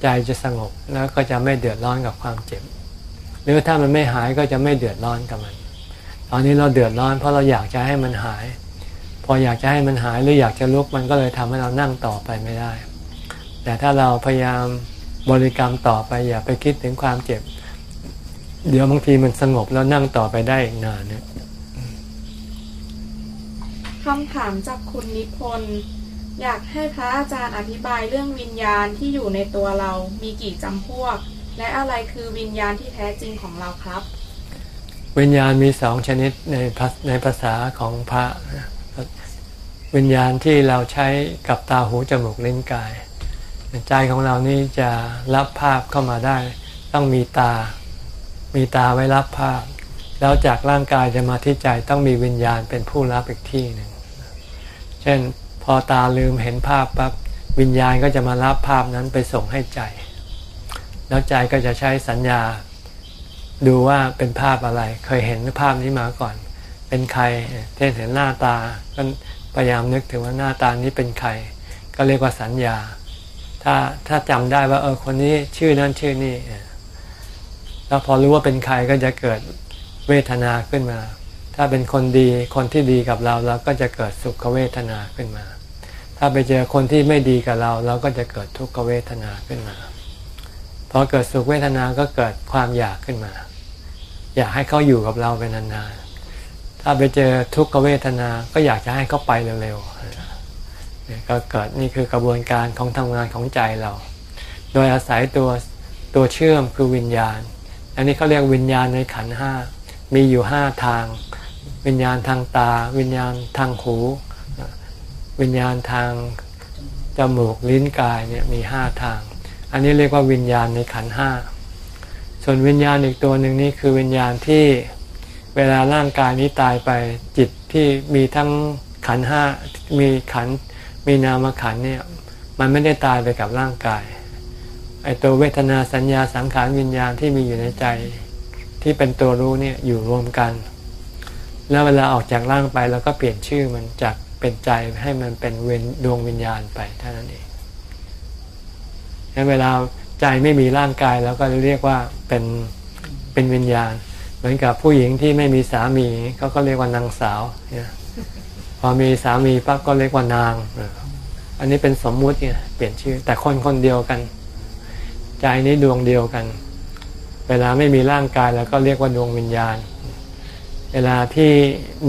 ใจจะสงบแล้วก็จะไม่เดือดร้อนกับความเจ็บ หรือถ้ามันไม่หายก็จะไม่เดือดร้อนกับมัน อนนี้เราเดือดร้อน เพราะเราอยากจะให้มันหาย พออยากจะให้มันหายหรืออยากจะลุกมันก็เลยทำให้เรานั่งต่อไปไม่ได้ แต่ถ้าเราพยายามบริกรรมต่อไปอย่าไปคิดถึงความเจ็บ เดี๋ยวบางทีมันสงบแล้วนั่งต่อไปได้อีกนานเนี่ยคำถามจากคุณนิพนธ์อยากให้พระอาจารย์อธิบายเรื่องวิญญาณที่อยู่ในตัวเรามีกี่จำพวก และอะไรคือวิญญาณที่แท้จริงของเราครับ วิญญาณมีสองชนิดในในภาษาของพระ วิญญาณที่เราใช้กับตาหูจมูกลิ้นกาย ใจของเรานี่จะรับภาพเข้ามาได้ ต้องมีตา มีตาไว้รับภาพ แล้วจากร่างกายจะมาที่ใจต้องมีวิญญาณเป็นผู้รับอีกที่หนึ่งเช่นพอตาลืมเห็นภาพปั๊บวิญญาณก็จะมารับภาพนั้นไปส่งให้ใจ แล้วใจก็จะใช้สัญญา ดูว่าเป็นภาพอะไร เคยเห็นภาพนี้มาก่อน เป็นใครเช่นเห็นหน้าตาก็พยายามนึกถึงว่าหน้าตานี้เป็นใคร ก็เรียกว่าสัญญา ถ้าถ้าจำได้ว่าเออคนนี้ชื่อนั้นชื่อนี้แล้วพอรู้ว่าเป็นใครก็จะเกิดเวทนาขึ้นมา ถ้าเป็นคนดีคนที่ดีกับเราเราก็จะเกิดสุขเวทนาขึ้นมา ถ้าไปเจอคนที่ไม่ดีกับเรา เราก็จะเกิดทุกขเวทนาขึ้นมา พอเกิดสุขเวทนาก็เกิดความอยากขึ้นมา อยากให้เขาอยู่กับเราเป็นนานๆถ้าไปเจอทุกขเวทนาก็อยากจะให้เขาไปเร็วๆเนี่ยก็เกิดนี่คือกระบวนการของทำงานของใจเรา โดยอาศัยตัวตัวเชื่อมคือวิญญาณ อันนี้เขาเรียกวิญญาณในขันห้ามีอยู่ห้าทาง วิญญาณทางตา วิญญาณทางหู วิญญาณทางจมูกลิ้นกายเนี่ยมีห้าทาง อันนี้เรียกว่าวิญญาณในขันห้า ส่วนวิญญาณอีกตัวหนึ่งนี่คือวิญญาณที่เวลาร่างกายนี้ตายไปจิตที่มีทั้งขันห้ามีขันมีนามขันเนี่ยมันไม่ได้ตายไปกับร่างกายไอตัวเวทนาสัญญาสังขารวิญญาณที่มีอยู่ในใจ ที่เป็นตัวรู้เนี่ยอยู่รวมกัน แล้วเวลาออกจากร่างไปเราก็เปลี่ยนชื่อมันจากเป็นใจให้มันเป็นเวนดวงวิญญาณไปเท่านั้นเอง เวลาใจไม่มีร่างกายเราก็เรียกว่าเป็นเป็นวิญญาณ เหมือนกับผู้หญิงที่ไม่มีสามีเขาก็เรียกว่านางสาวเนี่ยพอมีสามีปั๊บก็เรียกว่านาง อันนี้เป็นสมมุติเนี่ยเปลี่ยนชื่อ แต่คนคนเดียวกัน ใจนี้ดวงเดียวกัน เวลาไม่มีร่างกายแล้วก็เรียกว่าดวงวิญญาณ เวลาที่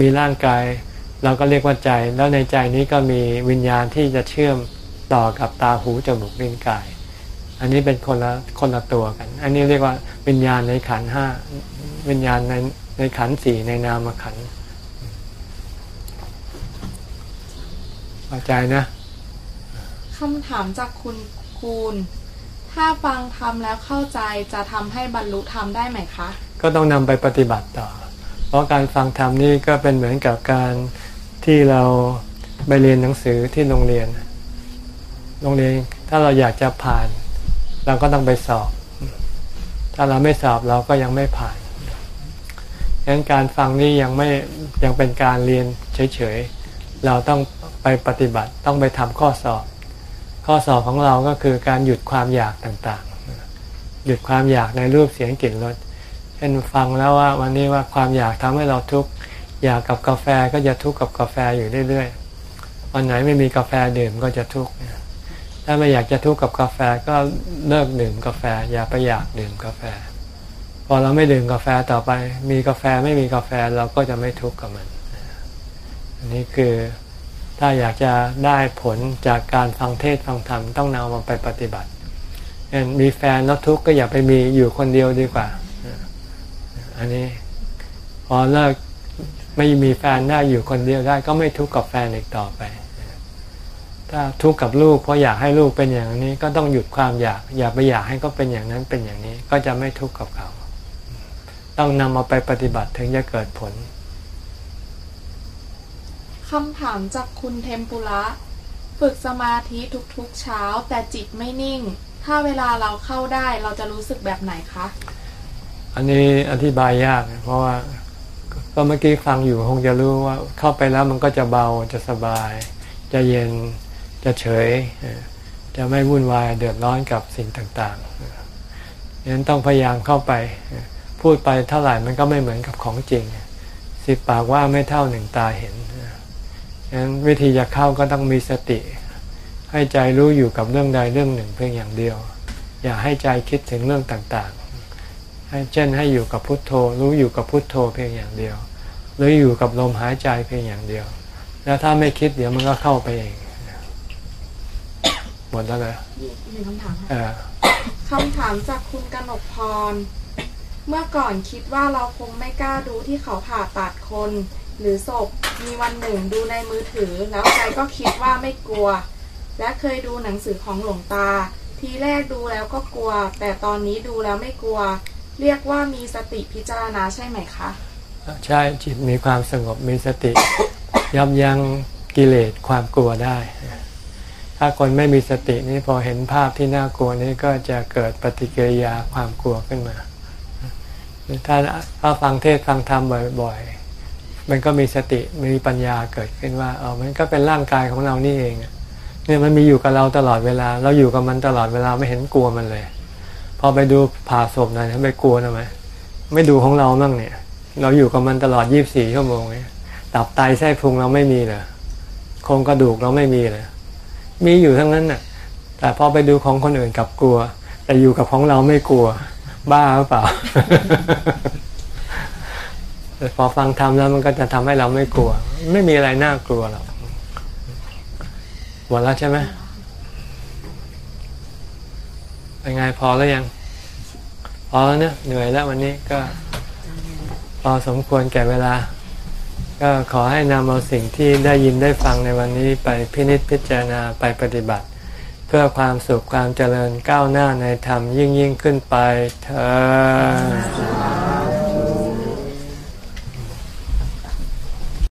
มีร่างกายเราก็เรียกว่าใจ แล้วในใจนี้ก็มีวิญญาณที่จะเชื่อมต่อกับตาหูจมูกลิ้นกาย อันนี้เป็นคนละคนละตัวกัน อันนี้เรียกว่าวิญญาณในขันห้าวิญญาณในในขันสี่ในนามขันเข้าใจนะคำถามจากคุณคูณ ถ้าฟังทำแล้วเข้าใจจะทำให้บรรลุธรรมได้ไหมคะ ก็ต้องนำไปปฏิบัติต่อ เพราะการฟังธรรมนี่ก็เป็นเหมือนกับการที่เราไปเรียนหนังสือที่โรงเรียน โรงเรียนถ้าเราอยากจะผ่าน เราก็ต้องไปสอบ ถ้าเราไม่สอบเราก็ยังไม่ผ่านดังนั้นการฟังนี่ยังไม่ยังเป็นการเรียนเฉยๆ เราต้องไปปฏิบัติต้องไปทำข้อสอบ ข้อสอบของเราก็คือการหยุดความอยากต่างๆ หยุดความอยากในรูปเสียงกลิ่นรสเช่นฟังแล้วว่าวันนี้ว่าความอยากทำให้เราทุกข์อยากกับกาแฟก็จะทุกข์กับกาแฟอยู่เรื่อยๆวันไหนไม่มีกาแฟดื่มก็จะทุกข์ ถ้าไม่อยากจะทุกข์กับกาแฟก็เลิกดื่มกาแฟ อย่าไปอยากดื่มกาแฟ พอเราไม่ดื่มกาแฟต่อไป มีกาแฟไม่มีกาแฟเราก็จะไม่ทุกข์กับมันอันนี้คือถ้าอยากจะได้ผลจากการฟังเทศฟังธรรมต้องนำมาไปปฏิบัติเช่นมีแฟนแล้วทุกข์ก็อย่าไปมีอยู่คนเดียวดีกว่า อันนี้พอเลิกไม่มีแฟนได้อยู่คนเดียวได้ก็ไม่ทุกข์กับแฟนอีกต่อไป ถ้าทุกข์กับลูกเพราะอยากให้ลูกเป็นอย่างนี้ ก็ต้องหยุดความอยาก อย่าไปอยากให้เขาเป็นอย่างนั้นเป็นอย่างนี้ ก็จะไม่ทุกข์กับเขา ต้องนำมาไปปฏิบัติถึงจะเกิดผลคำถามจากคุณเทมปุระ ฝึกสมาธิทุกๆเช้า แต่จิตไม่นิ่ง ถ้าเวลาเราเข้าได้เราจะรู้สึกแบบไหนคะ อันนี้อธิบายยาก เพราะว่าก็เมื่อกี้ฟังอยู่คงจะรู้ว่าเข้าไปแล้วมันก็จะเบาจะสบาย จะเย็น จะเฉย จะไม่วุ่นวายเดือดร้อนกับสิ่งต่างๆดังนั้นต้องพยายามเข้าไป พูดไปเท่าไหร่มันก็ไม่เหมือนกับของจริง สิบปากว่าไม่เท่าหนึ่งตาเห็นฉะนั้นวิธีจะเข้าก็ต้องมีสติ ให้ใจรู้อยู่กับเรื่องใดเรื่องหนึ่งเพียงอย่างเดียว อย่าให้ใจคิดถึงเรื่องต่างๆ ให้เช่นให้อยู่กับพุทโธ รู้อยู่กับพุทโธเพียงอย่างเดียว หรืออยู่กับลมหายใจเพียงอย่างเดียว แล้วถ้าไม่คิดเดี๋ยวมันก็เข้าไปเอง มดแล้วเลยมีคำถามคำถามจากคุณกนกพร เมื่อก่อนคิดว่าเราคงไม่กล้าดูที่เขาผ่าตัดคน หรือศพมีวันหนึ่งดูในมือถือ แล้วใจก็คิดว่าไม่กลัว และเคยดูหนังสือของหลวงตา ทีแรกดูแล้วก็กลัว แต่ตอนนี้ดูแล้วไม่กลัว เรียกว่ามีสติพิจารณาใช่ไหมคะใช่จิตมีความสงบมีสติยับยั้งกิเลสความกลัวได้ ถ้าคนไม่มีสตินี่พอเห็นภาพที่น่ากลัวนี่ก็จะเกิดปฏิกิริยาความกลัวขึ้นมาถ้าถ้าฟังเทศฟังธรรมบ่อยๆ มันก็มีสติมีปัญญาเกิดขึ้นว่าเออมันก็เป็นร่างกายของเรานี่เองเนี่ยมันมีอยู่กับเราตลอดเวลา เราอยู่กับมันตลอดเวลาไม่เห็นกลัวมันเลย พอไปดูผ่าศพหนั้นไปกลัวทำไมไม่ดูของเราบ้างเนี่ย เราอยู่กับมันตลอดยี่บสี่ชั่วโมงเนี่ยตับไตไส้พุงเราไม่มีเลยโครงกระดูกเราไม่มีเลย มีอยู่ทั้งนั้นน่ะ แต่พอไปดูของคนอื่นกับกลัว แต่อยู่กับของเราไม่กลัว บ้าหรือเปล่าแต่พอฟังธรรมแล้วมันก็จะทำให้เราไม่กลัว ไม่มีอะไรน่ากลัวหรอกหมดแล้วใช่ไหมเป็นไงพอแล้วยัง พอแล้วเนี่ยเหนื่อยแล้ววันนี้ก็ พอสมควรแก่เวลา ก็ขอให้นำเอาสิ่งที่ได้ยินได้ฟังในวันนี้ไปพินิจพิจารณาไปปฏิบัติ เพื่อความสุขความเจริญก้าวหน้าในธรรมยิ่งยิ่งขึ้นไปเธอ